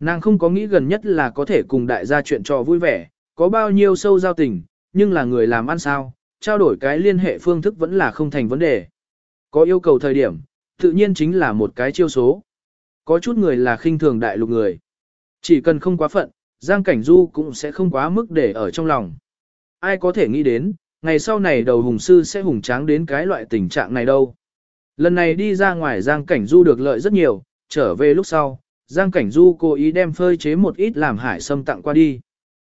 Nàng không có nghĩ gần nhất là có thể cùng đại gia chuyện trò vui vẻ, có bao nhiêu sâu giao tình, nhưng là người làm ăn sao, trao đổi cái liên hệ phương thức vẫn là không thành vấn đề. Có yêu cầu thời điểm, tự nhiên chính là một cái chiêu số. Có chút người là khinh thường đại lục người. Chỉ cần không quá phận, Giang Cảnh Du cũng sẽ không quá mức để ở trong lòng. Ai có thể nghĩ đến, ngày sau này đầu hùng sư sẽ hùng tráng đến cái loại tình trạng này đâu. Lần này đi ra ngoài Giang Cảnh Du được lợi rất nhiều, trở về lúc sau, Giang Cảnh Du cố ý đem phơi chế một ít làm hải sâm tặng qua đi.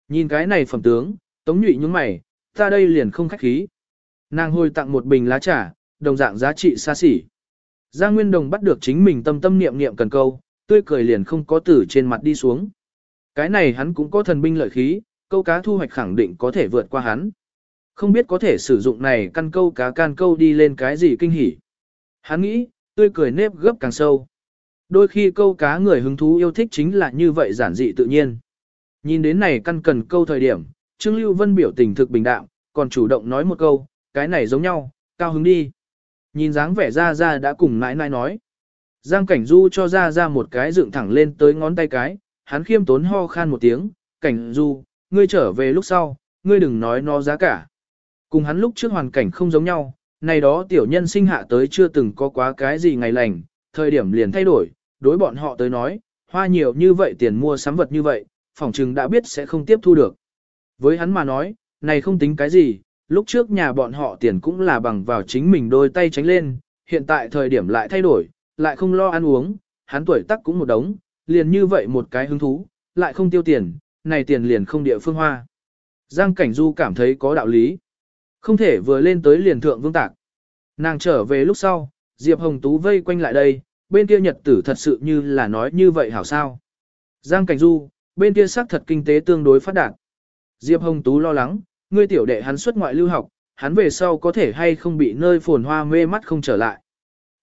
Nhìn cái này phẩm tướng, Tống nhụy nhướng mày, ta đây liền không khách khí. Nàng hồi tặng một bình lá trà, đồng dạng giá trị xa xỉ. Giang Nguyên Đồng bắt được chính mình tâm tâm niệm niệm cần câu, tươi cười liền không có tử trên mặt đi xuống. Cái này hắn cũng có thần binh lợi khí, câu cá thu hoạch khẳng định có thể vượt qua hắn. Không biết có thể sử dụng này căn câu cá can câu đi lên cái gì kinh hỉ. Hắn nghĩ, tươi cười nếp gấp càng sâu. Đôi khi câu cá người hứng thú yêu thích chính là như vậy giản dị tự nhiên. Nhìn đến này căn cần câu thời điểm, Trương Lưu Vân biểu tình thực bình đạm, còn chủ động nói một câu, cái này giống nhau, cao hứng đi. Nhìn dáng vẻ ra ra đã cùng nãi nãi nói. Giang Cảnh Du cho ra ra một cái dựng thẳng lên tới ngón tay cái, hắn khiêm tốn ho khan một tiếng, Cảnh Du, ngươi trở về lúc sau, ngươi đừng nói nó giá cả. Cùng hắn lúc trước hoàn cảnh không giống nhau, này đó tiểu nhân sinh hạ tới chưa từng có quá cái gì ngày lành, thời điểm liền thay đổi, đối bọn họ tới nói, hoa nhiều như vậy tiền mua sắm vật như vậy, phỏng chừng đã biết sẽ không tiếp thu được. Với hắn mà nói, này không tính cái gì, lúc trước nhà bọn họ tiền cũng là bằng vào chính mình đôi tay tránh lên, hiện tại thời điểm lại thay đổi, lại không lo ăn uống, hắn tuổi tắc cũng một đống, liền như vậy một cái hứng thú, lại không tiêu tiền, này tiền liền không địa phương hoa. Giang Cảnh Du cảm thấy có đạo lý. Không thể vừa lên tới liền thượng vương tạc. Nàng trở về lúc sau, Diệp Hồng Tú vây quanh lại đây, bên kia nhật tử thật sự như là nói như vậy hảo sao. Giang Cảnh Du, bên kia xác thật kinh tế tương đối phát đạt. Diệp Hồng Tú lo lắng, ngươi tiểu đệ hắn xuất ngoại lưu học, hắn về sau có thể hay không bị nơi phồn hoa mê mắt không trở lại.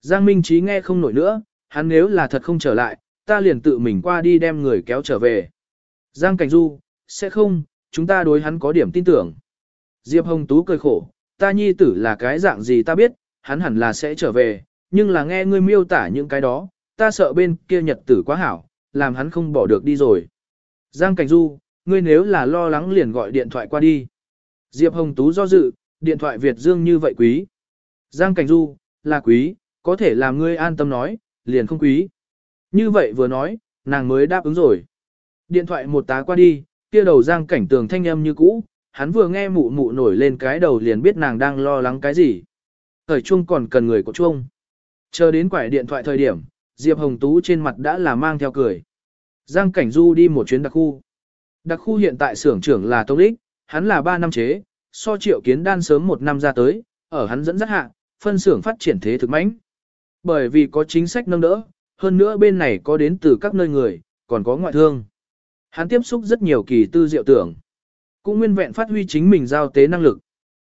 Giang Minh Trí nghe không nổi nữa, hắn nếu là thật không trở lại, ta liền tự mình qua đi đem người kéo trở về. Giang Cảnh Du, sẽ không, chúng ta đối hắn có điểm tin tưởng. Diệp Hồng Tú cười khổ, ta nhi tử là cái dạng gì ta biết, hắn hẳn là sẽ trở về, nhưng là nghe ngươi miêu tả những cái đó, ta sợ bên kia nhật tử quá hảo, làm hắn không bỏ được đi rồi. Giang Cảnh Du, ngươi nếu là lo lắng liền gọi điện thoại qua đi. Diệp Hồng Tú do dự, điện thoại Việt Dương như vậy quý. Giang Cảnh Du, là quý, có thể làm ngươi an tâm nói, liền không quý. Như vậy vừa nói, nàng mới đáp ứng rồi. Điện thoại một tá qua đi, kia đầu Giang Cảnh tường thanh âm như cũ, hắn vừa nghe mụ mụ nổi lên cái đầu liền biết nàng đang lo lắng cái gì. Thời chuông còn cần người của chuông. Chờ đến quải điện thoại thời điểm, Diệp Hồng Tú trên mặt đã là mang theo cười. Giang Cảnh Du đi một chuyến đặc khu. Đặc khu hiện tại xưởng trưởng là Tông Đích, hắn là 3 năm chế, so triệu kiến đan sớm một năm ra tới, ở hắn dẫn dắt hạ, phân xưởng phát triển thế thực mãnh. Bởi vì có chính sách nâng đỡ, hơn nữa bên này có đến từ các nơi người, còn có ngoại thương. Hắn tiếp xúc rất nhiều kỳ tư diệu tưởng. Cũng nguyên vẹn phát huy chính mình giao tế năng lực.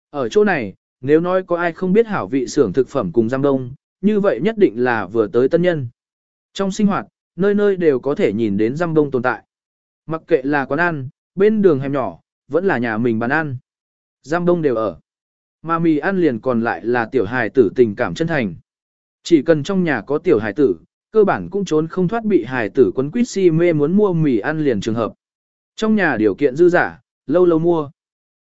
Ở chỗ này, nếu nói có ai không biết hảo vị xưởng thực phẩm cùng giam đông, như vậy nhất định là vừa tới tân nhân. Trong sinh hoạt, nơi nơi đều có thể nhìn đến giam đông tồn tại. Mặc kệ là quán ăn, bên đường hẻm nhỏ, vẫn là nhà mình bán ăn. Giam đông đều ở. Mà mì ăn liền còn lại là tiểu hài tử tình cảm chân thành. Chỉ cần trong nhà có tiểu hài tử, cơ bản cũng trốn không thoát bị hài tử quấn quýt si mê muốn mua mì ăn liền trường hợp. Trong nhà điều kiện dư giả, lâu lâu mua.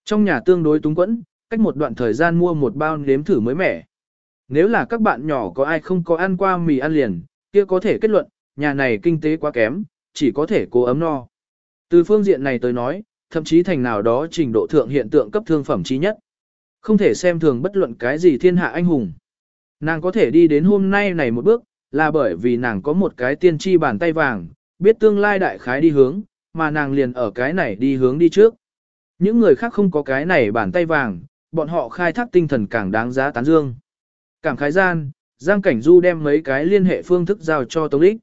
Trong nhà tương đối túng quẫn, cách một đoạn thời gian mua một bao nếm thử mới mẻ. Nếu là các bạn nhỏ có ai không có ăn qua mì ăn liền, kia có thể kết luận, nhà này kinh tế quá kém, chỉ có thể cố ấm no. Từ phương diện này tới nói, thậm chí thành nào đó trình độ thượng hiện tượng cấp thương phẩm chí nhất. Không thể xem thường bất luận cái gì thiên hạ anh hùng. Nàng có thể đi đến hôm nay này một bước, là bởi vì nàng có một cái tiên tri bàn tay vàng, biết tương lai đại khái đi hướng, mà nàng liền ở cái này đi hướng đi trước. Những người khác không có cái này bàn tay vàng, bọn họ khai thác tinh thần càng đáng giá tán dương. Cảm khái gian, Giang Cảnh Du đem mấy cái liên hệ phương thức giao cho Tống Lích.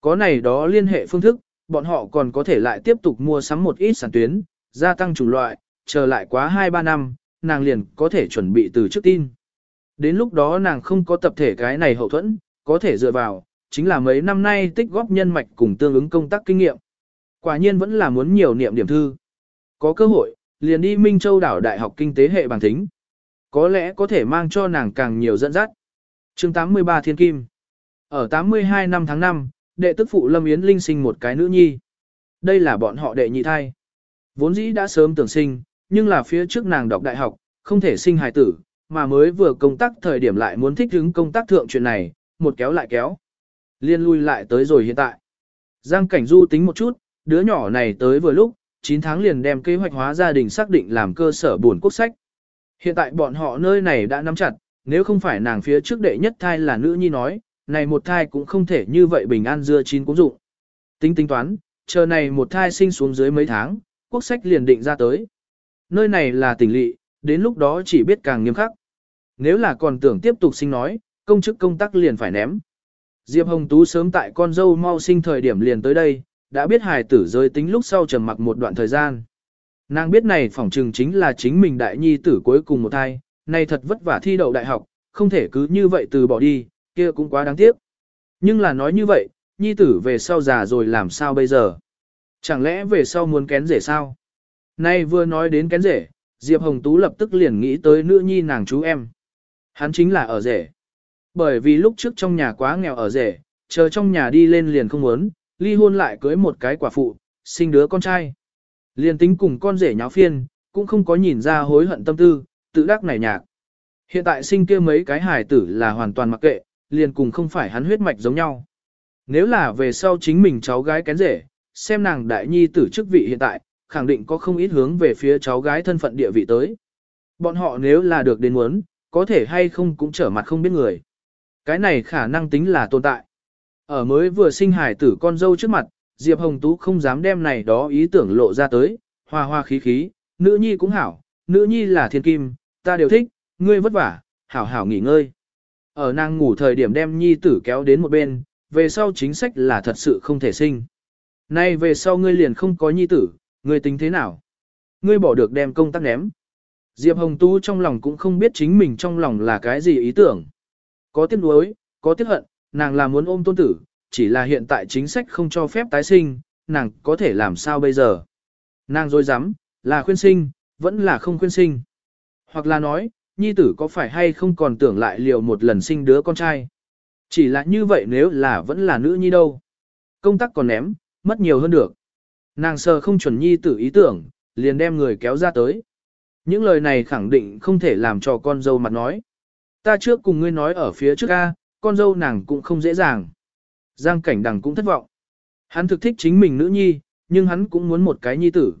Có này đó liên hệ phương thức, bọn họ còn có thể lại tiếp tục mua sắm một ít sản tuyến, gia tăng chủng loại, chờ lại quá 2-3 năm, nàng liền có thể chuẩn bị từ trước tin. Đến lúc đó nàng không có tập thể cái này hậu thuẫn, có thể dựa vào, chính là mấy năm nay tích góp nhân mạch cùng tương ứng công tác kinh nghiệm. Quả nhiên vẫn là muốn nhiều niệm điểm thư. Có cơ hội, liền đi Minh Châu đảo Đại học Kinh tế hệ bằng thính Có lẽ có thể mang cho nàng càng nhiều dẫn dắt. chương 83 Thiên Kim Ở 82 năm tháng 5, đệ tức phụ Lâm Yến Linh sinh một cái nữ nhi. Đây là bọn họ đệ nhị thai. Vốn dĩ đã sớm tưởng sinh, nhưng là phía trước nàng đọc đại học, không thể sinh hài tử, mà mới vừa công tác thời điểm lại muốn thích ứng công tác thượng chuyện này, một kéo lại kéo. Liên lui lại tới rồi hiện tại. Giang Cảnh Du tính một chút, đứa nhỏ này tới vừa lúc, 9 tháng liền đem kế hoạch hóa gia đình xác định làm cơ sở buồn quốc sách. Hiện tại bọn họ nơi này đã nắm chặt, nếu không phải nàng phía trước đệ nhất thai là nữ nhi nói, này một thai cũng không thể như vậy bình an dưa chín cũng dụng. Tính tính toán, chờ này một thai sinh xuống dưới mấy tháng, quốc sách liền định ra tới. Nơi này là tỉnh lỵ, đến lúc đó chỉ biết càng nghiêm khắc. Nếu là còn tưởng tiếp tục sinh nói, công chức công tác liền phải ném. Diệp Hồng Tú sớm tại con dâu mau sinh thời điểm liền tới đây, đã biết hài tử giới tính lúc sau trầm mặc một đoạn thời gian. Nàng biết này phỏng trừng chính là chính mình đại nhi tử cuối cùng một thai, này thật vất vả thi đậu đại học, không thể cứ như vậy từ bỏ đi, kia cũng quá đáng tiếc. Nhưng là nói như vậy, nhi tử về sau già rồi làm sao bây giờ? Chẳng lẽ về sau muốn kén rể sao? Nay vừa nói đến kén rể, Diệp Hồng Tú lập tức liền nghĩ tới nữ nhi nàng chú em. Hắn chính là ở rể. Bởi vì lúc trước trong nhà quá nghèo ở rể, chờ trong nhà đi lên liền không muốn, ly hôn lại cưới một cái quả phụ, sinh đứa con trai. Liền tính cùng con rể nháo phiên, cũng không có nhìn ra hối hận tâm tư, tự đắc nảy nhạc. Hiện tại sinh kia mấy cái hài tử là hoàn toàn mặc kệ, liền cùng không phải hắn huyết mạch giống nhau. Nếu là về sau chính mình cháu gái kén rể, xem nàng đại nhi tử chức vị hiện tại, khẳng định có không ít hướng về phía cháu gái thân phận địa vị tới. Bọn họ nếu là được đến muốn, có thể hay không cũng trở mặt không biết người. Cái này khả năng tính là tồn tại. Ở mới vừa sinh hải tử con dâu trước mặt, Diệp Hồng Tú không dám đem này đó ý tưởng lộ ra tới, hoa hoa khí khí, nữ nhi cũng hảo, nữ nhi là thiên kim, ta đều thích, ngươi vất vả, hảo hảo nghỉ ngơi. Ở nàng ngủ thời điểm đem nhi tử kéo đến một bên, về sau chính sách là thật sự không thể sinh. Nay về sau ngươi liền không có nhi tử, ngươi tính thế nào? Ngươi bỏ được đem công tác ném. Diệp Hồng Tú trong lòng cũng không biết chính mình trong lòng là cái gì ý tưởng. Có tiếc nuối, có tiếc hận, nàng là muốn ôm tôn tử, chỉ là hiện tại chính sách không cho phép tái sinh, nàng có thể làm sao bây giờ? Nàng dối dám, là khuyên sinh, vẫn là không khuyên sinh. Hoặc là nói, nhi tử có phải hay không còn tưởng lại liều một lần sinh đứa con trai. Chỉ là như vậy nếu là vẫn là nữ nhi đâu. Công tác còn ném, mất nhiều hơn được. Nàng sờ không chuẩn nhi tử ý tưởng, liền đem người kéo ra tới. Những lời này khẳng định không thể làm cho con dâu mặt nói. Ta trước cùng ngươi nói ở phía trước A, con dâu nàng cũng không dễ dàng. Giang cảnh đằng cũng thất vọng. Hắn thực thích chính mình nữ nhi, nhưng hắn cũng muốn một cái nhi tử.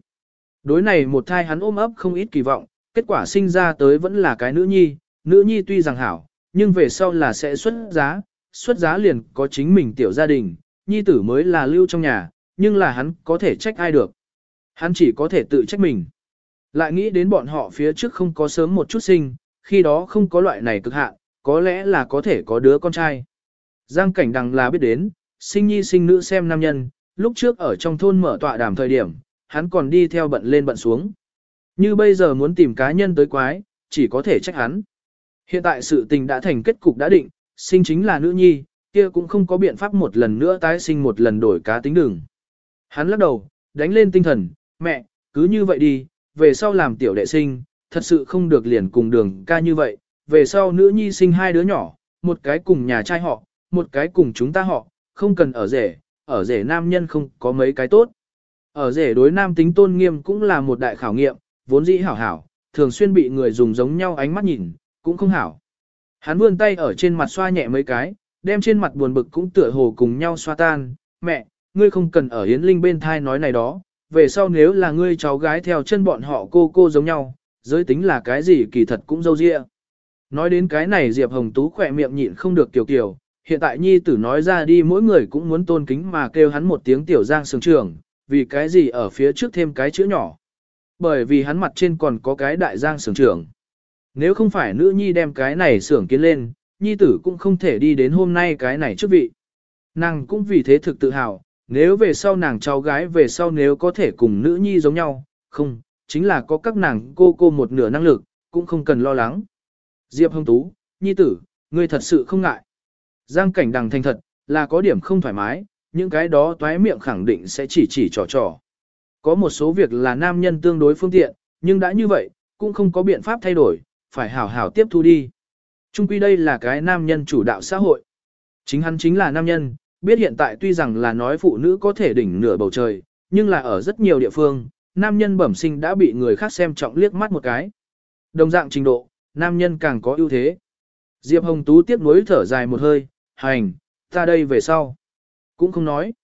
Đối này một thai hắn ôm ấp không ít kỳ vọng, kết quả sinh ra tới vẫn là cái nữ nhi, nữ nhi tuy rằng hảo, nhưng về sau là sẽ xuất giá, xuất giá liền có chính mình tiểu gia đình, nhi tử mới là lưu trong nhà, nhưng là hắn có thể trách ai được. Hắn chỉ có thể tự trách mình. Lại nghĩ đến bọn họ phía trước không có sớm một chút sinh, khi đó không có loại này cực hạn, có lẽ là có thể có đứa con trai. Giang cảnh đằng là biết đến, sinh nhi sinh nữ xem nam nhân, lúc trước ở trong thôn mở tọa đàm thời điểm, hắn còn đi theo bận lên bận xuống. Như bây giờ muốn tìm cá nhân tới quái, chỉ có thể trách hắn. Hiện tại sự tình đã thành kết cục đã định, sinh chính là nữ nhi, kia cũng không có biện pháp một lần nữa tái sinh một lần đổi cá tính đường. Hắn lắc đầu, đánh lên tinh thần, mẹ, cứ như vậy đi, về sau làm tiểu đệ sinh, thật sự không được liền cùng đường ca như vậy, về sau nữ nhi sinh hai đứa nhỏ, một cái cùng nhà trai họ, một cái cùng chúng ta họ, không cần ở rể, ở rể nam nhân không có mấy cái tốt. Ở rể đối nam tính tôn nghiêm cũng là một đại khảo nghiệm, vốn dĩ hảo hảo, thường xuyên bị người dùng giống nhau ánh mắt nhìn, cũng không hảo. Hắn vươn tay ở trên mặt xoa nhẹ mấy cái, đem trên mặt buồn bực cũng tựa hồ cùng nhau xoa tan, mẹ, ngươi không cần ở hiến linh bên thai nói này đó, về sau nếu là ngươi cháu gái theo chân bọn họ cô cô giống nhau, giới tính là cái gì kỳ thật cũng dâu dịa. Nói đến cái này Diệp Hồng Tú khỏe miệng nhịn không được tiểu kiều, hiện tại nhi tử nói ra đi mỗi người cũng muốn tôn kính mà kêu hắn một tiếng tiểu giang sướng trường, vì cái gì ở phía trước thêm cái chữ nhỏ. Bởi vì hắn mặt trên còn có cái đại giang sướng trường. Nếu không phải nữ nhi đem cái này sưởng kiến lên, nhi tử cũng không thể đi đến hôm nay cái này trước vị. Nàng cũng vì thế thực tự hào, nếu về sau nàng cháu gái về sau nếu có thể cùng nữ nhi giống nhau, không, chính là có các nàng cô cô một nửa năng lực, cũng không cần lo lắng. Diệp Hồng Tú, nhi tử, ngươi thật sự không ngại. Giang cảnh đằng thành thật, là có điểm không thoải mái, những cái đó toái miệng khẳng định sẽ chỉ chỉ trò trò. Có một số việc là nam nhân tương đối phương tiện, nhưng đã như vậy, cũng không có biện pháp thay đổi, phải hảo hảo tiếp thu đi. Trung quy đây là cái nam nhân chủ đạo xã hội. Chính hắn chính là nam nhân, biết hiện tại tuy rằng là nói phụ nữ có thể đỉnh nửa bầu trời, nhưng là ở rất nhiều địa phương, nam nhân bẩm sinh đã bị người khác xem trọng liếc mắt một cái. Đồng dạng trình độ, nam nhân càng có ưu thế. Diệp Hồng Tú tiếp nối thở dài một hơi, hành, ta đây về sau. Cũng không nói.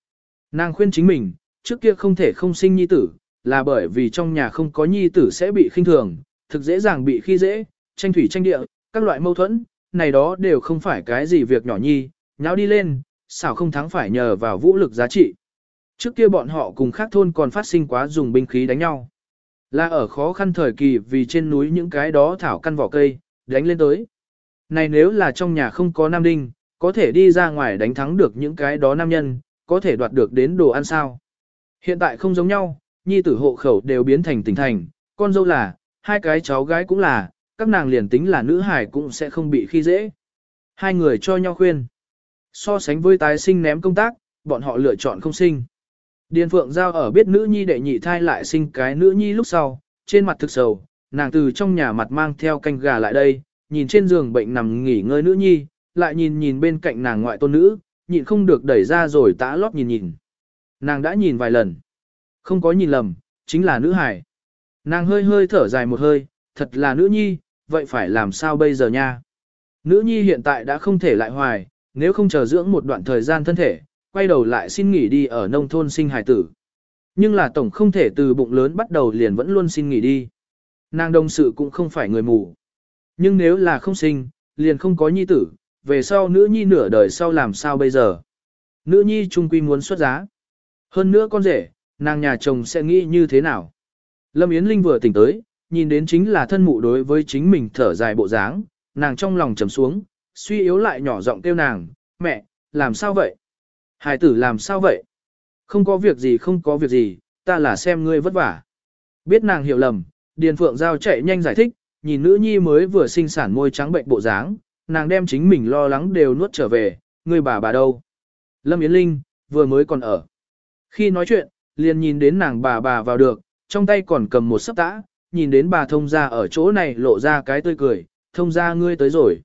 Nàng khuyên chính mình, trước kia không thể không sinh nhi tử, là bởi vì trong nhà không có nhi tử sẽ bị khinh thường, thực dễ dàng bị khi dễ, tranh thủy tranh địa, các loại mâu thuẫn, này đó đều không phải cái gì việc nhỏ nhi, nháo đi lên, xảo không thắng phải nhờ vào vũ lực giá trị. Trước kia bọn họ cùng khác thôn còn phát sinh quá dùng binh khí đánh nhau. Là ở khó khăn thời kỳ vì trên núi những cái đó thảo căn vỏ cây, đánh lên tới. Này nếu là trong nhà không có nam đinh, có thể đi ra ngoài đánh thắng được những cái đó nam nhân, có thể đoạt được đến đồ ăn sao. Hiện tại không giống nhau, nhi tử hộ khẩu đều biến thành tỉnh thành, con dâu là, hai cái cháu gái cũng là, các nàng liền tính là nữ hải cũng sẽ không bị khi dễ. Hai người cho nhau khuyên. So sánh với tái sinh ném công tác, bọn họ lựa chọn không sinh. Điền Phượng Giao ở biết nữ nhi đệ nhị thai lại sinh cái nữ nhi lúc sau, trên mặt thực sầu, nàng từ trong nhà mặt mang theo canh gà lại đây, nhìn trên giường bệnh nằm nghỉ ngơi nữ nhi, lại nhìn nhìn bên cạnh nàng ngoại tôn nữ, nhịn không được đẩy ra rồi tã lót nhìn nhìn. Nàng đã nhìn vài lần. Không có nhìn lầm, chính là nữ hải. Nàng hơi hơi thở dài một hơi, thật là nữ nhi, vậy phải làm sao bây giờ nha? Nữ nhi hiện tại đã không thể lại hoài, nếu không chờ dưỡng một đoạn thời gian thân thể, quay đầu lại xin nghỉ đi ở nông thôn sinh hài tử. Nhưng là tổng không thể từ bụng lớn bắt đầu liền vẫn luôn xin nghỉ đi. Nàng đồng sự cũng không phải người mù. Nhưng nếu là không sinh, liền không có nhi tử, về sau nữ nhi nửa đời sau làm sao bây giờ? Nữ nhi trung quy muốn xuất giá. Hơn nữa con rể, nàng nhà chồng sẽ nghĩ như thế nào? Lâm Yến Linh vừa tỉnh tới, nhìn đến chính là thân mụ đối với chính mình thở dài bộ dáng, nàng trong lòng trầm xuống, suy yếu lại nhỏ giọng kêu nàng, mẹ, làm sao vậy? Hải tử làm sao vậy? Không có việc gì không có việc gì, ta là xem ngươi vất vả. Biết nàng hiểu lầm, Điền Phượng Giao chạy nhanh giải thích, nhìn nữ nhi mới vừa sinh sản môi trắng bệnh bộ dáng, nàng đem chính mình lo lắng đều nuốt trở về, Ngươi bà bà đâu. Lâm Yến Linh, vừa mới còn ở. Khi nói chuyện, liền nhìn đến nàng bà bà vào được, trong tay còn cầm một sấp tã, nhìn đến bà thông ra ở chỗ này lộ ra cái tươi cười, thông ra ngươi tới rồi.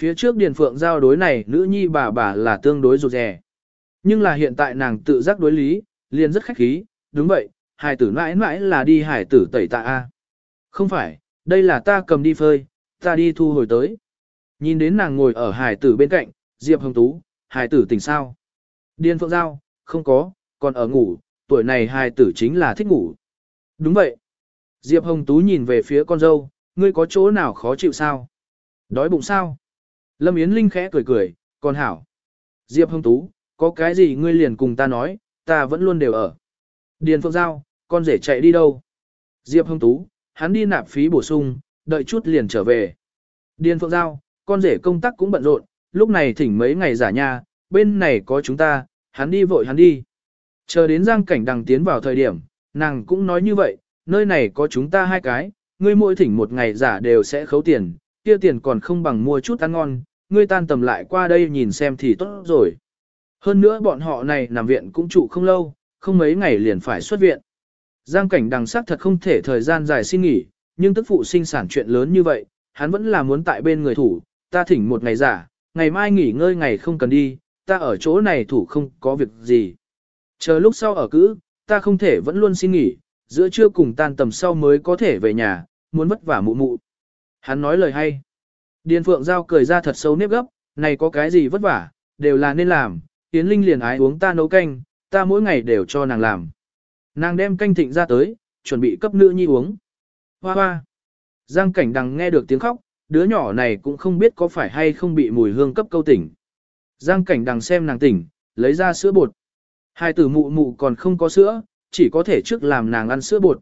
Phía trước Điền Phượng giao đối này nữ nhi bà bà là tương đối rụt rè. Nhưng là hiện tại nàng tự giác đối lý, liền rất khách khí, đúng vậy, hải tử mãi mãi là đi hải tử tẩy tạ A. Không phải, đây là ta cầm đi phơi, ta đi thu hồi tới. Nhìn đến nàng ngồi ở hải tử bên cạnh, Diệp Hồng Tú, hải tử tỉnh sao? điên Phượng Giao, không có, còn ở ngủ, tuổi này hải tử chính là thích ngủ. Đúng vậy. Diệp Hồng Tú nhìn về phía con dâu, ngươi có chỗ nào khó chịu sao? Đói bụng sao? Lâm Yến Linh khẽ cười cười, con hảo. Diệp Hồng Tú, có cái gì ngươi liền cùng ta nói, ta vẫn luôn đều ở. Điền Phượng Giao, con rể chạy đi đâu? Diệp Hồng Tú, hắn đi nạp phí bổ sung, đợi chút liền trở về. Điền Phượng Giao, con rể công tác cũng bận rộn, lúc này thỉnh mấy ngày giả nha, bên này có chúng ta, hắn đi vội hắn đi. Chờ đến Giang Cảnh Đằng tiến vào thời điểm, nàng cũng nói như vậy, nơi này có chúng ta hai cái, ngươi mỗi thỉnh một ngày giả đều sẽ khấu tiền, kia tiền còn không bằng mua chút ăn ngon, ngươi tan tầm lại qua đây nhìn xem thì tốt rồi. Hơn nữa bọn họ này nằm viện cũng trụ không lâu, không mấy ngày liền phải xuất viện. Giang cảnh đằng sắc thật không thể thời gian dài xin nghỉ, nhưng tức phụ sinh sản chuyện lớn như vậy, hắn vẫn là muốn tại bên người thủ, ta thỉnh một ngày giả, ngày mai nghỉ ngơi ngày không cần đi, ta ở chỗ này thủ không có việc gì. Chờ lúc sau ở cữ, ta không thể vẫn luôn xin nghỉ, giữa trưa cùng tan tầm sau mới có thể về nhà, muốn vất vả mụ mụ. Hắn nói lời hay. Điền Phượng Giao cười ra thật sâu nếp gấp, này có cái gì vất vả, đều là nên làm, Yến Linh liền ái uống ta nấu canh, ta mỗi ngày đều cho nàng làm. Nàng đem canh thịnh ra tới, chuẩn bị cấp nữ nhi uống. Hoa hoa. Giang cảnh đằng nghe được tiếng khóc, đứa nhỏ này cũng không biết có phải hay không bị mùi hương cấp câu tỉnh. Giang cảnh đằng xem nàng tỉnh, lấy ra sữa bột. Hai tử mụ mụ còn không có sữa, chỉ có thể trước làm nàng ăn sữa bột.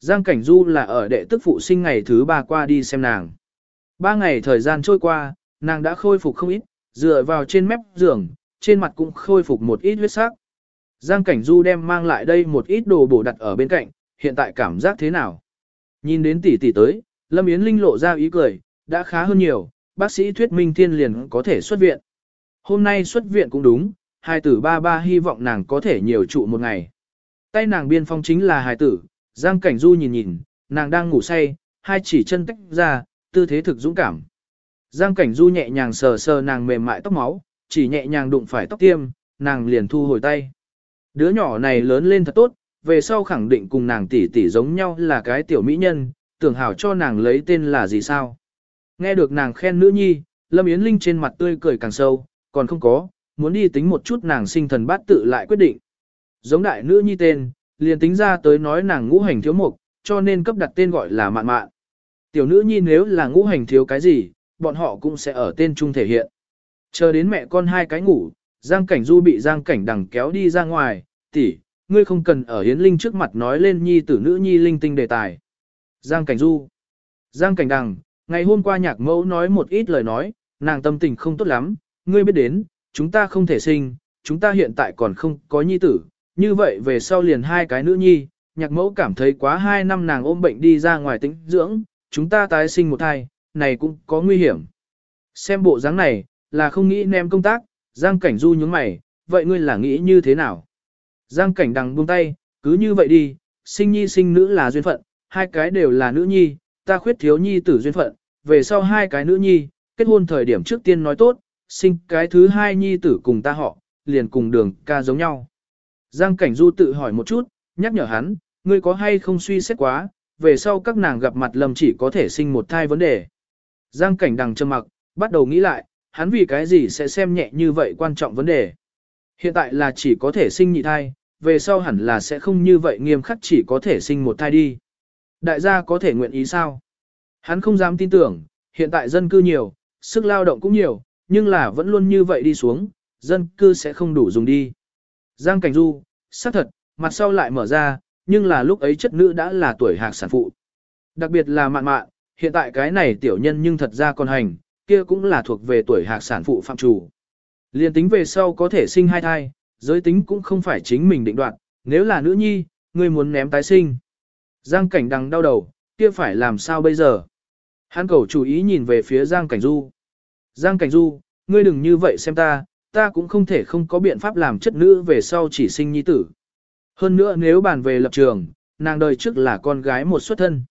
Giang cảnh du là ở đệ tức phụ sinh ngày thứ ba qua đi xem nàng. Ba ngày thời gian trôi qua, nàng đã khôi phục không ít, dựa vào trên mép giường, trên mặt cũng khôi phục một ít huyết sắc. Giang Cảnh Du đem mang lại đây một ít đồ bổ đặt ở bên cạnh, hiện tại cảm giác thế nào? Nhìn đến tỷ tỷ tới, Lâm Yến Linh lộ ra ý cười, đã khá hơn nhiều, bác sĩ thuyết minh thiên liền có thể xuất viện. Hôm nay xuất viện cũng đúng, hai tử ba ba hy vọng nàng có thể nhiều trụ một ngày. Tay nàng biên phong chính là hài tử, Giang Cảnh Du nhìn nhìn, nàng đang ngủ say, hai chỉ chân tách ra, tư thế thực dũng cảm. Giang Cảnh Du nhẹ nhàng sờ sờ nàng mềm mại tóc máu, chỉ nhẹ nhàng đụng phải tóc tiêm, nàng liền thu hồi tay. Đứa nhỏ này lớn lên thật tốt, về sau khẳng định cùng nàng tỷ tỷ giống nhau là cái tiểu mỹ nhân, tưởng hảo cho nàng lấy tên là gì sao. Nghe được nàng khen nữ nhi, Lâm Yến Linh trên mặt tươi cười càng sâu, còn không có, muốn đi tính một chút nàng sinh thần bát tự lại quyết định. Giống đại nữ nhi tên, liền tính ra tới nói nàng ngũ hành thiếu mục, cho nên cấp đặt tên gọi là mạn mạn. Tiểu nữ nhi nếu là ngũ hành thiếu cái gì, bọn họ cũng sẽ ở tên chung thể hiện. Chờ đến mẹ con hai cái ngủ, Giang Cảnh Du bị Giang Cảnh Đằng kéo đi ra ngoài, tỷ, ngươi không cần ở Hiến Linh trước mặt nói lên nhi tử nữ nhi linh tinh đề tài. Giang Cảnh Du Giang Cảnh Đằng, ngày hôm qua nhạc mẫu nói một ít lời nói, nàng tâm tình không tốt lắm, ngươi biết đến, chúng ta không thể sinh, chúng ta hiện tại còn không có nhi tử, như vậy về sau liền hai cái nữ nhi, nhạc mẫu cảm thấy quá hai năm nàng ôm bệnh đi ra ngoài tính dưỡng, chúng ta tái sinh một thai, này cũng có nguy hiểm. Xem bộ dáng này, là không nghĩ nem công tác, Giang Cảnh Du nhướng mày, vậy ngươi là nghĩ như thế nào? Giang Cảnh đằng buông tay, cứ như vậy đi, sinh nhi sinh nữ là duyên phận, hai cái đều là nữ nhi, ta khuyết thiếu nhi tử duyên phận, về sau hai cái nữ nhi, kết hôn thời điểm trước tiên nói tốt, sinh cái thứ hai nhi tử cùng ta họ, liền cùng đường ca giống nhau. Giang Cảnh Du tự hỏi một chút, nhắc nhở hắn, ngươi có hay không suy xét quá, về sau các nàng gặp mặt lầm chỉ có thể sinh một thai vấn đề. Giang Cảnh đằng trầm mặc, bắt đầu nghĩ lại, hắn vì cái gì sẽ xem nhẹ như vậy quan trọng vấn đề. Hiện tại là chỉ có thể sinh nhị thai, về sau hẳn là sẽ không như vậy nghiêm khắc chỉ có thể sinh một thai đi. Đại gia có thể nguyện ý sao? Hắn không dám tin tưởng, hiện tại dân cư nhiều, sức lao động cũng nhiều, nhưng là vẫn luôn như vậy đi xuống, dân cư sẽ không đủ dùng đi. Giang Cảnh Du, xác thật, mặt sau lại mở ra, nhưng là lúc ấy chất nữ đã là tuổi hạc sản phụ. Đặc biệt là mạn mạn, hiện tại cái này tiểu nhân nhưng thật ra còn hành, kia cũng là thuộc về tuổi hạc sản phụ phạm chủ. Liên tính về sau có thể sinh hai thai, giới tính cũng không phải chính mình định đoạt, nếu là nữ nhi, ngươi muốn ném tái sinh. Giang cảnh đằng đau đầu, kia phải làm sao bây giờ? Hắn cầu chủ ý nhìn về phía Giang cảnh du. Giang cảnh du, ngươi đừng như vậy xem ta, ta cũng không thể không có biện pháp làm chất nữ về sau chỉ sinh nhi tử. Hơn nữa nếu bàn về lập trường, nàng đời trước là con gái một xuất thân.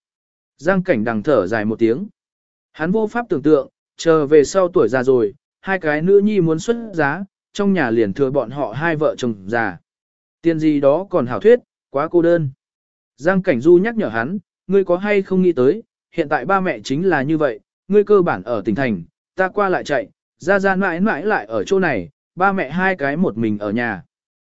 Giang cảnh đằng thở dài một tiếng. Hắn vô pháp tưởng tượng, chờ về sau tuổi già rồi, hai cái nữ nhi muốn xuất giá, trong nhà liền thừa bọn họ hai vợ chồng già. Tiền gì đó còn hảo thuyết, quá cô đơn. Giang Cảnh Du nhắc nhở hắn, ngươi có hay không nghĩ tới, hiện tại ba mẹ chính là như vậy, ngươi cơ bản ở tỉnh thành, ta qua lại chạy, ra ra mãi mãi lại ở chỗ này, ba mẹ hai cái một mình ở nhà.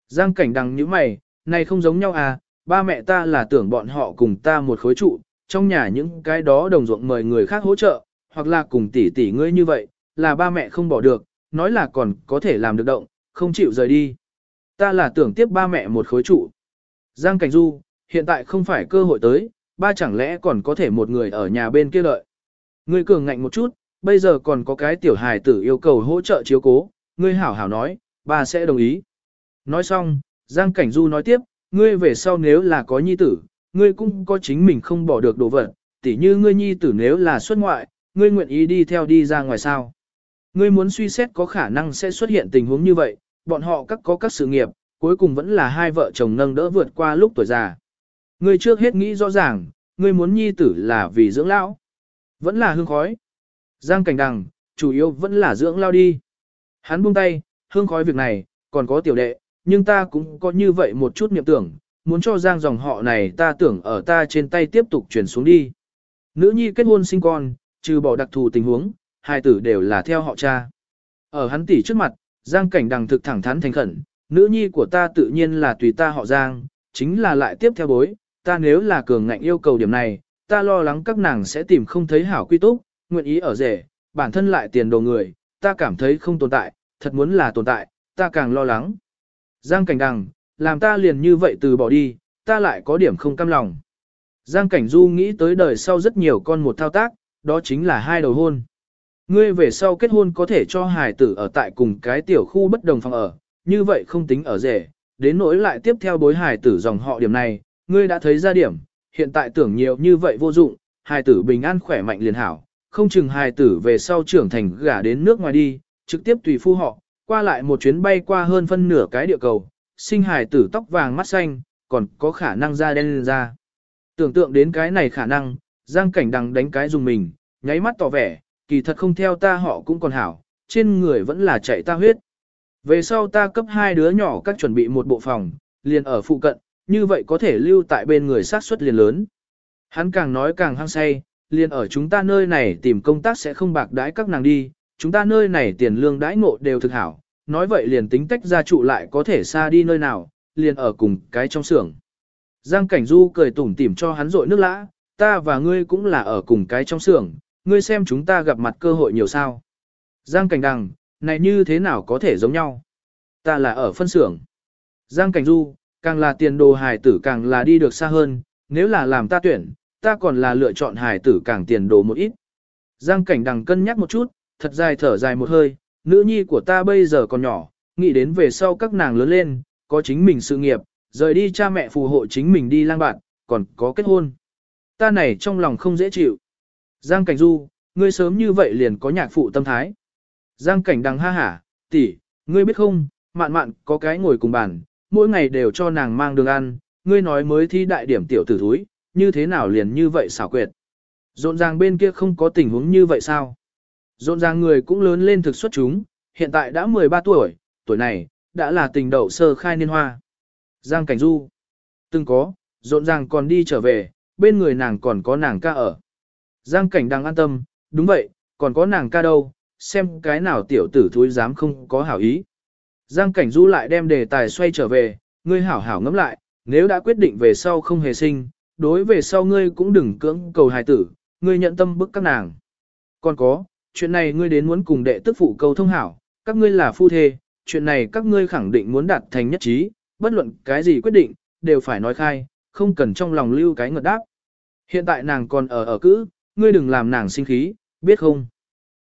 Giang Cảnh đằng như mày, này không giống nhau à, ba mẹ ta là tưởng bọn họ cùng ta một khối trụ, trong nhà những cái đó đồng ruộng mời người khác hỗ trợ, hoặc là cùng tỷ tỷ ngươi như vậy, là ba mẹ không bỏ được, nói là còn có thể làm được động, không chịu rời đi. Ta là tưởng tiếp ba mẹ một khối trụ. Giang Cảnh Du, hiện tại không phải cơ hội tới, ba chẳng lẽ còn có thể một người ở nhà bên kia lợi. Ngươi cường ngạnh một chút, bây giờ còn có cái tiểu hài tử yêu cầu hỗ trợ chiếu cố, ngươi hảo hảo nói, ba sẽ đồng ý. Nói xong, Giang Cảnh Du nói tiếp, ngươi về sau nếu là có nhi tử, ngươi cũng có chính mình không bỏ được đồ vật, tỉ như ngươi nhi tử nếu là xuất ngoại, ngươi nguyện ý đi theo đi ra ngoài sao. Ngươi muốn suy xét có khả năng sẽ xuất hiện tình huống như vậy, bọn họ các có các sự nghiệp, cuối cùng vẫn là hai vợ chồng nâng đỡ vượt qua lúc tuổi già. Ngươi trước hết nghĩ rõ ràng, ngươi muốn nhi tử là vì dưỡng lão, vẫn là hương khói. Giang cảnh đằng, chủ yếu vẫn là dưỡng lao đi. Hắn buông tay, hương khói việc này, còn có tiểu đệ, nhưng ta cũng có như vậy một chút niệm tưởng, muốn cho giang dòng họ này ta tưởng ở ta trên tay tiếp tục chuyển xuống đi. Nữ nhi kết hôn sinh con, trừ bỏ đặc thù tình huống, hai tử đều là theo họ cha. Ở hắn tỷ trước mặt, giang cảnh đằng thực thẳng thắn thành khẩn, nữ nhi của ta tự nhiên là tùy ta họ giang, chính là lại tiếp theo bối, ta nếu là cường ngạnh yêu cầu điểm này, ta lo lắng các nàng sẽ tìm không thấy hảo quy túc, nguyện ý ở rể, bản thân lại tiền đồ người, ta cảm thấy không tồn tại, thật muốn là tồn tại, ta càng lo lắng. Giang cảnh đằng, làm ta liền như vậy từ bỏ đi, ta lại có điểm không cam lòng. Giang cảnh du nghĩ tới đời sau rất nhiều con một thao tác, đó chính là hai đầu hôn. Ngươi về sau kết hôn có thể cho hài tử ở tại cùng cái tiểu khu bất đồng phòng ở, như vậy không tính ở rể, đến nỗi lại tiếp theo bối hài tử dòng họ điểm này, ngươi đã thấy ra điểm, hiện tại tưởng nhiều như vậy vô dụng, hài tử bình an khỏe mạnh liền hảo, không chừng hài tử về sau trưởng thành gả đến nước ngoài đi, trực tiếp tùy phu họ, qua lại một chuyến bay qua hơn phân nửa cái địa cầu, sinh hài tử tóc vàng mắt xanh, còn có khả năng ra đen lên ra. Tưởng tượng đến cái này khả năng, Giang Cảnh Đằng đánh cái dùng mình, nháy mắt tỏ vẻ, kỳ thật không theo ta họ cũng còn hảo, trên người vẫn là chạy ta huyết. Về sau ta cấp hai đứa nhỏ các chuẩn bị một bộ phòng, liền ở phụ cận, như vậy có thể lưu tại bên người sát suất liền lớn. Hắn càng nói càng hăng say, liền ở chúng ta nơi này tìm công tác sẽ không bạc đãi các nàng đi, chúng ta nơi này tiền lương đãi ngộ đều thực hảo, nói vậy liền tính tách ra trụ lại có thể xa đi nơi nào, liền ở cùng cái trong xưởng. Giang Cảnh Du cười tủm tỉm cho hắn rội nước lã, ta và ngươi cũng là ở cùng cái trong xưởng, ngươi xem chúng ta gặp mặt cơ hội nhiều sao. Giang Cảnh Đằng, này như thế nào có thể giống nhau? Ta là ở phân xưởng. Giang Cảnh Du, càng là tiền đồ hài tử càng là đi được xa hơn, nếu là làm ta tuyển, ta còn là lựa chọn hài tử càng tiền đồ một ít. Giang Cảnh Đằng cân nhắc một chút, thật dài thở dài một hơi, nữ nhi của ta bây giờ còn nhỏ, nghĩ đến về sau các nàng lớn lên, có chính mình sự nghiệp, rời đi cha mẹ phù hộ chính mình đi lang bạn, còn có kết hôn. Ta này trong lòng không dễ chịu. Giang Cảnh Du, ngươi sớm như vậy liền có nhạc phụ tâm thái. Giang Cảnh đằng ha hả, tỷ, ngươi biết không, mạn mạn có cái ngồi cùng bàn, mỗi ngày đều cho nàng mang đường ăn, ngươi nói mới thi đại điểm tiểu tử thúi, như thế nào liền như vậy xảo quyệt. Rộn ràng bên kia không có tình huống như vậy sao? Rộn ràng người cũng lớn lên thực xuất chúng, hiện tại đã 13 tuổi, tuổi này, đã là tình đậu sơ khai niên hoa. Giang Cảnh Du, từng có, rộn ràng còn đi trở về, bên người nàng còn có nàng ca ở. Giang Cảnh đang an tâm, đúng vậy, còn có nàng ca đâu, xem cái nào tiểu tử thúi dám không có hảo ý. Giang Cảnh Du lại đem đề tài xoay trở về, ngươi hảo hảo ngẫm lại, nếu đã quyết định về sau không hề sinh, đối về sau ngươi cũng đừng cưỡng cầu hài tử, ngươi nhận tâm bức các nàng. Còn có, chuyện này ngươi đến muốn cùng đệ tức phụ cầu thông hảo, các ngươi là phu thê, chuyện này các ngươi khẳng định muốn đạt thành nhất trí, bất luận cái gì quyết định, đều phải nói khai, không cần trong lòng lưu cái ngợt đáp. Hiện tại nàng còn ở ở cữ, ngươi đừng làm nàng sinh khí, biết không?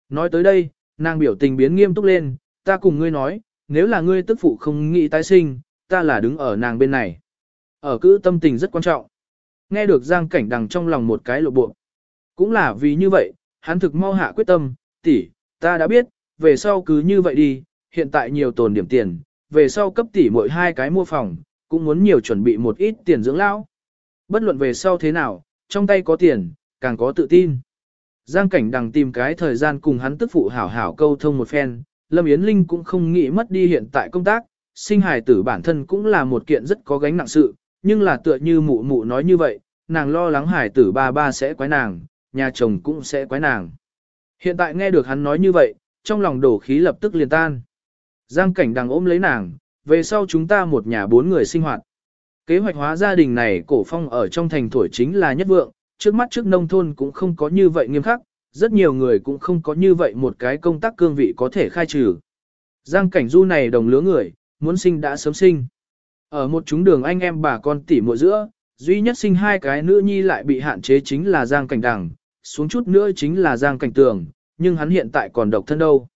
Nói tới đây, nàng biểu tình biến nghiêm túc lên, ta cùng ngươi nói, nếu là ngươi tức phụ không nghĩ tái sinh, ta là đứng ở nàng bên này. Ở cữ tâm tình rất quan trọng. Nghe được Giang Cảnh Đằng trong lòng một cái lộ bộ. Cũng là vì như vậy, hắn thực mau hạ quyết tâm, tỷ, ta đã biết, về sau cứ như vậy đi, hiện tại nhiều tồn điểm tiền, về sau cấp tỷ mỗi hai cái mua phòng, cũng muốn nhiều chuẩn bị một ít tiền dưỡng lão. Bất luận về sau thế nào, trong tay có tiền, càng có tự tin. Giang cảnh đằng tìm cái thời gian cùng hắn tức phụ hảo hảo câu thông một phen, Lâm Yến Linh cũng không nghĩ mất đi hiện tại công tác, sinh hài tử bản thân cũng là một kiện rất có gánh nặng sự, nhưng là tựa như mụ mụ nói như vậy, nàng lo lắng hài tử ba ba sẽ quái nàng, nhà chồng cũng sẽ quái nàng. Hiện tại nghe được hắn nói như vậy, trong lòng đổ khí lập tức liền tan. Giang cảnh đằng ôm lấy nàng, về sau chúng ta một nhà bốn người sinh hoạt. Kế hoạch hóa gia đình này cổ phong ở trong thành thổi chính là nhất vượng, trước mắt trước nông thôn cũng không có như vậy nghiêm khắc, rất nhiều người cũng không có như vậy một cái công tác cương vị có thể khai trừ. Giang cảnh du này đồng lứa người, muốn sinh đã sớm sinh. Ở một chúng đường anh em bà con tỉ muội giữa, duy nhất sinh hai cái nữ nhi lại bị hạn chế chính là Giang cảnh đằng, xuống chút nữa chính là Giang cảnh tường, nhưng hắn hiện tại còn độc thân đâu.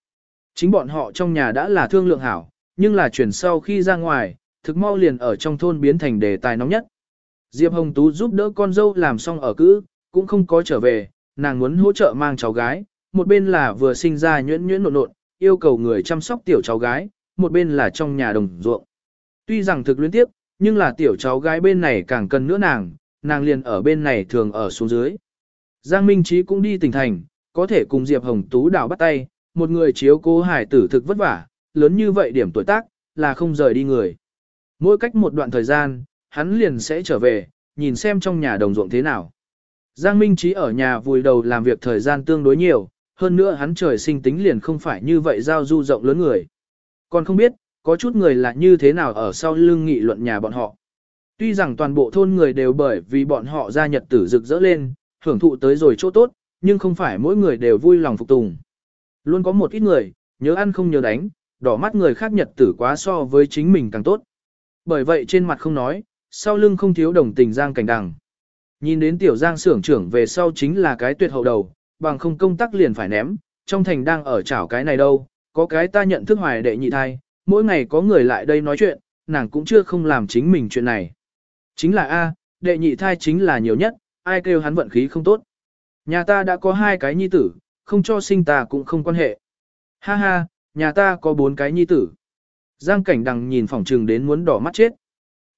Chính bọn họ trong nhà đã là thương lượng hảo, nhưng là chuyển sau khi ra ngoài, thực mau liền ở trong thôn biến thành đề tài nóng nhất. Diệp Hồng Tú giúp đỡ con dâu làm xong ở cữ, cũng không có trở về, nàng muốn hỗ trợ mang cháu gái, một bên là vừa sinh ra nhuyễn nhuyễn nộn nộn, yêu cầu người chăm sóc tiểu cháu gái, một bên là trong nhà đồng ruộng. Tuy rằng thực luyến tiếp, nhưng là tiểu cháu gái bên này càng cần nữa nàng, nàng liền ở bên này thường ở xuống dưới. Giang Minh Trí cũng đi tỉnh thành, có thể cùng Diệp Hồng Tú đảo bắt tay, một người chiếu cố hải tử thực vất vả, lớn như vậy điểm tuổi tác, là không rời đi người. Mỗi cách một đoạn thời gian, hắn liền sẽ trở về, nhìn xem trong nhà đồng ruộng thế nào. Giang Minh Trí ở nhà vùi đầu làm việc thời gian tương đối nhiều, hơn nữa hắn trời sinh tính liền không phải như vậy giao du rộng lớn người. Còn không biết, có chút người là như thế nào ở sau lưng nghị luận nhà bọn họ. Tuy rằng toàn bộ thôn người đều bởi vì bọn họ ra nhật tử rực rỡ lên, hưởng thụ tới rồi chỗ tốt, nhưng không phải mỗi người đều vui lòng phục tùng. Luôn có một ít người, nhớ ăn không nhớ đánh, đỏ mắt người khác nhật tử quá so với chính mình càng tốt. Bởi vậy trên mặt không nói, sau lưng không thiếu đồng tình Giang Cảnh Đằng. Nhìn đến tiểu Giang xưởng trưởng về sau chính là cái tuyệt hậu đầu, bằng không công tác liền phải ném, trong thành đang ở chảo cái này đâu, có cái ta nhận thức hoài đệ nhị thai, mỗi ngày có người lại đây nói chuyện, nàng cũng chưa không làm chính mình chuyện này. Chính là A, đệ nhị thai chính là nhiều nhất, ai kêu hắn vận khí không tốt. Nhà ta đã có hai cái nhi tử, không cho sinh ta cũng không quan hệ. Ha ha, nhà ta có bốn cái nhi tử. Giang cảnh đằng nhìn phòng trừng đến muốn đỏ mắt chết.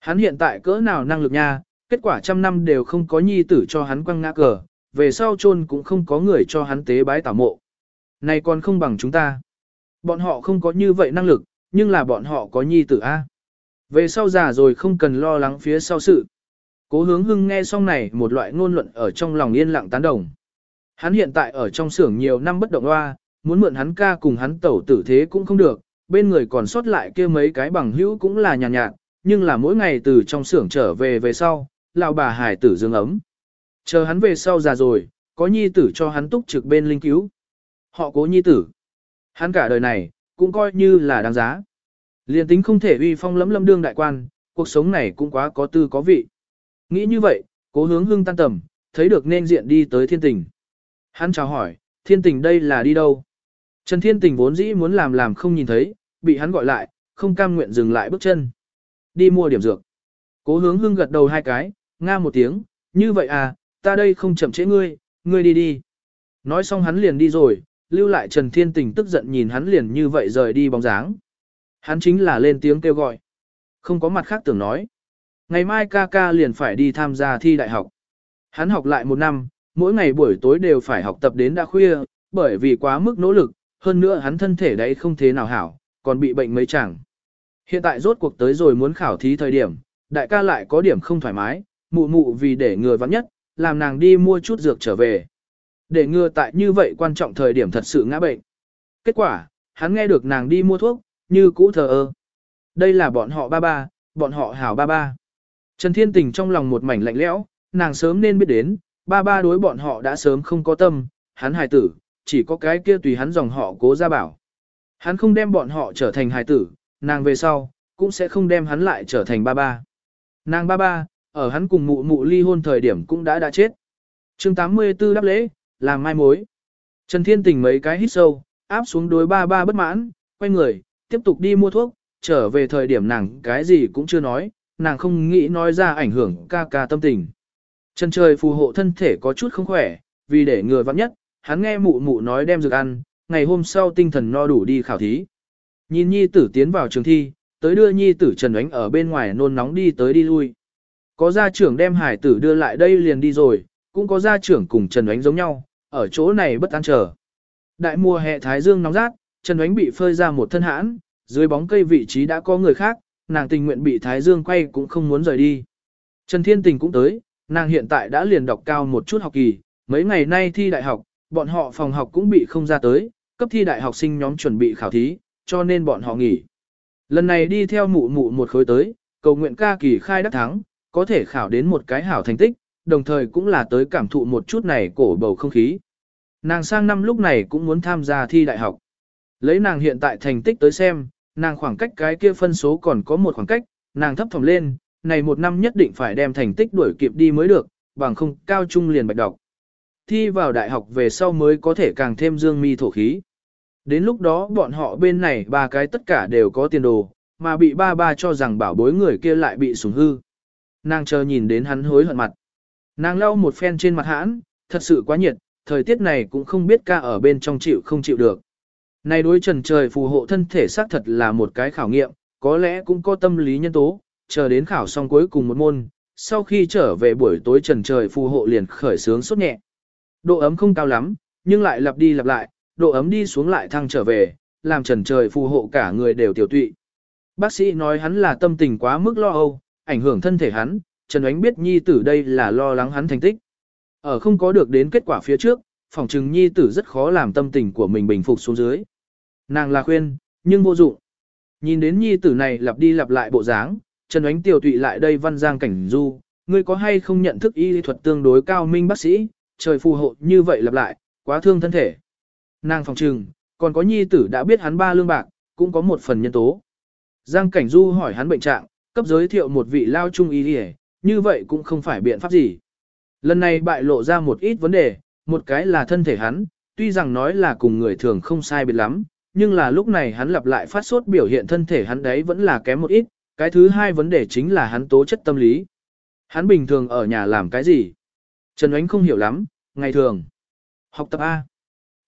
Hắn hiện tại cỡ nào năng lực nha, kết quả trăm năm đều không có nhi tử cho hắn quăng ngã cờ, về sau chôn cũng không có người cho hắn tế bái tảo mộ. Này còn không bằng chúng ta. Bọn họ không có như vậy năng lực, nhưng là bọn họ có nhi tử A. Về sau già rồi không cần lo lắng phía sau sự. Cố hướng hưng nghe xong này một loại ngôn luận ở trong lòng yên lặng tán đồng. Hắn hiện tại ở trong xưởng nhiều năm bất động hoa, muốn mượn hắn ca cùng hắn tẩu tử thế cũng không được, bên người còn sót lại kia mấy cái bằng hữu cũng là nhàn nhạt, nhạt, nhưng là mỗi ngày từ trong xưởng trở về về sau, lão bà hải tử dương ấm. Chờ hắn về sau già rồi, có nhi tử cho hắn túc trực bên linh cứu. Họ cố nhi tử. Hắn cả đời này, cũng coi như là đáng giá. Liên tính không thể uy phong lẫm lâm đương đại quan, cuộc sống này cũng quá có tư có vị. Nghĩ như vậy, cố hướng hưng tan tầm, thấy được nên diện đi tới thiên tình. Hắn chào hỏi, thiên tình đây là đi đâu? Trần thiên tình vốn dĩ muốn làm làm không nhìn thấy, bị hắn gọi lại, không cam nguyện dừng lại bước chân. Đi mua điểm dược. Cố hướng hưng gật đầu hai cái, nga một tiếng, như vậy à, ta đây không chậm trễ ngươi, ngươi đi đi. Nói xong hắn liền đi rồi, lưu lại Trần Thiên Tình tức giận nhìn hắn liền như vậy rời đi bóng dáng. Hắn chính là lên tiếng kêu gọi. Không có mặt khác tưởng nói. Ngày mai ca ca liền phải đi tham gia thi đại học. Hắn học lại một năm, mỗi ngày buổi tối đều phải học tập đến đã khuya, bởi vì quá mức nỗ lực, hơn nữa hắn thân thể đấy không thế nào hảo, còn bị bệnh mấy chẳng. Hiện tại rốt cuộc tới rồi muốn khảo thí thời điểm, đại ca lại có điểm không thoải mái, mụ mụ vì để ngừa vắng nhất, làm nàng đi mua chút dược trở về. Để ngừa tại như vậy quan trọng thời điểm thật sự ngã bệnh. Kết quả, hắn nghe được nàng đi mua thuốc, như cũ thờ ơ. Đây là bọn họ ba ba, bọn họ hảo ba ba. Trần Thiên Tình trong lòng một mảnh lạnh lẽo, nàng sớm nên biết đến, ba ba đối bọn họ đã sớm không có tâm, hắn hài tử, chỉ có cái kia tùy hắn dòng họ cố ra bảo. Hắn không đem bọn họ trở thành hài tử, nàng về sau, cũng sẽ không đem hắn lại trở thành ba ba. Nàng ba ba, ở hắn cùng mụ mụ ly hôn thời điểm cũng đã đã chết. chương 84 đáp lễ, làm mai mối. Trần Thiên Tình mấy cái hít sâu, áp xuống đối ba ba bất mãn, quay người, tiếp tục đi mua thuốc, trở về thời điểm nàng cái gì cũng chưa nói, nàng không nghĩ nói ra ảnh hưởng ca ca tâm tình. Trần trời phù hộ thân thể có chút không khỏe, vì để người vắng nhất, hắn nghe mụ mụ nói đem dược ăn, ngày hôm sau tinh thần no đủ đi khảo thí. Nhìn nhi tử tiến vào trường thi, tới đưa nhi tử Trần Ánh ở bên ngoài nôn nóng đi tới đi lui. Có gia trưởng đem hải tử đưa lại đây liền đi rồi, cũng có gia trưởng cùng Trần Ánh giống nhau, ở chỗ này bất an chờ. Đại mùa hè thái dương nóng rát, Trần Ánh bị phơi ra một thân hãn, dưới bóng cây vị trí đã có người khác, nàng tình nguyện bị thái dương quay cũng không muốn rời đi. Trần Thiên Tình cũng tới, nàng hiện tại đã liền đọc cao một chút học kỳ, mấy ngày nay thi đại học, bọn họ phòng học cũng bị không ra tới, cấp thi đại học sinh nhóm chuẩn bị khảo thí, cho nên bọn họ nghỉ. Lần này đi theo mụ mụ một khối tới, cầu nguyện ca kỳ khai đắc thắng, có thể khảo đến một cái hảo thành tích, đồng thời cũng là tới cảm thụ một chút này cổ bầu không khí. Nàng sang năm lúc này cũng muốn tham gia thi đại học. Lấy nàng hiện tại thành tích tới xem, nàng khoảng cách cái kia phân số còn có một khoảng cách, nàng thấp thỏm lên, này một năm nhất định phải đem thành tích đuổi kịp đi mới được, bằng không cao trung liền bạch đọc. Thi vào đại học về sau mới có thể càng thêm dương mi thổ khí. Đến lúc đó bọn họ bên này ba cái tất cả đều có tiền đồ, mà bị ba ba cho rằng bảo bối người kia lại bị sủng hư. Nàng chờ nhìn đến hắn hối hận mặt. Nàng lau một phen trên mặt hãn, thật sự quá nhiệt, thời tiết này cũng không biết ca ở bên trong chịu không chịu được. Này đối trần trời phù hộ thân thể xác thật là một cái khảo nghiệm, có lẽ cũng có tâm lý nhân tố, chờ đến khảo xong cuối cùng một môn, sau khi trở về buổi tối trần trời phù hộ liền khởi sướng sốt nhẹ. Độ ấm không cao lắm, nhưng lại lặp đi lặp lại, độ ấm đi xuống lại thăng trở về, làm trần trời phù hộ cả người đều tiểu tụy. Bác sĩ nói hắn là tâm tình quá mức lo âu, ảnh hưởng thân thể hắn, Trần Ánh biết nhi tử đây là lo lắng hắn thành tích. Ở không có được đến kết quả phía trước, phòng trừng nhi tử rất khó làm tâm tình của mình bình phục xuống dưới. Nàng là khuyên, nhưng vô dụng. Nhìn đến nhi tử này lặp đi lặp lại bộ dáng, Trần Ánh tiểu tụy lại đây văn giang cảnh du, ngươi có hay không nhận thức y thuật tương đối cao minh bác sĩ, trời phù hộ như vậy lặp lại, quá thương thân thể. Nàng phòng trừng, còn có nhi tử đã biết hắn ba lương bạc, cũng có một phần nhân tố. Giang Cảnh Du hỏi hắn bệnh trạng, cấp giới thiệu một vị lao trung y đi như vậy cũng không phải biện pháp gì. Lần này bại lộ ra một ít vấn đề, một cái là thân thể hắn, tuy rằng nói là cùng người thường không sai biệt lắm, nhưng là lúc này hắn lặp lại phát sốt biểu hiện thân thể hắn đấy vẫn là kém một ít, cái thứ hai vấn đề chính là hắn tố chất tâm lý. Hắn bình thường ở nhà làm cái gì? Trần Ánh không hiểu lắm, ngày thường. Học tập A.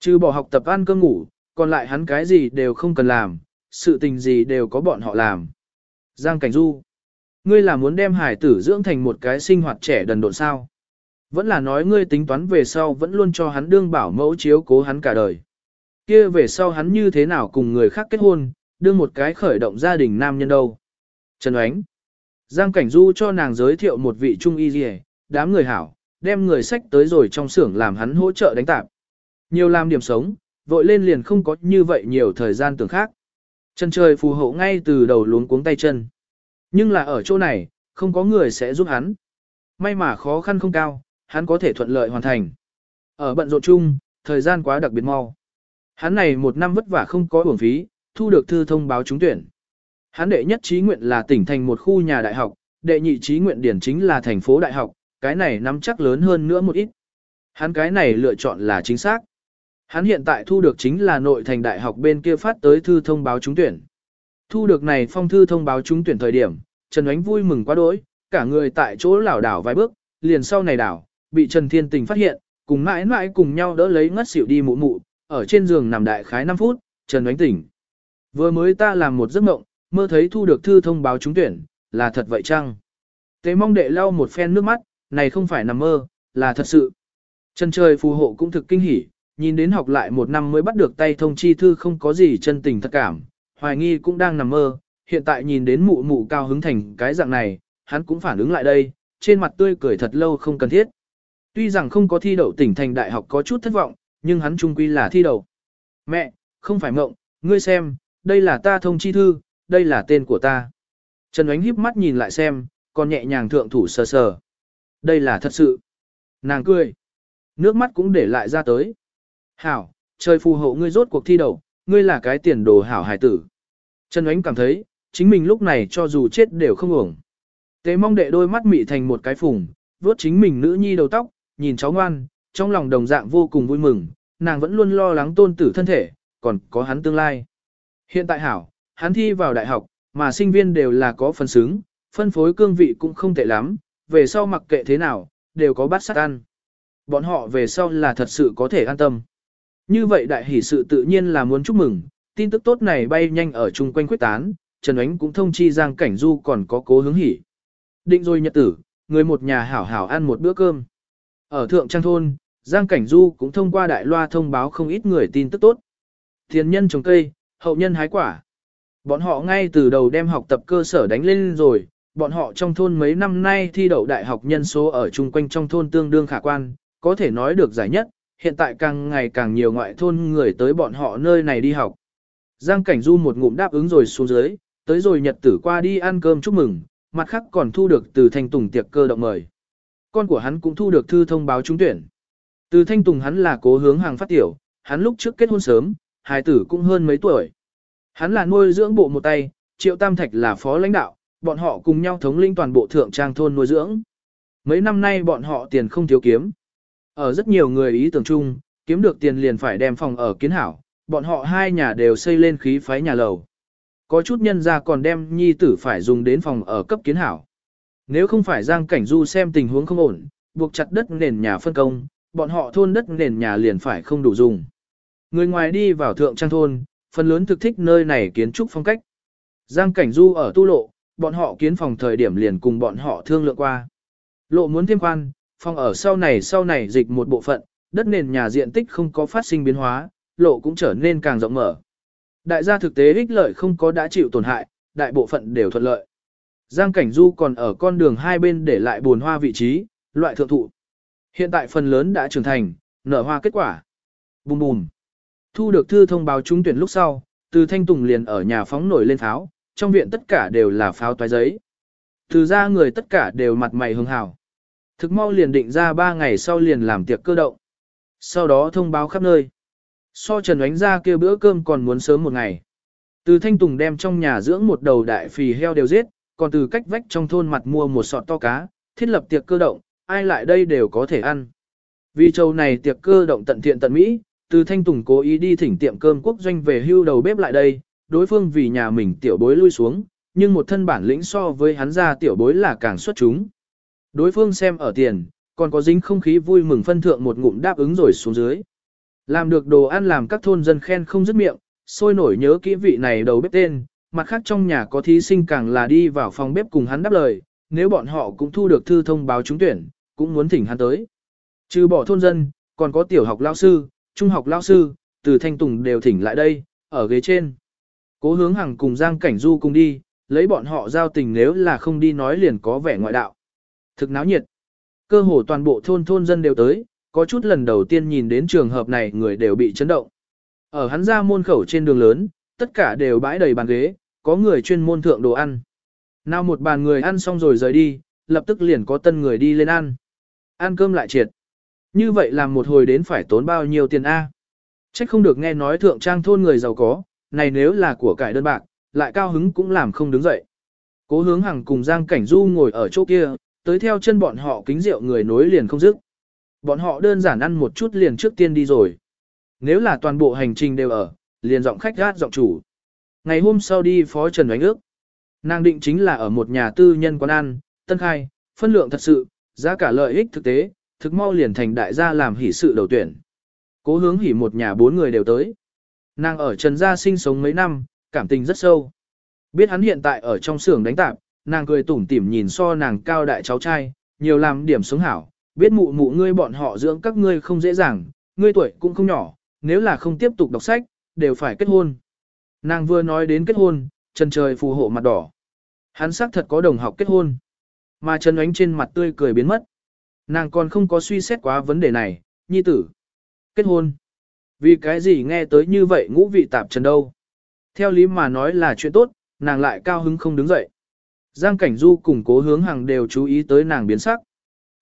Trừ bỏ học tập ăn cơm ngủ, còn lại hắn cái gì đều không cần làm, sự tình gì đều có bọn họ làm. Giang Cảnh Du. Ngươi là muốn đem hải tử dưỡng thành một cái sinh hoạt trẻ đần độn sao? Vẫn là nói ngươi tính toán về sau vẫn luôn cho hắn đương bảo mẫu chiếu cố hắn cả đời. Kia về sau hắn như thế nào cùng người khác kết hôn, đương một cái khởi động gia đình nam nhân đâu. Trần Oánh. Giang Cảnh Du cho nàng giới thiệu một vị trung y gì đám người hảo, đem người sách tới rồi trong xưởng làm hắn hỗ trợ đánh tạp. Nhiều làm điểm sống, vội lên liền không có như vậy nhiều thời gian tưởng khác. Chân trời phù hộ ngay từ đầu luống cuống tay chân. Nhưng là ở chỗ này, không có người sẽ giúp hắn. May mà khó khăn không cao, hắn có thể thuận lợi hoàn thành. Ở bận rộn chung, thời gian quá đặc biệt mau. Hắn này một năm vất vả không có uổng phí, thu được thư thông báo trúng tuyển. Hắn đệ nhất trí nguyện là tỉnh thành một khu nhà đại học, đệ nhị trí nguyện điển chính là thành phố đại học, cái này nắm chắc lớn hơn nữa một ít. Hắn cái này lựa chọn là chính xác. Hắn hiện tại thu được chính là nội thành đại học bên kia phát tới thư thông báo trúng tuyển. Thu được này phong thư thông báo trúng tuyển thời điểm, Trần Ánh vui mừng quá đỗi, cả người tại chỗ lảo đảo vài bước, liền sau này đảo, bị Trần Thiên Tình phát hiện, cùng mãi mãi cùng nhau đỡ lấy ngất xỉu đi mụ mụ, ở trên giường nằm đại khái 5 phút, Trần Ánh tỉnh. Vừa mới ta làm một giấc mộng, mơ thấy thu được thư thông báo trúng tuyển, là thật vậy chăng? Tế mong đệ lau một phen nước mắt, này không phải nằm mơ, là thật sự. Trần trời phù hộ cũng thực kinh hỉ, nhìn đến học lại một năm mới bắt được tay thông chi thư không có gì chân tình thật cảm, hoài nghi cũng đang nằm mơ, hiện tại nhìn đến mụ mụ cao hứng thành cái dạng này, hắn cũng phản ứng lại đây, trên mặt tươi cười thật lâu không cần thiết. Tuy rằng không có thi đậu tỉnh thành đại học có chút thất vọng, nhưng hắn trung quy là thi đậu. Mẹ, không phải mộng, ngươi xem, đây là ta thông chi thư, đây là tên của ta. Trần Ánh híp mắt nhìn lại xem, còn nhẹ nhàng thượng thủ sờ sờ. Đây là thật sự. Nàng cười. Nước mắt cũng để lại ra tới. Hảo, trời phù hộ ngươi rốt cuộc thi đầu, ngươi là cái tiền đồ hảo hải tử. Trần Ánh cảm thấy, chính mình lúc này cho dù chết đều không ổng. Tế mong đệ đôi mắt mị thành một cái phùng, vuốt chính mình nữ nhi đầu tóc, nhìn cháu ngoan, trong lòng đồng dạng vô cùng vui mừng, nàng vẫn luôn lo lắng tôn tử thân thể, còn có hắn tương lai. Hiện tại hảo, hắn thi vào đại học, mà sinh viên đều là có phần xứng, phân phối cương vị cũng không tệ lắm, về sau mặc kệ thế nào, đều có bát sát ăn. Bọn họ về sau là thật sự có thể an tâm. Như vậy đại hỷ sự tự nhiên là muốn chúc mừng, tin tức tốt này bay nhanh ở chung quanh quyết tán, Trần Ánh cũng thông chi Giang Cảnh Du còn có cố hướng hỉ. Định rồi nhật tử, người một nhà hảo hảo ăn một bữa cơm. Ở Thượng Trang Thôn, Giang Cảnh Du cũng thông qua đại loa thông báo không ít người tin tức tốt. Tiền nhân trồng cây, hậu nhân hái quả. Bọn họ ngay từ đầu đem học tập cơ sở đánh lên rồi, bọn họ trong thôn mấy năm nay thi đậu đại học nhân số ở chung quanh trong thôn tương đương khả quan, có thể nói được giải nhất, hiện tại càng ngày càng nhiều ngoại thôn người tới bọn họ nơi này đi học. Giang Cảnh Du một ngụm đáp ứng rồi xuống dưới, tới rồi nhật tử qua đi ăn cơm chúc mừng, mặt khác còn thu được từ Thanh Tùng tiệc cơ động mời. Con của hắn cũng thu được thư thông báo trúng tuyển. Từ Thanh Tùng hắn là cố hướng hàng phát tiểu, hắn lúc trước kết hôn sớm, hài tử cũng hơn mấy tuổi. Hắn là nuôi dưỡng bộ một tay, Triệu Tam Thạch là phó lãnh đạo, bọn họ cùng nhau thống lĩnh toàn bộ thượng trang thôn nuôi dưỡng. Mấy năm nay bọn họ tiền không thiếu kiếm. Ở rất nhiều người ý tưởng chung, kiếm được tiền liền phải đem phòng ở kiến hảo, bọn họ hai nhà đều xây lên khí phái nhà lầu. Có chút nhân ra còn đem nhi tử phải dùng đến phòng ở cấp kiến hảo. Nếu không phải Giang Cảnh Du xem tình huống không ổn, buộc chặt đất nền nhà phân công, bọn họ thôn đất nền nhà liền phải không đủ dùng. Người ngoài đi vào thượng trang thôn, phần lớn thực thích nơi này kiến trúc phong cách. Giang Cảnh Du ở tu lộ, bọn họ kiến phòng thời điểm liền cùng bọn họ thương lượng qua. Lộ muốn thêm khoan, phòng ở sau này sau này dịch một bộ phận, đất nền nhà diện tích không có phát sinh biến hóa, lộ cũng trở nên càng rộng mở. Đại gia thực tế ích lợi không có đã chịu tổn hại, đại bộ phận đều thuận lợi. Giang Cảnh Du còn ở con đường hai bên để lại buồn hoa vị trí, loại thượng thụ. Hiện tại phần lớn đã trưởng thành, nở hoa kết quả. Bùm bùm. Thu được thư thông báo trúng tuyển lúc sau, từ Thanh Tùng liền ở nhà phóng nổi lên pháo, trong viện tất cả đều là pháo toái giấy. Từ ra người tất cả đều mặt mày hưng hào. Thực mau liền định ra 3 ngày sau liền làm tiệc cơ động. Sau đó thông báo khắp nơi. So Trần Ánh ra kêu bữa cơm còn muốn sớm một ngày. Từ Thanh Tùng đem trong nhà dưỡng một đầu đại phì heo đều giết, còn từ cách vách trong thôn mặt mua một sọt to cá, thiết lập tiệc cơ động, ai lại đây đều có thể ăn. Vì châu này tiệc cơ động tận thiện tận Mỹ, từ Thanh Tùng cố ý đi thỉnh tiệm cơm quốc doanh về hưu đầu bếp lại đây, đối phương vì nhà mình tiểu bối lui xuống, nhưng một thân bản lĩnh so với hắn ra tiểu bối là càng xuất chúng. Đối phương xem ở tiền, còn có dính không khí vui mừng phân thượng một ngụm đáp ứng rồi xuống dưới. Làm được đồ ăn làm các thôn dân khen không dứt miệng, sôi nổi nhớ kỹ vị này đầu bếp tên, mặt khác trong nhà có thí sinh càng là đi vào phòng bếp cùng hắn đáp lời, nếu bọn họ cũng thu được thư thông báo trúng tuyển, cũng muốn thỉnh hắn tới. Trừ bỏ thôn dân, còn có tiểu học lao sư, trung học lao sư, từ thanh tùng đều thỉnh lại đây, ở ghế trên. Cố hướng hàng cùng Giang Cảnh Du cùng đi, lấy bọn họ giao tình nếu là không đi nói liền có vẻ ngoại đạo. Thực náo nhiệt. Cơ hồ toàn bộ thôn thôn dân đều tới, có chút lần đầu tiên nhìn đến trường hợp này người đều bị chấn động. Ở hắn ra môn khẩu trên đường lớn, tất cả đều bãi đầy bàn ghế, có người chuyên môn thượng đồ ăn. Nào một bàn người ăn xong rồi rời đi, lập tức liền có tân người đi lên ăn. Ăn cơm lại triệt. Như vậy làm một hồi đến phải tốn bao nhiêu tiền A. Trách không được nghe nói thượng trang thôn người giàu có, này nếu là của cải đơn bạc, lại cao hứng cũng làm không đứng dậy. Cố hướng hàng cùng Giang Cảnh Du ngồi ở chỗ kia, tới theo chân bọn họ kính rượu người nối liền không dứt. Bọn họ đơn giản ăn một chút liền trước tiên đi rồi. Nếu là toàn bộ hành trình đều ở, liền giọng khách gát giọng chủ. Ngày hôm sau đi phó Trần Đánh ước. Nàng định chính là ở một nhà tư nhân quán ăn, tân khai, phân lượng thật sự, giá cả lợi ích thực tế, thực mau liền thành đại gia làm hỷ sự đầu tuyển. Cố hướng hỉ một nhà bốn người đều tới. Nàng ở Trần Gia sinh sống mấy năm, cảm tình rất sâu. Biết hắn hiện tại ở trong xưởng đánh tạp, nàng cười tủm tỉm nhìn so nàng cao đại cháu trai, nhiều làm điểm sống hảo, biết mụ mụ ngươi bọn họ dưỡng các ngươi không dễ dàng, ngươi tuổi cũng không nhỏ, nếu là không tiếp tục đọc sách, đều phải kết hôn. Nàng vừa nói đến kết hôn, Trần Trời phù hộ mặt đỏ. Hắn xác thật có đồng học kết hôn. Mà Trần Ánh trên mặt tươi cười biến mất. Nàng còn không có suy xét quá vấn đề này, nhi tử. Kết hôn. Vì cái gì nghe tới như vậy ngũ vị tạp trần đâu. Theo lý mà nói là chuyện tốt, nàng lại cao hứng không đứng dậy. Giang Cảnh Du cùng cố hướng hàng đều chú ý tới nàng biến sắc.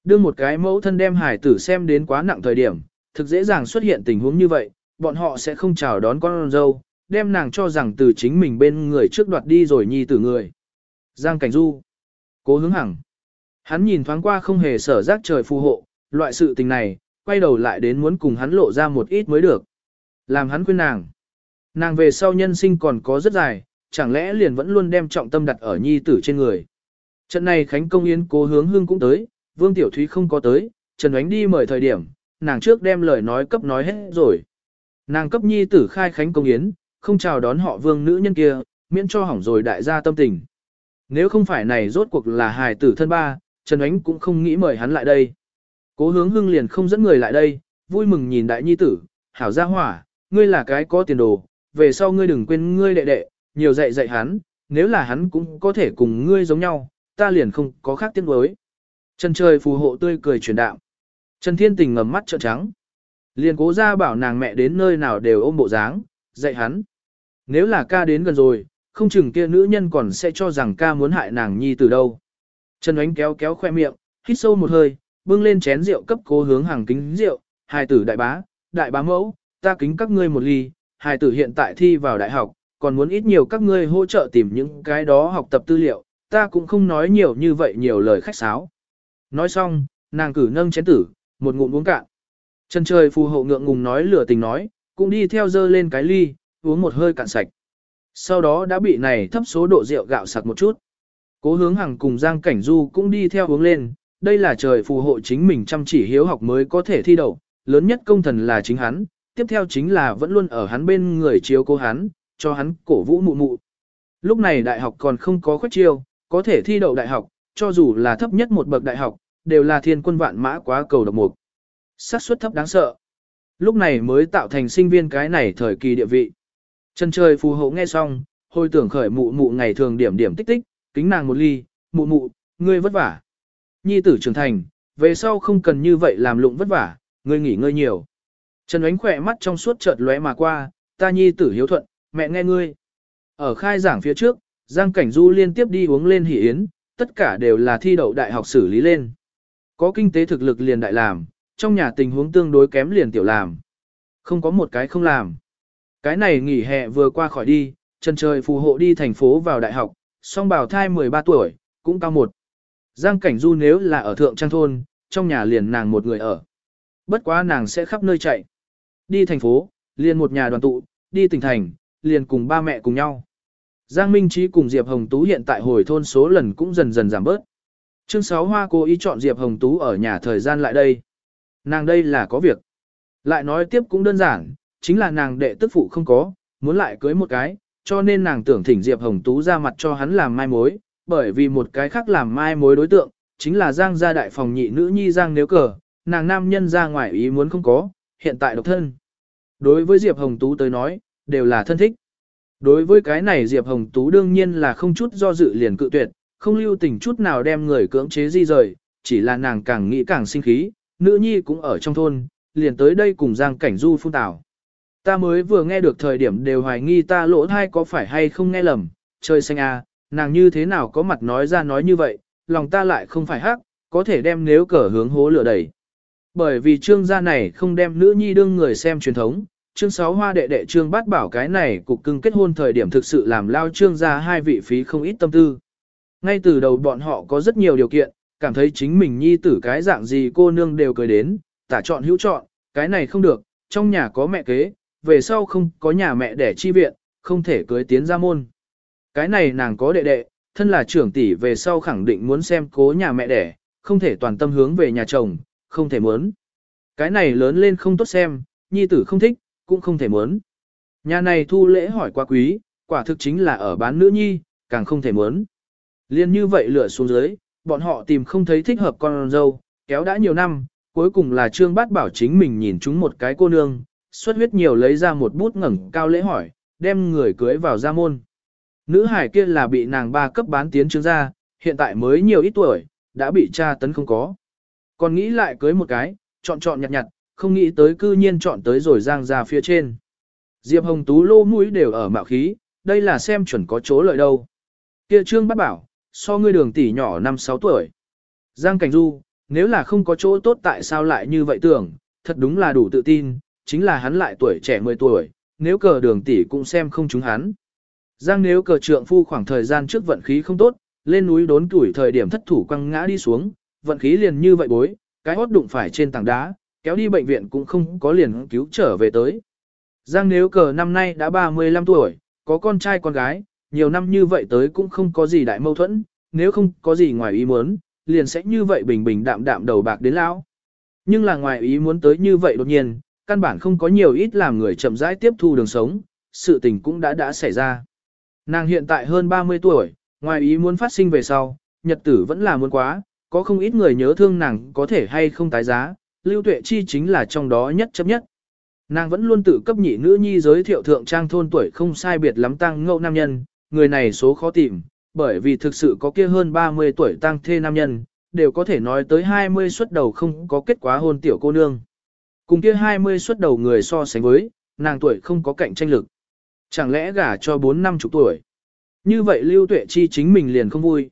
đưa một cái mẫu thân đem hải tử xem đến quá nặng thời điểm, thực dễ dàng xuất hiện tình huống như vậy, bọn họ sẽ không chào đón con dâu, đem nàng cho rằng từ chính mình bên người trước đoạt đi rồi nhi tử người. Giang Cảnh Du Cố hướng hằng Hắn nhìn thoáng qua không hề sở giác trời phù hộ, loại sự tình này, quay đầu lại đến muốn cùng hắn lộ ra một ít mới được. Làm hắn khuyên nàng. Nàng về sau nhân sinh còn có rất dài, chẳng lẽ liền vẫn luôn đem trọng tâm đặt ở nhi tử trên người. Trận này Khánh Công Yến cố hướng hương cũng tới, Vương Tiểu Thúy không có tới, Trần Ánh đi mời thời điểm, nàng trước đem lời nói cấp nói hết rồi. Nàng cấp nhi tử khai Khánh Công Yến, không chào đón họ vương nữ nhân kia, miễn cho hỏng rồi đại gia tâm tình. Nếu không phải này rốt cuộc là hài tử thân ba, Trần Ánh cũng không nghĩ mời hắn lại đây. Cố hướng hương liền không dẫn người lại đây, vui mừng nhìn đại nhi tử, hảo gia hỏa, ngươi là cái có tiền đồ, về sau ngươi đừng quên ngươi đệ đệ, nhiều dạy dạy hắn, nếu là hắn cũng có thể cùng ngươi giống nhau, ta liền không có khác tiếng đối. Trần trời phù hộ tươi cười truyền đạo. Trần Thiên Tình ngầm mắt trợn trắng. Liền cố ra bảo nàng mẹ đến nơi nào đều ôm bộ dáng, dạy hắn. Nếu là ca đến gần rồi, không chừng kia nữ nhân còn sẽ cho rằng ca muốn hại nàng nhi từ đâu. Trần Ánh kéo kéo khoe miệng, hít sâu một hơi, bưng lên chén rượu cấp cố hướng hàng kính rượu, hài tử đại bá, đại bá mẫu, ta kính các ngươi một ly, hài tử hiện tại thi vào đại học, còn muốn ít nhiều các ngươi hỗ trợ tìm những cái đó học tập tư liệu, ta cũng không nói nhiều như vậy nhiều lời khách sáo. Nói xong, nàng cử nâng chén tử, một ngụm uống cạn. Chân trời phù hộ ngượng ngùng nói lửa tình nói, cũng đi theo dơ lên cái ly, uống một hơi cạn sạch. Sau đó đã bị này thấp số độ rượu gạo sặc một chút. Cố hướng hàng cùng Giang Cảnh Du cũng đi theo uống lên, đây là trời phù hộ chính mình chăm chỉ hiếu học mới có thể thi đậu, lớn nhất công thần là chính hắn, tiếp theo chính là vẫn luôn ở hắn bên người chiếu cố hắn, cho hắn cổ vũ mụ mụ. Lúc này đại học còn không có khuếch chiêu, có thể thi đậu đại học, cho dù là thấp nhất một bậc đại học, đều là thiên quân vạn mã quá cầu độc mục. xác suất thấp đáng sợ. Lúc này mới tạo thành sinh viên cái này thời kỳ địa vị. Chân trời phù hộ nghe xong, hồi tưởng khởi mụ mụ ngày thường điểm điểm tích tích, kính nàng một ly, mụ mụ, ngươi vất vả. Nhi tử trưởng thành, về sau không cần như vậy làm lụng vất vả, ngươi nghỉ ngơi nhiều. Trần ánh khỏe mắt trong suốt chợt lóe mà qua, ta nhi tử hiếu thuận, mẹ nghe ngươi. Ở khai giảng phía trước, Giang Cảnh Du liên tiếp đi uống lên Hỷ yến, tất cả đều là thi đậu đại học xử lý lên. Có kinh tế thực lực liền đại làm, trong nhà tình huống tương đối kém liền tiểu làm. Không có một cái không làm. Cái này nghỉ hè vừa qua khỏi đi, chân Trời phù hộ đi thành phố vào đại học, song bảo thai 13 tuổi, cũng cao một. Giang Cảnh Du nếu là ở thượng trang thôn, trong nhà liền nàng một người ở. Bất quá nàng sẽ khắp nơi chạy. Đi thành phố, liền một nhà đoàn tụ, đi tỉnh thành, liền cùng ba mẹ cùng nhau. Giang Minh Trí cùng Diệp Hồng Tú hiện tại hồi thôn số lần cũng dần dần giảm bớt. Chương 6 Hoa cố ý chọn Diệp Hồng Tú ở nhà thời gian lại đây. Nàng đây là có việc. Lại nói tiếp cũng đơn giản, chính là nàng đệ tức phụ không có, muốn lại cưới một cái, cho nên nàng tưởng thỉnh Diệp Hồng Tú ra mặt cho hắn làm mai mối, bởi vì một cái khác làm mai mối đối tượng, chính là Giang gia đại phòng nhị nữ nhi Giang nếu cờ, nàng nam nhân ra ngoài ý muốn không có, hiện tại độc thân. Đối với Diệp Hồng Tú tới nói, đều là thân thích. Đối với cái này Diệp Hồng Tú đương nhiên là không chút do dự liền cự tuyệt, không lưu tình chút nào đem người cưỡng chế di rời, chỉ là nàng càng nghĩ càng sinh khí, nữ nhi cũng ở trong thôn, liền tới đây cùng Giang Cảnh Du phun tảo. Ta mới vừa nghe được thời điểm đều hoài nghi ta lỗ thai có phải hay không nghe lầm, trời xanh à, nàng như thế nào có mặt nói ra nói như vậy, lòng ta lại không phải hắc, có thể đem nếu cờ hướng hố lửa đẩy. Bởi vì trương gia này không đem nữ nhi đương người xem truyền thống, chương sáu hoa đệ đệ trương bát bảo cái này cục cưng kết hôn thời điểm thực sự làm lao trương ra hai vị phí không ít tâm tư. Ngay từ đầu bọn họ có rất nhiều điều kiện, cảm thấy chính mình nhi tử cái dạng gì cô nương đều cười đến, tả chọn hữu chọn, cái này không được, trong nhà có mẹ kế, về sau không có nhà mẹ để chi viện, không thể cưới tiến ra môn. Cái này nàng có đệ đệ, thân là trưởng tỷ về sau khẳng định muốn xem cố nhà mẹ đẻ, không thể toàn tâm hướng về nhà chồng, không thể muốn. Cái này lớn lên không tốt xem, nhi tử không thích, cũng không thể muốn. Nhà này thu lễ hỏi quá quý, quả thực chính là ở bán nữ nhi, càng không thể muốn. Liên như vậy lửa xuống dưới, bọn họ tìm không thấy thích hợp con dâu, kéo đã nhiều năm, cuối cùng là Trương Bát bảo chính mình nhìn chúng một cái cô nương, xuất huyết nhiều lấy ra một bút ngẩng cao lễ hỏi, đem người cưới vào gia môn. Nữ hải kia là bị nàng ba cấp bán tiến trương gia, hiện tại mới nhiều ít tuổi, đã bị cha tấn không có. Còn nghĩ lại cưới một cái, chọn chọn nhặt nhặt, không nghĩ tới cư nhiên chọn tới rồi giang ra phía trên. Diệp Hồng Tú lô mũi đều ở mạo khí, đây là xem chuẩn có chỗ lợi đâu. Kia trương bắt bảo, so ngươi đường tỷ nhỏ năm sáu tuổi. Giang Cảnh Du, Nếu là không có chỗ tốt tại sao lại như vậy tưởng, thật đúng là đủ tự tin, chính là hắn lại tuổi trẻ 10 tuổi, nếu cờ đường tỷ cũng xem không chúng hắn. Giang nếu cờ trượng phu khoảng thời gian trước vận khí không tốt, lên núi đốn tuổi thời điểm thất thủ quăng ngã đi xuống, vận khí liền như vậy bối, cái hốt đụng phải trên tảng đá, kéo đi bệnh viện cũng không có liền cứu trở về tới. Giang nếu cờ năm nay đã 35 tuổi, có con trai con gái, nhiều năm như vậy tới cũng không có gì đại mâu thuẫn, nếu không có gì ngoài ý muốn, liền sẽ như vậy bình bình đạm đạm đầu bạc đến lão. Nhưng là ngoài ý muốn tới như vậy đột nhiên, căn bản không có nhiều ít làm người chậm rãi tiếp thu đường sống, sự tình cũng đã đã xảy ra. Nàng hiện tại hơn 30 tuổi, ngoài ý muốn phát sinh về sau, nhật tử vẫn là muốn quá, có không ít người nhớ thương nàng có thể hay không tái giá, lưu tuệ chi chính là trong đó nhất chấp nhất. Nàng vẫn luôn tự cấp nhị nữ nhi giới thiệu thượng trang thôn tuổi không sai biệt lắm tăng ngẫu nam nhân, người này số khó tìm, bởi vì thực sự có kia hơn 30 tuổi tăng thê nam nhân, đều có thể nói tới 20 xuất đầu không có kết quả hôn tiểu cô nương. Cùng kia 20 xuất đầu người so sánh với, nàng tuổi không có cạnh tranh lực. Chẳng lẽ gả cho 4 năm chục tuổi. Như vậy Lưu Tuệ Chi chính mình liền không vui.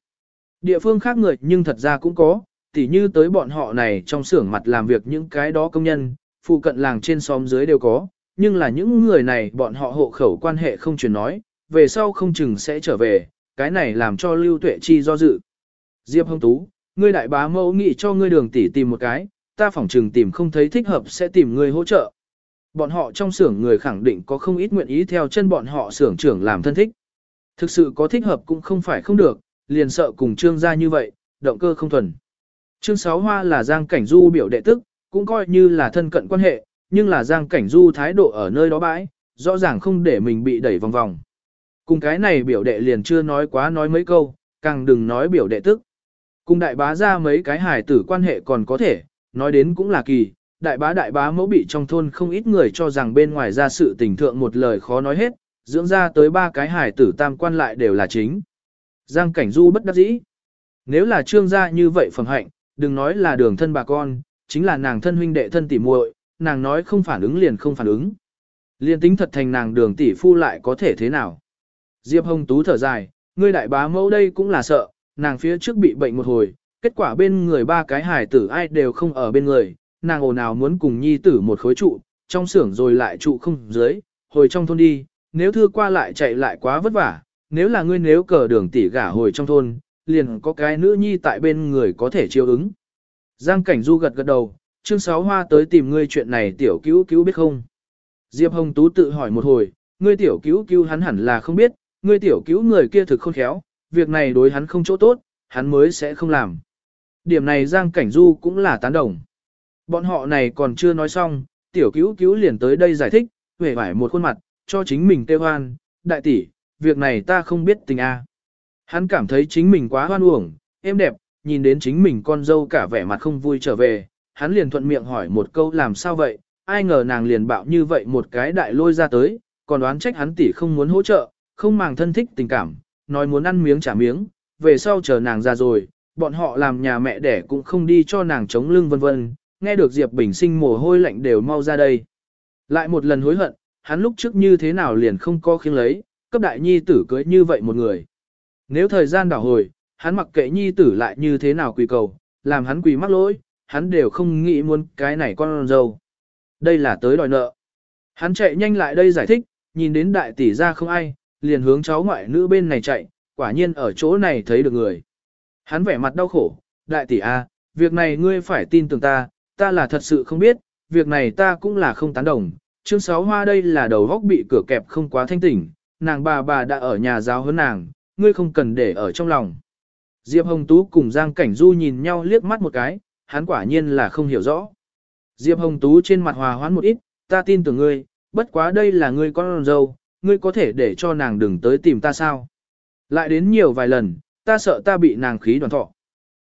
Địa phương khác người nhưng thật ra cũng có, tỉ như tới bọn họ này trong xưởng mặt làm việc những cái đó công nhân, phụ cận làng trên xóm dưới đều có, nhưng là những người này bọn họ hộ khẩu quan hệ không truyền nói, về sau không chừng sẽ trở về, cái này làm cho Lưu Tuệ Chi do dự. Diệp Hồng Tú, ngươi đại bá mẫu nghị cho ngươi đường tỷ tìm một cái, ta phỏng chừng tìm không thấy thích hợp sẽ tìm ngươi hỗ trợ. Bọn họ trong xưởng người khẳng định có không ít nguyện ý theo chân bọn họ xưởng trưởng làm thân thích. Thực sự có thích hợp cũng không phải không được, liền sợ cùng trương gia như vậy, động cơ không thuần. Trương Sáu Hoa là Giang Cảnh Du biểu đệ tức, cũng coi như là thân cận quan hệ, nhưng là Giang Cảnh Du thái độ ở nơi đó bãi, rõ ràng không để mình bị đẩy vòng vòng. Cùng cái này biểu đệ liền chưa nói quá nói mấy câu, càng đừng nói biểu đệ tức. Cùng đại bá ra mấy cái hài tử quan hệ còn có thể, nói đến cũng là kỳ, đại bá đại bá mẫu bị trong thôn không ít người cho rằng bên ngoài ra sự tình thượng một lời khó nói hết, dưỡng ra tới ba cái hài tử tam quan lại đều là chính. Giang cảnh du bất đắc dĩ. Nếu là trương gia như vậy phẩm hạnh, đừng nói là đường thân bà con, chính là nàng thân huynh đệ thân tỷ muội, nàng nói không phản ứng liền không phản ứng. Liên tính thật thành nàng đường tỷ phu lại có thể thế nào. Diệp Hồng Tú thở dài, ngươi đại bá mẫu đây cũng là sợ, nàng phía trước bị bệnh một hồi, kết quả bên người ba cái hải tử ai đều không ở bên người, nàng ồn ào muốn cùng nhi tử một khối trụ, trong xưởng rồi lại trụ không dưới, hồi trong thôn đi, nếu thưa qua lại chạy lại quá vất vả, nếu là ngươi nếu cờ đường tỷ gả hồi trong thôn, liền có cái nữ nhi tại bên người có thể chiêu ứng. Giang Cảnh Du gật gật đầu, chương sáu hoa tới tìm ngươi chuyện này tiểu cứu cứu biết không? Diệp Hồng Tú tự hỏi một hồi, ngươi tiểu cứu cứu hắn hẳn là không biết, ngươi tiểu cứu người kia thực không khéo, việc này đối hắn không chỗ tốt, hắn mới sẽ không làm. Điểm này Giang Cảnh Du cũng là tán đồng. Bọn họ này còn chưa nói xong, tiểu cứu cứu liền tới đây giải thích, Vẻ vải một khuôn mặt, cho chính mình tê hoan, đại tỷ, việc này ta không biết tình a. Hắn cảm thấy chính mình quá hoan uổng, êm đẹp, nhìn đến chính mình con dâu cả vẻ mặt không vui trở về, hắn liền thuận miệng hỏi một câu làm sao vậy, ai ngờ nàng liền bạo như vậy một cái đại lôi ra tới, còn đoán trách hắn tỷ không muốn hỗ trợ, không màng thân thích tình cảm, nói muốn ăn miếng trả miếng, về sau chờ nàng ra rồi, bọn họ làm nhà mẹ đẻ cũng không đi cho nàng chống lưng vân vân, nghe được Diệp Bình sinh mồ hôi lạnh đều mau ra đây. Lại một lần hối hận, hắn lúc trước như thế nào liền không có khiêng lấy, cấp đại nhi tử cưới như vậy một người. Nếu thời gian đảo hồi, hắn mặc kệ nhi tử lại như thế nào quỳ cầu, làm hắn quỳ mắc lỗi, hắn đều không nghĩ muốn cái này con dâu. Đây là tới đòi nợ. Hắn chạy nhanh lại đây giải thích, nhìn đến đại tỷ ra không ai, liền hướng cháu ngoại nữ bên này chạy, quả nhiên ở chỗ này thấy được người. Hắn vẻ mặt đau khổ, đại tỷ a, việc này ngươi phải tin tưởng ta, ta là thật sự không biết, việc này ta cũng là không tán đồng. Chương sáu hoa đây là đầu góc bị cửa kẹp không quá thanh tỉnh, nàng bà bà đã ở nhà giáo hơn nàng, ngươi không cần để ở trong lòng. Diệp Hồng Tú cùng Giang Cảnh Du nhìn nhau liếc mắt một cái, hắn quả nhiên là không hiểu rõ. Diệp Hồng Tú trên mặt hòa hoãn một ít, ta tin tưởng ngươi, bất quá đây là ngươi con dâu, ngươi có thể để cho nàng đừng tới tìm ta sao. Lại đến nhiều vài lần, ta sợ ta bị nàng khí đoàn thọ.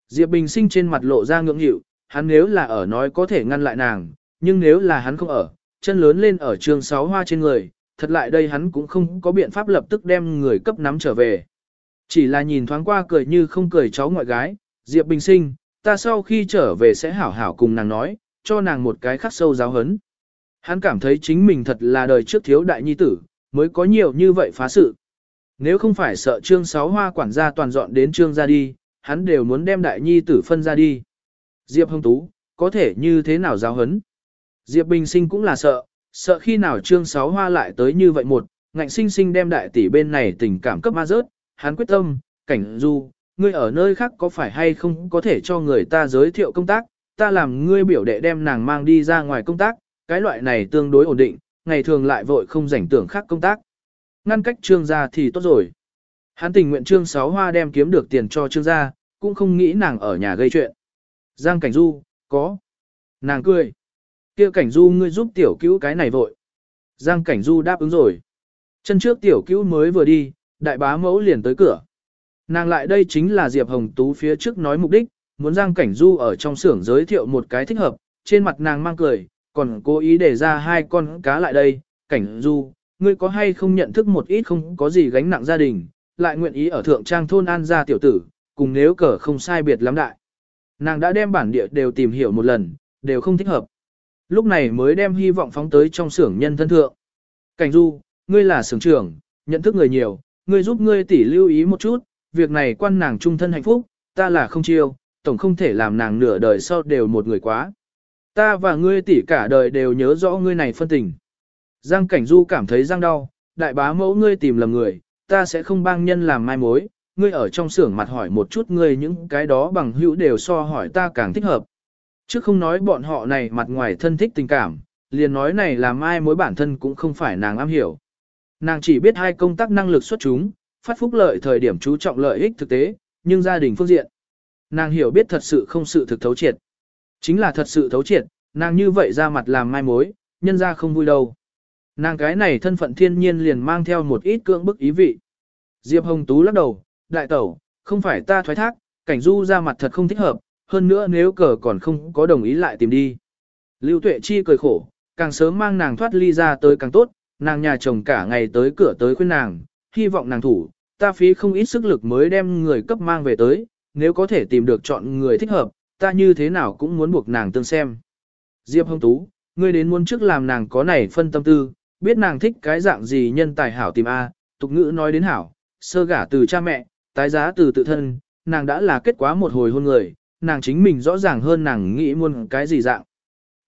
Diệp Bình sinh trên mặt lộ ra ngưỡng hiệu, hắn nếu là ở nói có thể ngăn lại nàng, nhưng nếu là hắn không ở, chân lớn lên ở trường sáu hoa trên người, thật lại đây hắn cũng không có biện pháp lập tức đem người cấp nắm trở về. Chỉ là nhìn thoáng qua cười như không cười cháu ngoại gái, Diệp Bình sinh, ta sau khi trở về sẽ hảo hảo cùng nàng nói, cho nàng một cái khắc sâu giáo hấn. Hắn cảm thấy chính mình thật là đời trước thiếu đại nhi tử, mới có nhiều như vậy phá sự. Nếu không phải sợ trương sáu hoa quản gia toàn dọn đến trương ra đi, hắn đều muốn đem đại nhi tử phân ra đi. Diệp Hồng Tú, có thể như thế nào giáo hấn. Diệp Bình Sinh cũng là sợ, sợ khi nào trương sáu hoa lại tới như vậy một, ngạnh sinh sinh đem đại tỷ bên này tình cảm cấp ma rớt, hắn quyết tâm, cảnh du, ngươi ở nơi khác có phải hay không có thể cho người ta giới thiệu công tác, ta làm ngươi biểu đệ đem nàng mang đi ra ngoài công tác, cái loại này tương đối ổn định, ngày thường lại vội không rảnh tưởng khác công tác. Ngăn cách trương gia thì tốt rồi. Hắn tình nguyện trương sáu hoa đem kiếm được tiền cho trương gia, cũng không nghĩ nàng ở nhà gây chuyện. Giang Cảnh Du, có. Nàng cười. kia Cảnh Du ngươi giúp tiểu cứu cái này vội. Giang Cảnh Du đáp ứng rồi. Chân trước tiểu cứu mới vừa đi, đại bá mẫu liền tới cửa. Nàng lại đây chính là Diệp Hồng Tú phía trước nói mục đích, muốn Giang Cảnh Du ở trong xưởng giới thiệu một cái thích hợp, trên mặt nàng mang cười, còn cố ý để ra hai con cá lại đây, Cảnh Du, ngươi có hay không nhận thức một ít không có gì gánh nặng gia đình, lại nguyện ý ở thượng trang thôn an gia tiểu tử, cùng nếu cờ không sai biệt lắm đại. Nàng đã đem bản địa đều tìm hiểu một lần, đều không thích hợp. Lúc này mới đem hy vọng phóng tới trong xưởng nhân thân thượng. Cảnh Du, ngươi là xưởng trưởng, nhận thức người nhiều, ngươi giúp ngươi tỷ lưu ý một chút, việc này quan nàng trung thân hạnh phúc, ta là không chiêu, tổng không thể làm nàng nửa đời sau đều một người quá. Ta và ngươi tỷ cả đời đều nhớ rõ ngươi này phân tình. Giang Cảnh Du cảm thấy giang đau, đại bá mẫu ngươi tìm lầm người, ta sẽ không bang nhân làm mai mối, ngươi ở trong xưởng mặt hỏi một chút ngươi những cái đó bằng hữu đều so hỏi ta càng thích hợp. Chứ không nói bọn họ này mặt ngoài thân thích tình cảm, liền nói này là mai mối bản thân cũng không phải nàng am hiểu. Nàng chỉ biết hai công tác năng lực xuất chúng, phát phúc lợi thời điểm chú trọng lợi ích thực tế, nhưng gia đình phương diện. Nàng hiểu biết thật sự không sự thực thấu triệt. Chính là thật sự thấu triệt, nàng như vậy ra mặt làm mai mối, nhân ra không vui đâu. Nàng cái này thân phận thiên nhiên liền mang theo một ít cưỡng bức ý vị. Diệp Hồng Tú lắc đầu, đại tẩu, không phải ta thoái thác, cảnh du ra mặt thật không thích hợp, hơn nữa nếu cờ còn không có đồng ý lại tìm đi. Lưu Tuệ Chi cười khổ, càng sớm mang nàng thoát ly ra tới càng tốt, nàng nhà chồng cả ngày tới cửa tới khuyên nàng, hy vọng nàng thủ, ta phí không ít sức lực mới đem người cấp mang về tới, nếu có thể tìm được chọn người thích hợp, ta như thế nào cũng muốn buộc nàng tương xem. Diệp Hồng Tú, ngươi đến muốn trước làm nàng có này phân tâm tư, biết nàng thích cái dạng gì nhân tài hảo tìm A, tục ngữ nói đến hảo, sơ gả từ cha mẹ, tái giá từ tự thân, nàng đã là kết quả một hồi hôn người, nàng chính mình rõ ràng hơn nàng nghĩ muôn cái gì dạng.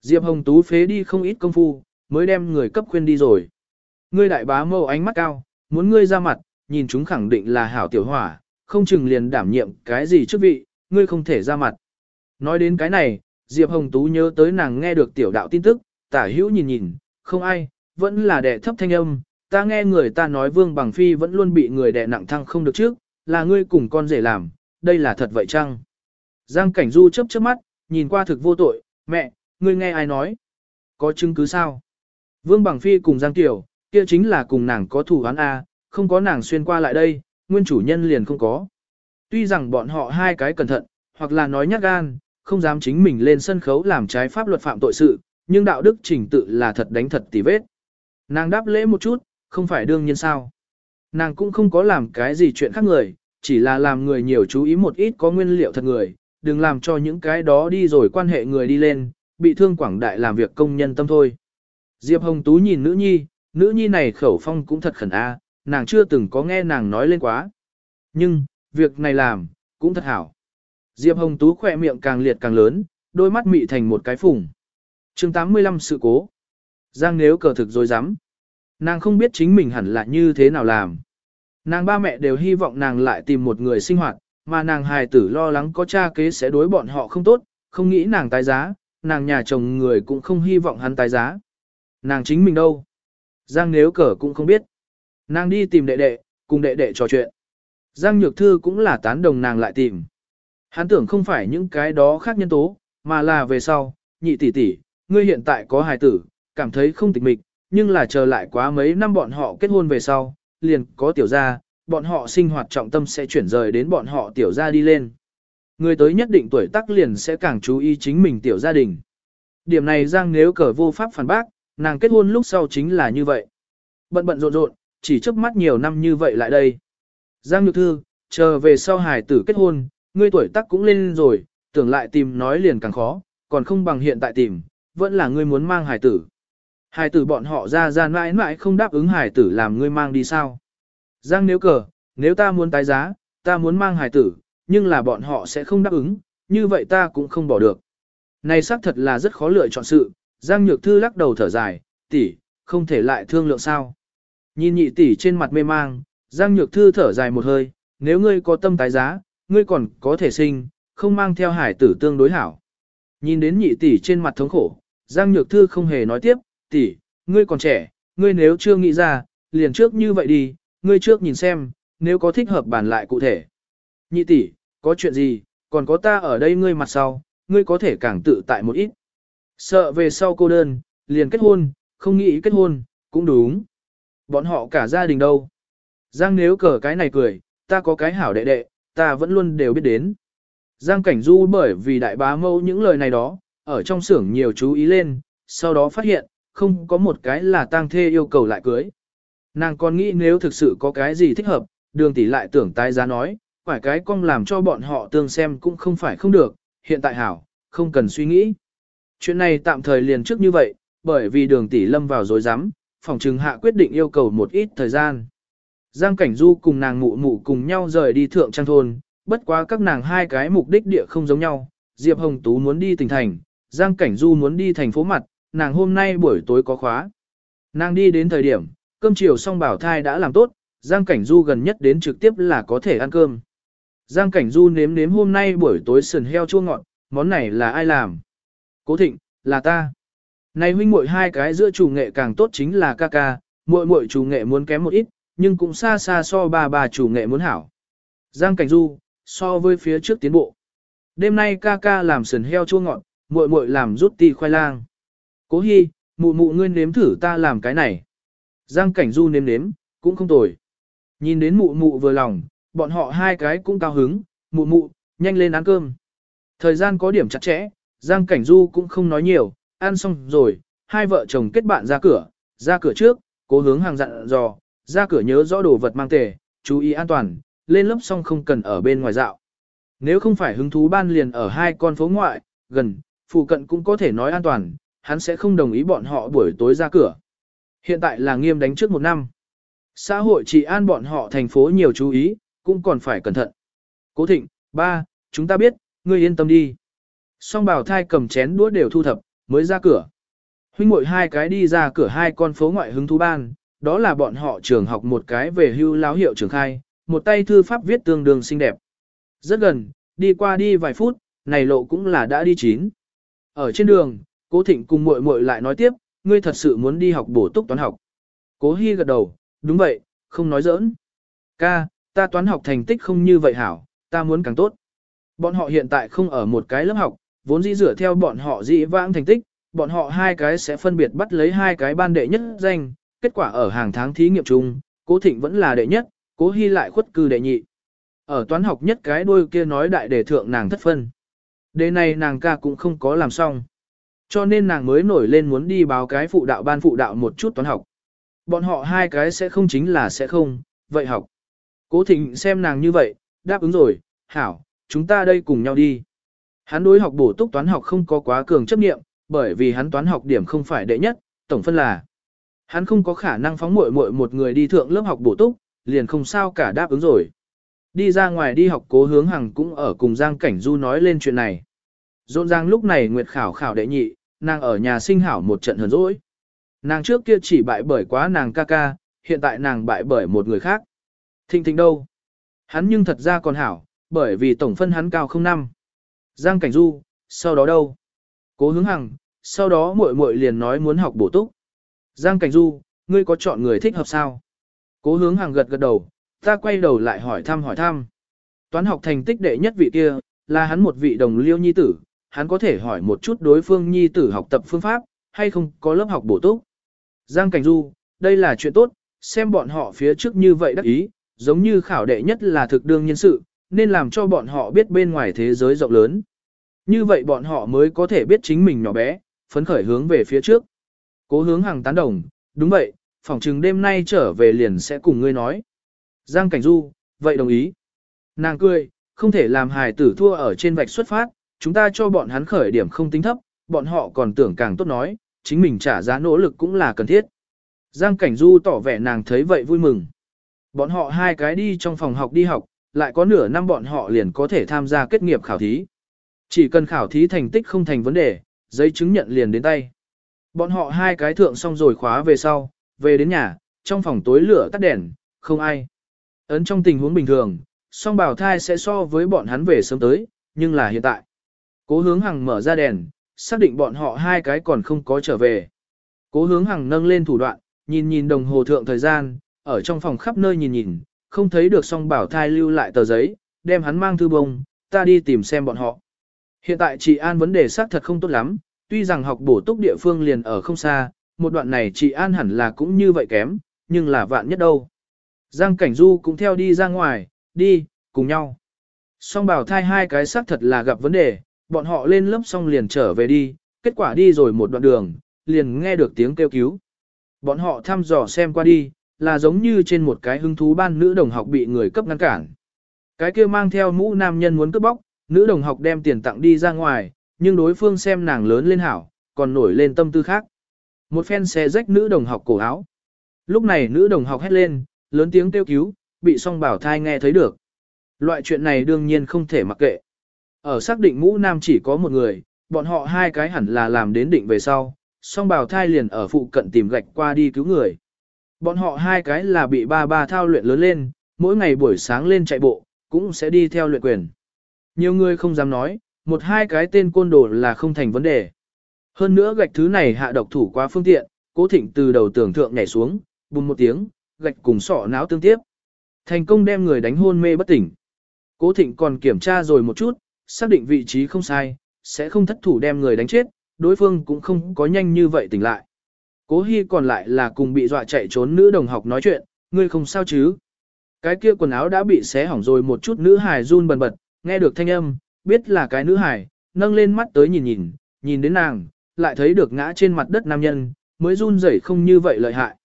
Diệp Hồng Tú phế đi không ít công phu, mới đem người cấp khuyên đi rồi. Ngươi đại bá mâu ánh mắt cao, muốn ngươi ra mặt, nhìn chúng khẳng định là hảo tiểu hỏa, không chừng liền đảm nhiệm cái gì chức vị, ngươi không thể ra mặt. Nói đến cái này, Diệp Hồng Tú nhớ tới nàng nghe được tiểu đạo tin tức, tả hữu nhìn nhìn, không ai, vẫn là đệ thấp thanh âm, ta nghe người ta nói Vương Bằng Phi vẫn luôn bị người đệ nặng thăng không được trước, là ngươi cùng con rể làm, đây là thật vậy chăng? Giang Cảnh Du chớp chớp mắt, nhìn qua thực vô tội, mẹ, ngươi nghe ai nói? Có chứng cứ sao? Vương Bằng Phi cùng Giang Tiểu, kia chính là cùng nàng có thủ án A, không có nàng xuyên qua lại đây, nguyên chủ nhân liền không có. Tuy rằng bọn họ hai cái cẩn thận, hoặc là nói nhát gan, không dám chính mình lên sân khấu làm trái pháp luật phạm tội sự, nhưng đạo đức trình tự là thật đánh thật tỉ vết. Nàng đáp lễ một chút, không phải đương nhiên sao. Nàng cũng không có làm cái gì chuyện khác người, chỉ là làm người nhiều chú ý một ít có nguyên liệu thật người, đừng làm cho những cái đó đi rồi quan hệ người đi lên, bị thương quảng đại làm việc công nhân tâm thôi. Diệp Hồng Tú nhìn nữ nhi, nữ nhi này khẩu phong cũng thật khẩn a, nàng chưa từng có nghe nàng nói lên quá. Nhưng, việc này làm, cũng thật hảo. Diệp Hồng Tú khỏe miệng càng liệt càng lớn, đôi mắt mị thành một cái phùng. chương 85 sự cố. Giang nếu cờ thực dối rắm Nàng không biết chính mình hẳn là như thế nào làm. Nàng ba mẹ đều hy vọng nàng lại tìm một người sinh hoạt, mà nàng hài tử lo lắng có cha kế sẽ đối bọn họ không tốt, không nghĩ nàng tái giá, nàng nhà chồng người cũng không hy vọng hắn tái giá. Nàng chính mình đâu? Giang nếu cờ cũng không biết. Nàng đi tìm đệ đệ, cùng đệ đệ trò chuyện. Giang Nhược Thư cũng là tán đồng nàng lại tìm. Hắn tưởng không phải những cái đó khác nhân tố, mà là về sau, nhị tỷ tỷ, ngươi hiện tại có hài tử, cảm thấy không tịch mịch, nhưng là chờ lại quá mấy năm bọn họ kết hôn về sau, liền có tiểu gia, bọn họ sinh hoạt trọng tâm sẽ chuyển rời đến bọn họ tiểu gia đi lên. Người tới nhất định tuổi tác liền sẽ càng chú ý chính mình tiểu gia đình. Điểm này Giang nếu cờ vô pháp phản bác, nàng kết hôn lúc sau chính là như vậy. Bận bận rộn rộn, chỉ trước mắt nhiều năm như vậy lại đây. Giang Nhược Thư, chờ về sau hài tử kết hôn, ngươi tuổi tác cũng lên rồi, tưởng lại tìm nói liền càng khó, còn không bằng hiện tại tìm, vẫn là ngươi muốn mang hài tử. Hài tử bọn họ ra ra mãi mãi không đáp ứng hài tử làm ngươi mang đi sao. Giang nếu cờ, nếu ta muốn tái giá, ta muốn mang hài tử, nhưng là bọn họ sẽ không đáp ứng, như vậy ta cũng không bỏ được. Này xác thật là rất khó lựa chọn sự, Giang Nhược Thư lắc đầu thở dài, tỷ, không thể lại thương lượng sao. Nhìn nhị tỷ trên mặt mê mang, Giang Nhược Thư thở dài một hơi, nếu ngươi có tâm tái giá, ngươi còn có thể sinh, không mang theo hải tử tương đối hảo. Nhìn đến nhị tỷ trên mặt thống khổ, Giang Nhược Thư không hề nói tiếp, tỷ, ngươi còn trẻ, ngươi nếu chưa nghĩ ra, liền trước như vậy đi, ngươi trước nhìn xem, nếu có thích hợp bàn lại cụ thể. Nhị tỷ, có chuyện gì, còn có ta ở đây ngươi mặt sau, ngươi có thể càng tự tại một ít. Sợ về sau cô đơn, liền kết hôn, không nghĩ kết hôn, cũng đúng. Bọn họ cả gia đình đâu. Giang nếu cờ cái này cười, ta có cái hảo đệ đệ, ta vẫn luôn đều biết đến. Giang Cảnh Du bởi vì đại bá mâu những lời này đó, ở trong xưởng nhiều chú ý lên, sau đó phát hiện, không có một cái là tang thê yêu cầu lại cưới. Nàng còn nghĩ nếu thực sự có cái gì thích hợp, đường tỷ lại tưởng tái giá nói, phải cái cong làm cho bọn họ tương xem cũng không phải không được, hiện tại hảo, không cần suy nghĩ. Chuyện này tạm thời liền trước như vậy, bởi vì đường tỷ lâm vào dối rắm phòng trừng hạ quyết định yêu cầu một ít thời gian. Giang Cảnh Du cùng nàng mụ mụ cùng nhau rời đi thượng trang thôn, bất quá các nàng hai cái mục đích địa không giống nhau. Diệp Hồng Tú muốn đi tỉnh thành, Giang Cảnh Du muốn đi thành phố mặt, nàng hôm nay buổi tối có khóa. Nàng đi đến thời điểm, cơm chiều xong bảo thai đã làm tốt, Giang Cảnh Du gần nhất đến trực tiếp là có thể ăn cơm. Giang Cảnh Du nếm nếm hôm nay buổi tối sườn heo chua ngọt, món này là ai làm? Cố Thịnh, là ta. Này huynh muội hai cái giữa chủ nghệ càng tốt chính là ca ca, muội muội chủ nghệ muốn kém một ít, nhưng cũng xa xa so ba bà chủ nghệ muốn hảo. Giang Cảnh Du, so với phía trước tiến bộ. Đêm nay ca ca làm sườn heo chua ngọt, muội muội làm rút ti khoai lang. Cố Hi, mụ mụ ngươi nếm thử ta làm cái này. Giang Cảnh Du nếm nếm, cũng không tồi. Nhìn đến mụ mụ vừa lòng, bọn họ hai cái cũng cao hứng, mụ mụ, nhanh lên ăn cơm. Thời gian có điểm chặt chẽ, Giang Cảnh Du cũng không nói nhiều, ăn xong rồi, hai vợ chồng kết bạn ra cửa, ra cửa trước, cố hướng hàng dặn dò, ra cửa nhớ rõ đồ vật mang tề, chú ý an toàn, lên lớp xong không cần ở bên ngoài dạo. Nếu không phải hứng thú ban liền ở hai con phố ngoại, gần, phụ cận cũng có thể nói an toàn, hắn sẽ không đồng ý bọn họ buổi tối ra cửa. Hiện tại là nghiêm đánh trước một năm. Xã hội chỉ an bọn họ thành phố nhiều chú ý, cũng còn phải cẩn thận. Cố thịnh, ba, chúng ta biết, ngươi yên tâm đi. Song bảo thai cầm chén đũa đều thu thập, mới ra cửa. Huynh muội hai cái đi ra cửa hai con phố ngoại hứng thú ban, đó là bọn họ trường học một cái về hưu láo hiệu trường khai, một tay thư pháp viết tương đương xinh đẹp. Rất gần, đi qua đi vài phút, này lộ cũng là đã đi chín. Ở trên đường, cố thịnh cùng muội muội lại nói tiếp, ngươi thật sự muốn đi học bổ túc toán học. Cố Hi gật đầu, đúng vậy, không nói giỡn. Ca, ta toán học thành tích không như vậy hảo, ta muốn càng tốt. Bọn họ hiện tại không ở một cái lớp học, vốn dĩ dựa theo bọn họ dĩ vãng thành tích, bọn họ hai cái sẽ phân biệt bắt lấy hai cái ban đệ nhất danh, kết quả ở hàng tháng thí nghiệm chung, cố thịnh vẫn là đệ nhất, cố hy lại khuất cư đệ nhị. Ở toán học nhất cái đôi kia nói đại đề thượng nàng thất phân. Đề này nàng ca cũng không có làm xong. Cho nên nàng mới nổi lên muốn đi báo cái phụ đạo ban phụ đạo một chút toán học. Bọn họ hai cái sẽ không chính là sẽ không, vậy học. Cố thịnh xem nàng như vậy, đáp ứng rồi, hảo, chúng ta đây cùng nhau đi. Hắn đối học bổ túc toán học không có quá cường chấp nghiệm, bởi vì hắn toán học điểm không phải đệ nhất, tổng phân là. Hắn không có khả năng phóng muội muội một người đi thượng lớp học bổ túc, liền không sao cả đáp ứng rồi. Đi ra ngoài đi học cố hướng hằng cũng ở cùng Giang Cảnh Du nói lên chuyện này. Rộn ràng lúc này Nguyệt khảo khảo đệ nhị, nàng ở nhà sinh hảo một trận hờn dỗi. Nàng trước kia chỉ bại bởi quá nàng ca ca, hiện tại nàng bại bởi một người khác. Thịnh thịnh đâu? Hắn nhưng thật ra còn hảo, bởi vì tổng phân hắn cao không năm. Giang Cảnh Du, sau đó đâu? Cố hướng hằng, sau đó muội muội liền nói muốn học bổ túc. Giang Cảnh Du, ngươi có chọn người thích hợp sao? Cố hướng hằng gật gật đầu, ta quay đầu lại hỏi thăm hỏi thăm. Toán học thành tích đệ nhất vị kia, là hắn một vị đồng liêu nhi tử, hắn có thể hỏi một chút đối phương nhi tử học tập phương pháp, hay không có lớp học bổ túc. Giang Cảnh Du, đây là chuyện tốt, xem bọn họ phía trước như vậy đắc ý, giống như khảo đệ nhất là thực đương nhân sự, nên làm cho bọn họ biết bên ngoài thế giới rộng lớn. Như vậy bọn họ mới có thể biết chính mình nhỏ bé, phấn khởi hướng về phía trước. Cố hướng hàng tán đồng, đúng vậy, phỏng chừng đêm nay trở về liền sẽ cùng ngươi nói. Giang Cảnh Du, vậy đồng ý. Nàng cười, không thể làm hài tử thua ở trên vạch xuất phát, chúng ta cho bọn hắn khởi điểm không tính thấp, bọn họ còn tưởng càng tốt nói, chính mình trả giá nỗ lực cũng là cần thiết. Giang Cảnh Du tỏ vẻ nàng thấy vậy vui mừng. Bọn họ hai cái đi trong phòng học đi học, lại có nửa năm bọn họ liền có thể tham gia kết nghiệp khảo thí. Chỉ cần khảo thí thành tích không thành vấn đề, giấy chứng nhận liền đến tay. Bọn họ hai cái thượng xong rồi khóa về sau, về đến nhà, trong phòng tối lửa tắt đèn, không ai. Ấn trong tình huống bình thường, song bảo thai sẽ so với bọn hắn về sớm tới, nhưng là hiện tại. Cố hướng hằng mở ra đèn, xác định bọn họ hai cái còn không có trở về. Cố hướng hằng nâng lên thủ đoạn, nhìn nhìn đồng hồ thượng thời gian, ở trong phòng khắp nơi nhìn nhìn, không thấy được song bảo thai lưu lại tờ giấy, đem hắn mang thư bông, ta đi tìm xem bọn họ. Hiện tại chị An vấn đề xác thật không tốt lắm, tuy rằng học bổ túc địa phương liền ở không xa, một đoạn này chị An hẳn là cũng như vậy kém, nhưng là vạn nhất đâu. Giang Cảnh Du cũng theo đi ra ngoài, đi, cùng nhau. Song bảo thai hai cái xác thật là gặp vấn đề, bọn họ lên lớp xong liền trở về đi, kết quả đi rồi một đoạn đường, liền nghe được tiếng kêu cứu. Bọn họ thăm dò xem qua đi, là giống như trên một cái hứng thú ban nữ đồng học bị người cấp ngăn cản. Cái kia mang theo mũ nam nhân muốn cướp bóc, nữ đồng học đem tiền tặng đi ra ngoài, nhưng đối phương xem nàng lớn lên hảo, còn nổi lên tâm tư khác. Một phen xe rách nữ đồng học cổ áo. Lúc này nữ đồng học hét lên, lớn tiếng kêu cứu, bị song bảo thai nghe thấy được. Loại chuyện này đương nhiên không thể mặc kệ. Ở xác định mũ nam chỉ có một người, bọn họ hai cái hẳn là làm đến định về sau, song bảo thai liền ở phụ cận tìm gạch qua đi cứu người. Bọn họ hai cái là bị ba ba thao luyện lớn lên, mỗi ngày buổi sáng lên chạy bộ, cũng sẽ đi theo luyện quyền. Nhiều người không dám nói, một hai cái tên côn đồ là không thành vấn đề. Hơn nữa gạch thứ này hạ độc thủ quá phương tiện, cố thịnh từ đầu tưởng thượng nhảy xuống, bùm một tiếng, gạch cùng sọ não tương tiếp. Thành công đem người đánh hôn mê bất tỉnh. Cố thịnh còn kiểm tra rồi một chút, xác định vị trí không sai, sẽ không thất thủ đem người đánh chết, đối phương cũng không có nhanh như vậy tỉnh lại. Cố Hi còn lại là cùng bị dọa chạy trốn nữ đồng học nói chuyện, ngươi không sao chứ? Cái kia quần áo đã bị xé hỏng rồi một chút nữ hài run bần bật, nghe được thanh âm, biết là cái nữ hài, nâng lên mắt tới nhìn nhìn, nhìn đến nàng, lại thấy được ngã trên mặt đất nam nhân, mới run rẩy không như vậy lợi hại.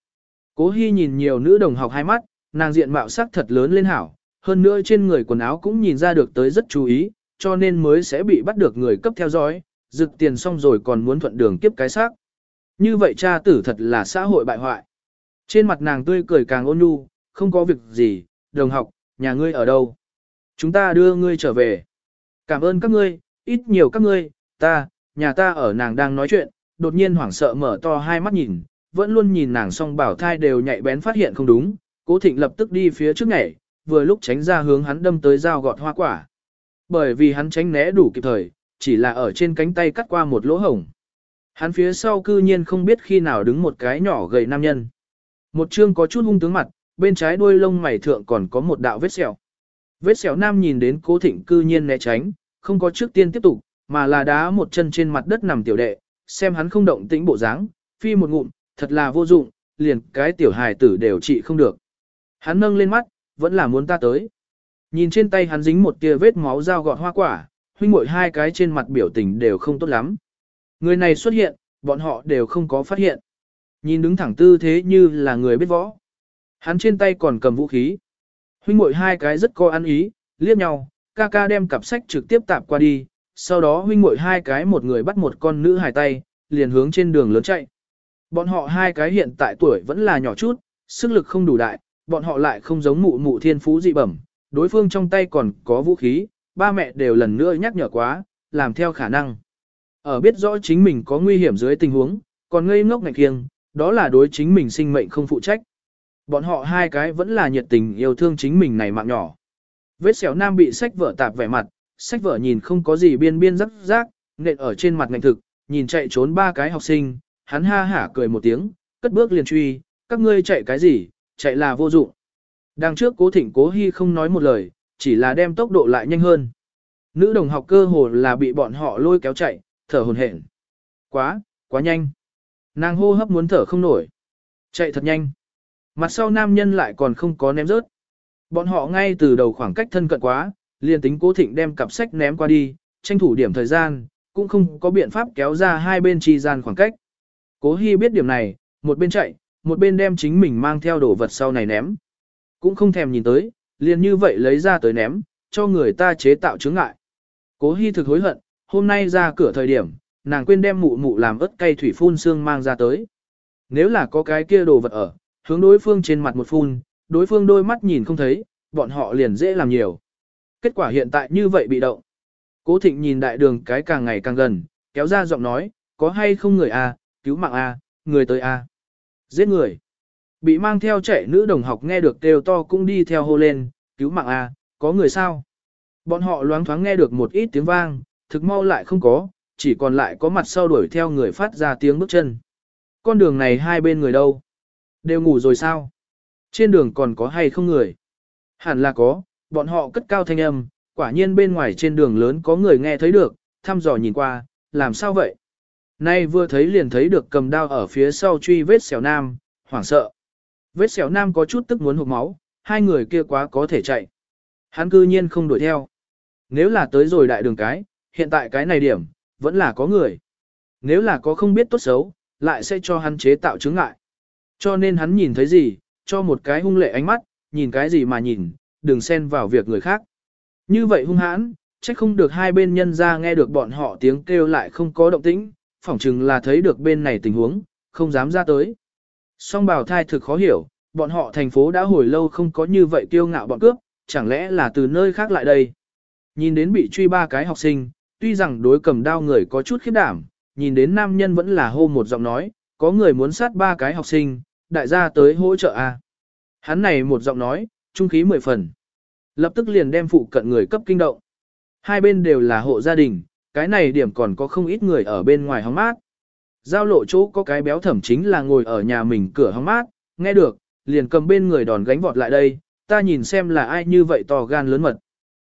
Cố Hi nhìn nhiều nữ đồng học hai mắt, nàng diện mạo sắc thật lớn lên hảo, hơn nữa trên người quần áo cũng nhìn ra được tới rất chú ý, cho nên mới sẽ bị bắt được người cấp theo dõi, rực tiền xong rồi còn muốn thuận đường kiếp cái xác. Như vậy cha tử thật là xã hội bại hoại. Trên mặt nàng tươi cười càng ôn nhu, không có việc gì, đồng học, nhà ngươi ở đâu? Chúng ta đưa ngươi trở về. Cảm ơn các ngươi, ít nhiều các ngươi, ta, nhà ta ở nàng đang nói chuyện, đột nhiên hoảng sợ mở to hai mắt nhìn, vẫn luôn nhìn nàng song bảo thai đều nhạy bén phát hiện không đúng, cố thịnh lập tức đi phía trước nhảy, vừa lúc tránh ra hướng hắn đâm tới dao gọt hoa quả. Bởi vì hắn tránh né đủ kịp thời, chỉ là ở trên cánh tay cắt qua một lỗ hổng. Hắn phía sau cư nhiên không biết khi nào đứng một cái nhỏ gầy nam nhân. Một chương có chút hung tướng mặt, bên trái đuôi lông mày thượng còn có một đạo vết sẹo. Vết sẹo nam nhìn đến cố thịnh cư nhiên né tránh, không có trước tiên tiếp tục, mà là đá một chân trên mặt đất nằm tiểu đệ, xem hắn không động tĩnh bộ dáng, phi một ngụm, thật là vô dụng, liền cái tiểu hài tử đều trị không được. Hắn nâng lên mắt, vẫn là muốn ta tới. Nhìn trên tay hắn dính một tia vết máu dao gọt hoa quả, huynh muội hai cái trên mặt biểu tình đều không tốt lắm. Người này xuất hiện, bọn họ đều không có phát hiện. Nhìn đứng thẳng tư thế như là người biết võ. Hắn trên tay còn cầm vũ khí. Huynh muội hai cái rất có ăn ý, liếc nhau, ca ca đem cặp sách trực tiếp tạp qua đi, sau đó huynh muội hai cái một người bắt một con nữ hài tay, liền hướng trên đường lớn chạy. Bọn họ hai cái hiện tại tuổi vẫn là nhỏ chút, sức lực không đủ đại, bọn họ lại không giống mụ mụ thiên phú dị bẩm, đối phương trong tay còn có vũ khí, ba mẹ đều lần nữa nhắc nhở quá, làm theo khả năng. Ở biết rõ chính mình có nguy hiểm dưới tình huống, còn ngây ngốc ngạch kiêng, đó là đối chính mình sinh mệnh không phụ trách. Bọn họ hai cái vẫn là nhiệt tình yêu thương chính mình này mạng nhỏ. Vết xẻo nam bị sách vở tạp vẻ mặt, sách vở nhìn không có gì biên biên rắc rác, nện ở trên mặt ngành thực, nhìn chạy trốn ba cái học sinh, hắn ha hả cười một tiếng, cất bước liền truy, các ngươi chạy cái gì, chạy là vô dụng. Đằng trước cố thịnh cố hy không nói một lời, chỉ là đem tốc độ lại nhanh hơn. Nữ đồng học cơ hồ là bị bọn họ lôi kéo chạy, thở hồn hển. Quá, quá nhanh. Nàng hô hấp muốn thở không nổi. Chạy thật nhanh. Mặt sau nam nhân lại còn không có ném rớt. Bọn họ ngay từ đầu khoảng cách thân cận quá, liền tính cố thịnh đem cặp sách ném qua đi, tranh thủ điểm thời gian, cũng không có biện pháp kéo ra hai bên chi gian khoảng cách. Cố Hi biết điểm này, một bên chạy, một bên đem chính mình mang theo đồ vật sau này ném. Cũng không thèm nhìn tới, liền như vậy lấy ra tới ném, cho người ta chế tạo chướng ngại. Cố Hi thực hối hận, hôm nay ra cửa thời điểm, nàng quên đem mụ mụ làm ớt cay thủy phun xương mang ra tới. Nếu là có cái kia đồ vật ở, hướng đối phương trên mặt một phun, đối phương đôi mắt nhìn không thấy, bọn họ liền dễ làm nhiều. Kết quả hiện tại như vậy bị động. Cố thịnh nhìn đại đường cái càng ngày càng gần, kéo ra giọng nói, có hay không người à, cứu mạng à, người tới à. Giết người. Bị mang theo chạy nữ đồng học nghe được kêu to cũng đi theo hô lên, cứu mạng à, có người sao? Bọn họ loáng thoáng nghe được một ít tiếng vang, thực mau lại không có, chỉ còn lại có mặt sau đuổi theo người phát ra tiếng bước chân. Con đường này hai bên người đâu? Đều ngủ rồi sao? Trên đường còn có hay không người? Hẳn là có, bọn họ cất cao thanh âm, quả nhiên bên ngoài trên đường lớn có người nghe thấy được, thăm dò nhìn qua, làm sao vậy? Nay vừa thấy liền thấy được cầm đao ở phía sau truy vết xẻo nam, hoảng sợ. Vết xẻo nam có chút tức muốn hụt máu, hai người kia quá có thể chạy. Hắn cư nhiên không đuổi theo. Nếu là tới rồi đại đường cái, hiện tại cái này điểm, vẫn là có người. Nếu là có không biết tốt xấu, lại sẽ cho hắn chế tạo chứng ngại. Cho nên hắn nhìn thấy gì, cho một cái hung lệ ánh mắt, nhìn cái gì mà nhìn, đừng xen vào việc người khác. Như vậy hung hãn, trách không được hai bên nhân ra nghe được bọn họ tiếng kêu lại không có động tĩnh, phỏng chừng là thấy được bên này tình huống, không dám ra tới. Song bào thai thực khó hiểu, bọn họ thành phố đã hồi lâu không có như vậy kiêu ngạo bọn cướp, chẳng lẽ là từ nơi khác lại đây. Nhìn đến bị truy ba cái học sinh, tuy rằng đối cầm đao người có chút khiếp đảm, nhìn đến nam nhân vẫn là hô một giọng nói, có người muốn sát ba cái học sinh, đại gia tới hỗ trợ a. Hắn này một giọng nói, trung khí mười phần. Lập tức liền đem phụ cận người cấp kinh động. Hai bên đều là hộ gia đình, cái này điểm còn có không ít người ở bên ngoài hóng mát. Giao lộ chỗ có cái béo thẩm chính là ngồi ở nhà mình cửa hóng mát, nghe được, liền cầm bên người đòn gánh vọt lại đây, ta nhìn xem là ai như vậy to gan lớn mật.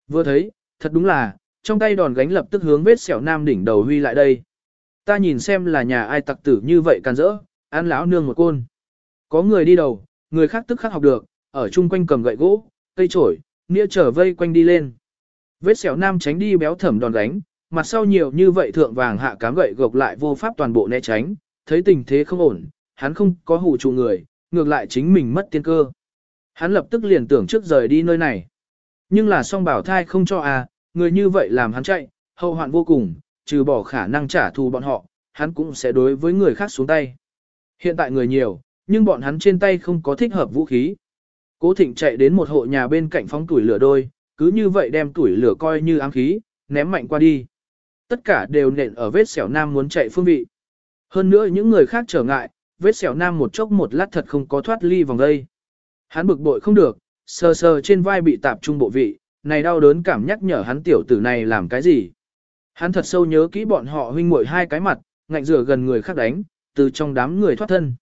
Vừa thấy, thật đúng là, trong tay đòn gánh lập tức hướng vết sẹo nam đỉnh đầu huy lại đây. Ta nhìn xem là nhà ai tặc tử như vậy can rỡ, ăn lão nương một côn. Có người đi đầu, người khác tức khắc học được, ở chung quanh cầm gậy gỗ, cây trổi, nghĩa trở vây quanh đi lên. Vết sẹo nam tránh đi béo thẩm đòn gánh, mặt sau nhiều như vậy thượng vàng hạ cám gậy gộc lại vô pháp toàn bộ né tránh, thấy tình thế không ổn, hắn không có hủ trụ người, ngược lại chính mình mất tiên cơ. Hắn lập tức liền tưởng trước rời đi nơi này. Nhưng là song bảo thai không cho à, người như vậy làm hắn chạy, hậu hoạn vô cùng, trừ bỏ khả năng trả thù bọn họ, hắn cũng sẽ đối với người khác xuống tay. Hiện tại người nhiều, nhưng bọn hắn trên tay không có thích hợp vũ khí. Cố thịnh chạy đến một hộ nhà bên cạnh phóng tuổi lửa đôi, cứ như vậy đem tuổi lửa coi như ám khí, ném mạnh qua đi. Tất cả đều nện ở vết xẻo nam muốn chạy phương vị. Hơn nữa những người khác trở ngại, vết xẻo nam một chốc một lát thật không có thoát ly vòng đây. Hắn bực bội không được, sờ sờ trên vai bị tạp trung bộ vị, này đau đớn cảm nhắc nhở hắn tiểu tử này làm cái gì. Hắn thật sâu nhớ kỹ bọn họ huynh muội hai cái mặt, ngạnh rửa gần người khác đánh, từ trong đám người thoát thân.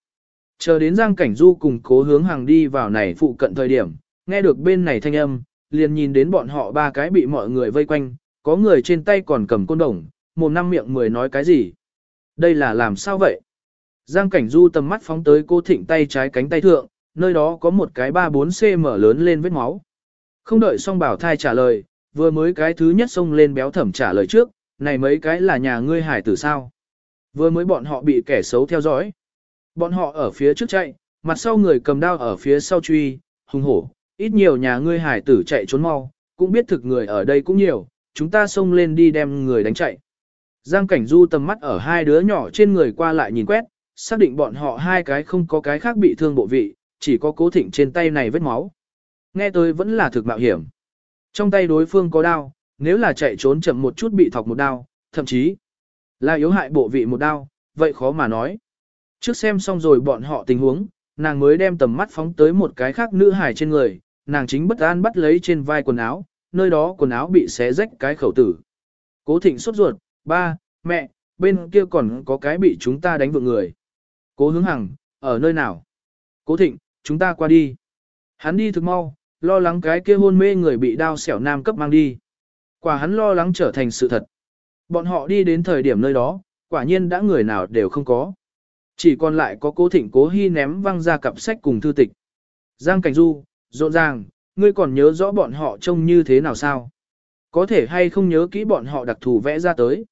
Chờ đến Giang Cảnh Du cùng cố hướng hàng đi vào này phụ cận thời điểm, nghe được bên này thanh âm, liền nhìn đến bọn họ ba cái bị mọi người vây quanh, có người trên tay còn cầm côn đồng, mồm năm miệng mười nói cái gì. Đây là làm sao vậy? Giang Cảnh Du tầm mắt phóng tới cô thịnh tay trái cánh tay thượng, nơi đó có một cái 3-4 cm lớn lên vết máu. Không đợi song bảo thai trả lời, vừa mới cái thứ nhất xông lên béo thẩm trả lời trước, này mấy cái là nhà ngươi hải tử sao. Vừa mới bọn họ bị kẻ xấu theo dõi. Bọn họ ở phía trước chạy, mặt sau người cầm đao ở phía sau truy, hung hổ, ít nhiều nhà ngươi hải tử chạy trốn mau, cũng biết thực người ở đây cũng nhiều, chúng ta xông lên đi đem người đánh chạy. Giang Cảnh Du tầm mắt ở hai đứa nhỏ trên người qua lại nhìn quét, xác định bọn họ hai cái không có cái khác bị thương bộ vị, chỉ có cố thịnh trên tay này vết máu. Nghe tới vẫn là thực mạo hiểm. Trong tay đối phương có đao, nếu là chạy trốn chậm một chút bị thọc một đao, thậm chí là yếu hại bộ vị một đao, vậy khó mà nói. Trước xem xong rồi bọn họ tình huống, nàng mới đem tầm mắt phóng tới một cái khác nữ hài trên người, nàng chính bất an bắt lấy trên vai quần áo, nơi đó quần áo bị xé rách cái khẩu tử. Cố thịnh sốt ruột, ba, mẹ, bên kia còn có cái bị chúng ta đánh vượng người. Cố hướng hằng, ở nơi nào? Cố thịnh, chúng ta qua đi. Hắn đi thực mau, lo lắng cái kia hôn mê người bị đao xẻo nam cấp mang đi. Quả hắn lo lắng trở thành sự thật. Bọn họ đi đến thời điểm nơi đó, quả nhiên đã người nào đều không có. Chỉ còn lại có cố thịnh cố hy ném văng ra cặp sách cùng thư tịch. Giang Cảnh Du, rộn ràng, ngươi còn nhớ rõ bọn họ trông như thế nào sao? Có thể hay không nhớ kỹ bọn họ đặc thù vẽ ra tới.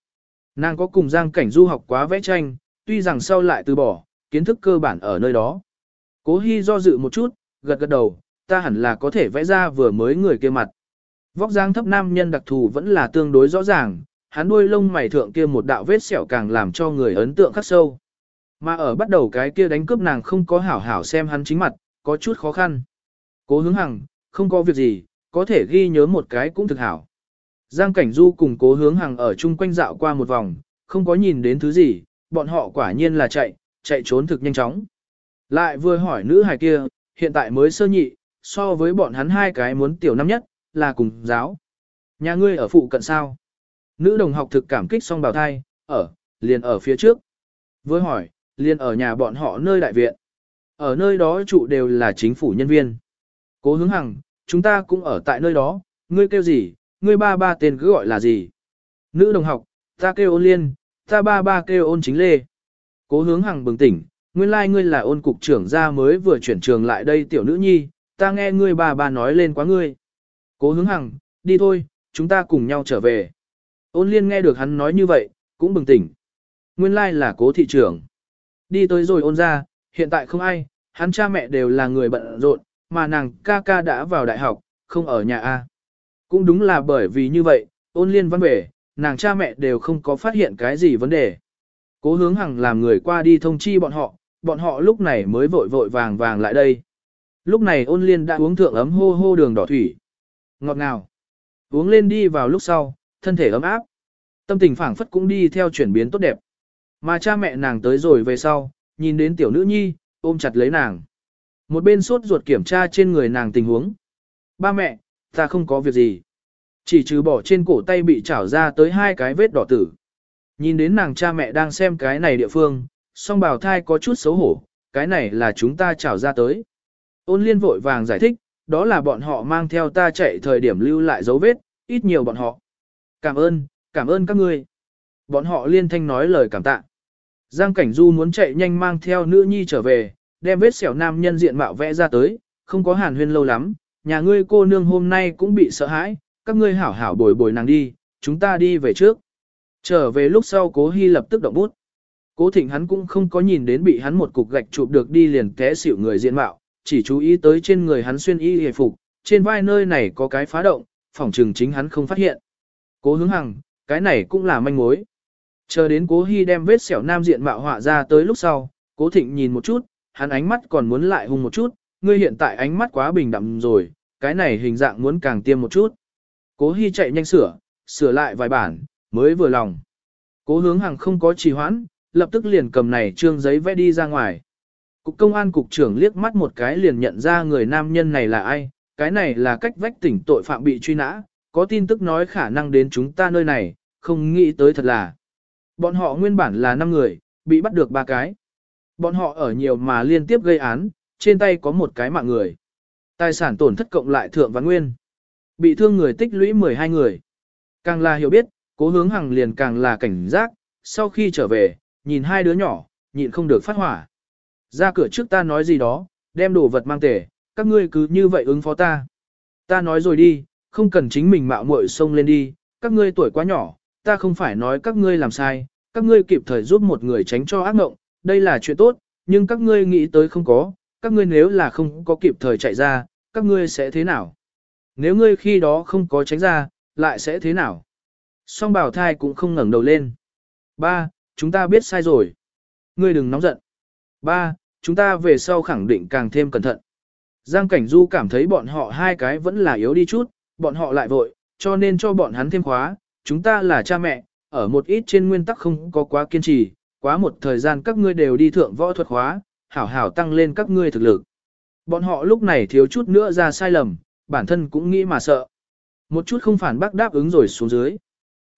Nàng có cùng Giang Cảnh Du học quá vẽ tranh, tuy rằng sau lại từ bỏ, kiến thức cơ bản ở nơi đó. Cố Hi do dự một chút, gật gật đầu, ta hẳn là có thể vẽ ra vừa mới người kia mặt. Vóc dáng thấp nam nhân đặc thù vẫn là tương đối rõ ràng, hắn đuôi lông mày thượng kia một đạo vết sẹo càng làm cho người ấn tượng khắc sâu. Mà ở bắt đầu cái kia đánh cướp nàng không có hảo hảo xem hắn chính mặt, có chút khó khăn. Cố hướng hằng, không có việc gì, có thể ghi nhớ một cái cũng thực hảo. Giang Cảnh Du cùng cố hướng Hằng ở chung quanh dạo qua một vòng, không có nhìn đến thứ gì, bọn họ quả nhiên là chạy, chạy trốn thực nhanh chóng. Lại vừa hỏi nữ hài kia, hiện tại mới sơ nhị, so với bọn hắn hai cái muốn tiểu năm nhất, là cùng giáo. Nhà ngươi ở phụ cận sao? Nữ đồng học thực cảm kích xong bào thai, ở, liền ở phía trước. Với hỏi, liền ở nhà bọn họ nơi đại viện. Ở nơi đó trụ đều là chính phủ nhân viên. Cố hướng hằng, chúng ta cũng ở tại nơi đó, ngươi kêu gì, ngươi ba ba tên cứ gọi là gì. Nữ đồng học, ta kêu ôn liên, ta ba ba kêu ôn chính lê. Cố hướng hằng bừng tỉnh, nguyên lai like ngươi là ôn cục trưởng gia mới vừa chuyển trường lại đây tiểu nữ nhi, ta nghe ngươi bà bà nói lên quá ngươi. Cố hướng hằng, đi thôi, chúng ta cùng nhau trở về. Ôn liên nghe được hắn nói như vậy, cũng bừng tỉnh. Nguyên lai like là cố thị trưởng. Đi tới rồi ôn ra, hiện tại không ai, hắn cha mẹ đều là người bận rộn, mà nàng ca ca đã vào đại học, không ở nhà A. Cũng đúng là bởi vì như vậy, ôn liên văn về, nàng cha mẹ đều không có phát hiện cái gì vấn đề. Cố hướng hằng làm người qua đi thông chi bọn họ, bọn họ lúc này mới vội vội vàng vàng lại đây. Lúc này ôn liên đã uống thượng ấm hô hô đường đỏ thủy. Ngọt ngào. Uống lên đi vào lúc sau, thân thể ấm áp. Tâm tình phảng phất cũng đi theo chuyển biến tốt đẹp. Mà cha mẹ nàng tới rồi về sau, nhìn đến tiểu nữ nhi, ôm chặt lấy nàng. Một bên sốt ruột kiểm tra trên người nàng tình huống. Ba mẹ, ta không có việc gì. Chỉ trừ bỏ trên cổ tay bị chảo ra tới hai cái vết đỏ tử. Nhìn đến nàng cha mẹ đang xem cái này địa phương, song bào thai có chút xấu hổ, cái này là chúng ta chảo ra tới. Ôn liên vội vàng giải thích, đó là bọn họ mang theo ta chạy thời điểm lưu lại dấu vết, ít nhiều bọn họ. Cảm ơn, cảm ơn các ngươi. Bọn họ liên thanh nói lời cảm tạ. Giang Cảnh Du muốn chạy nhanh mang theo nữ nhi trở về, đem vết xẻo nam nhân diện mạo vẽ ra tới, không có hàn huyên lâu lắm, nhà ngươi cô nương hôm nay cũng bị sợ hãi, các ngươi hảo hảo bồi bồi nàng đi, chúng ta đi về trước. Trở về lúc sau cố hy lập tức động bút. Cố thịnh hắn cũng không có nhìn đến bị hắn một cục gạch chụp được đi liền té xỉu người diện mạo, chỉ chú ý tới trên người hắn xuyên y hề phục, trên vai nơi này có cái phá động, phỏng trừng chính hắn không phát hiện. Cố hướng hằng, cái này cũng là manh mối. Chờ đến cố hy đem vết sẹo nam diện mạo họa ra tới lúc sau, cố thịnh nhìn một chút, hắn ánh mắt còn muốn lại hung một chút, ngươi hiện tại ánh mắt quá bình đậm rồi, cái này hình dạng muốn càng tiêm một chút. Cố hy chạy nhanh sửa, sửa lại vài bản, mới vừa lòng. Cố hướng hàng không có trì hoãn, lập tức liền cầm này trương giấy vẽ đi ra ngoài. Cục công an cục trưởng liếc mắt một cái liền nhận ra người nam nhân này là ai, cái này là cách vách tỉnh tội phạm bị truy nã, có tin tức nói khả năng đến chúng ta nơi này, không nghĩ tới thật là. Bọn họ nguyên bản là 5 người, bị bắt được ba cái. Bọn họ ở nhiều mà liên tiếp gây án, trên tay có một cái mạng người. Tài sản tổn thất cộng lại thượng ván nguyên. Bị thương người tích lũy 12 người. Càng là hiểu biết, cố hướng hằng liền càng là cảnh giác, sau khi trở về, nhìn hai đứa nhỏ, nhịn không được phát hỏa. Ra cửa trước ta nói gì đó, đem đồ vật mang tể, các ngươi cứ như vậy ứng phó ta. Ta nói rồi đi, không cần chính mình mạo muội xông lên đi, các ngươi tuổi quá nhỏ, ta không phải nói các ngươi làm sai, các ngươi kịp thời giúp một người tránh cho ác mộng, đây là chuyện tốt, nhưng các ngươi nghĩ tới không có, các ngươi nếu là không có kịp thời chạy ra, các ngươi sẽ thế nào? Nếu ngươi khi đó không có tránh ra, lại sẽ thế nào? Song bảo thai cũng không ngẩng đầu lên. Ba, chúng ta biết sai rồi. Ngươi đừng nóng giận. Ba, chúng ta về sau khẳng định càng thêm cẩn thận. Giang Cảnh Du cảm thấy bọn họ hai cái vẫn là yếu đi chút, bọn họ lại vội, cho nên cho bọn hắn thêm khóa. Chúng ta là cha mẹ, ở một ít trên nguyên tắc không có quá kiên trì, quá một thời gian các ngươi đều đi thượng võ thuật khóa, hảo hảo tăng lên các ngươi thực lực. Bọn họ lúc này thiếu chút nữa ra sai lầm, bản thân cũng nghĩ mà sợ. Một chút không phản bác đáp ứng rồi xuống dưới.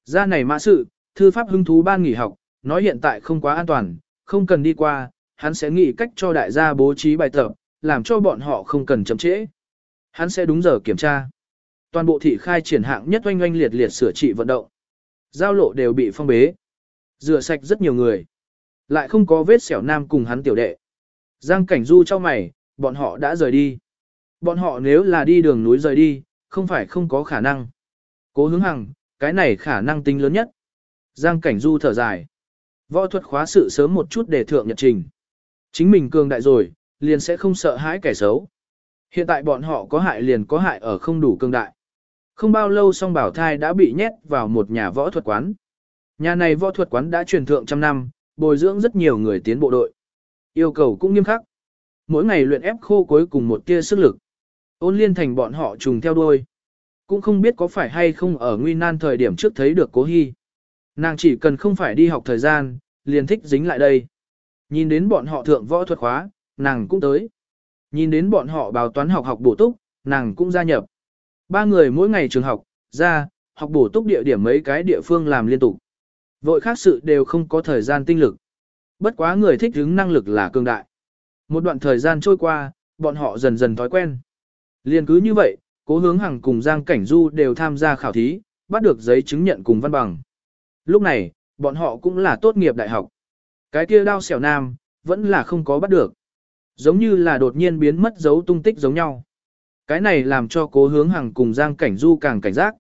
Ra này mã sự, thư pháp hưng thú ban nghỉ học, nói hiện tại không quá an toàn, không cần đi qua, hắn sẽ nghĩ cách cho đại gia bố trí bài tập, làm cho bọn họ không cần chậm trễ. Hắn sẽ đúng giờ kiểm tra. Toàn bộ thị khai triển hạng nhất oanh oanh liệt liệt sửa trị vận động. Giao lộ đều bị phong bế. Rửa sạch rất nhiều người. Lại không có vết xẻo nam cùng hắn tiểu đệ. Giang cảnh du cho mày, bọn họ đã rời đi. Bọn họ nếu là đi đường núi rời đi, không phải không có khả năng. Cố hướng hằng, cái này khả năng tính lớn nhất. Giang cảnh du thở dài. Võ thuật khóa sự sớm một chút để thượng nhật trình. Chính mình cường đại rồi, liền sẽ không sợ hãi kẻ xấu. Hiện tại bọn họ có hại liền có hại ở không đủ cường đại. Không bao lâu song bảo thai đã bị nhét vào một nhà võ thuật quán. Nhà này võ thuật quán đã truyền thượng trăm năm, bồi dưỡng rất nhiều người tiến bộ đội. Yêu cầu cũng nghiêm khắc. Mỗi ngày luyện ép khô cuối cùng một tia sức lực. Ôn liên thành bọn họ trùng theo đuôi. Cũng không biết có phải hay không ở nguy nan thời điểm trước thấy được cố hy. Nàng chỉ cần không phải đi học thời gian, liền thích dính lại đây. Nhìn đến bọn họ thượng võ thuật khóa, nàng cũng tới. Nhìn đến bọn họ báo toán học học bổ túc, nàng cũng gia nhập. Ba người mỗi ngày trường học, ra, học bổ túc địa điểm mấy cái địa phương làm liên tục. Vội khác sự đều không có thời gian tinh lực. Bất quá người thích hứng năng lực là cường đại. Một đoạn thời gian trôi qua, bọn họ dần dần thói quen. Liên cứ như vậy, cố hướng hàng cùng Giang Cảnh Du đều tham gia khảo thí, bắt được giấy chứng nhận cùng văn bằng. Lúc này, bọn họ cũng là tốt nghiệp đại học. Cái kia đao xẻo nam, vẫn là không có bắt được. Giống như là đột nhiên biến mất dấu tung tích giống nhau. Cái này làm cho cố hướng hàng cùng Giang Cảnh Du càng cảnh giác.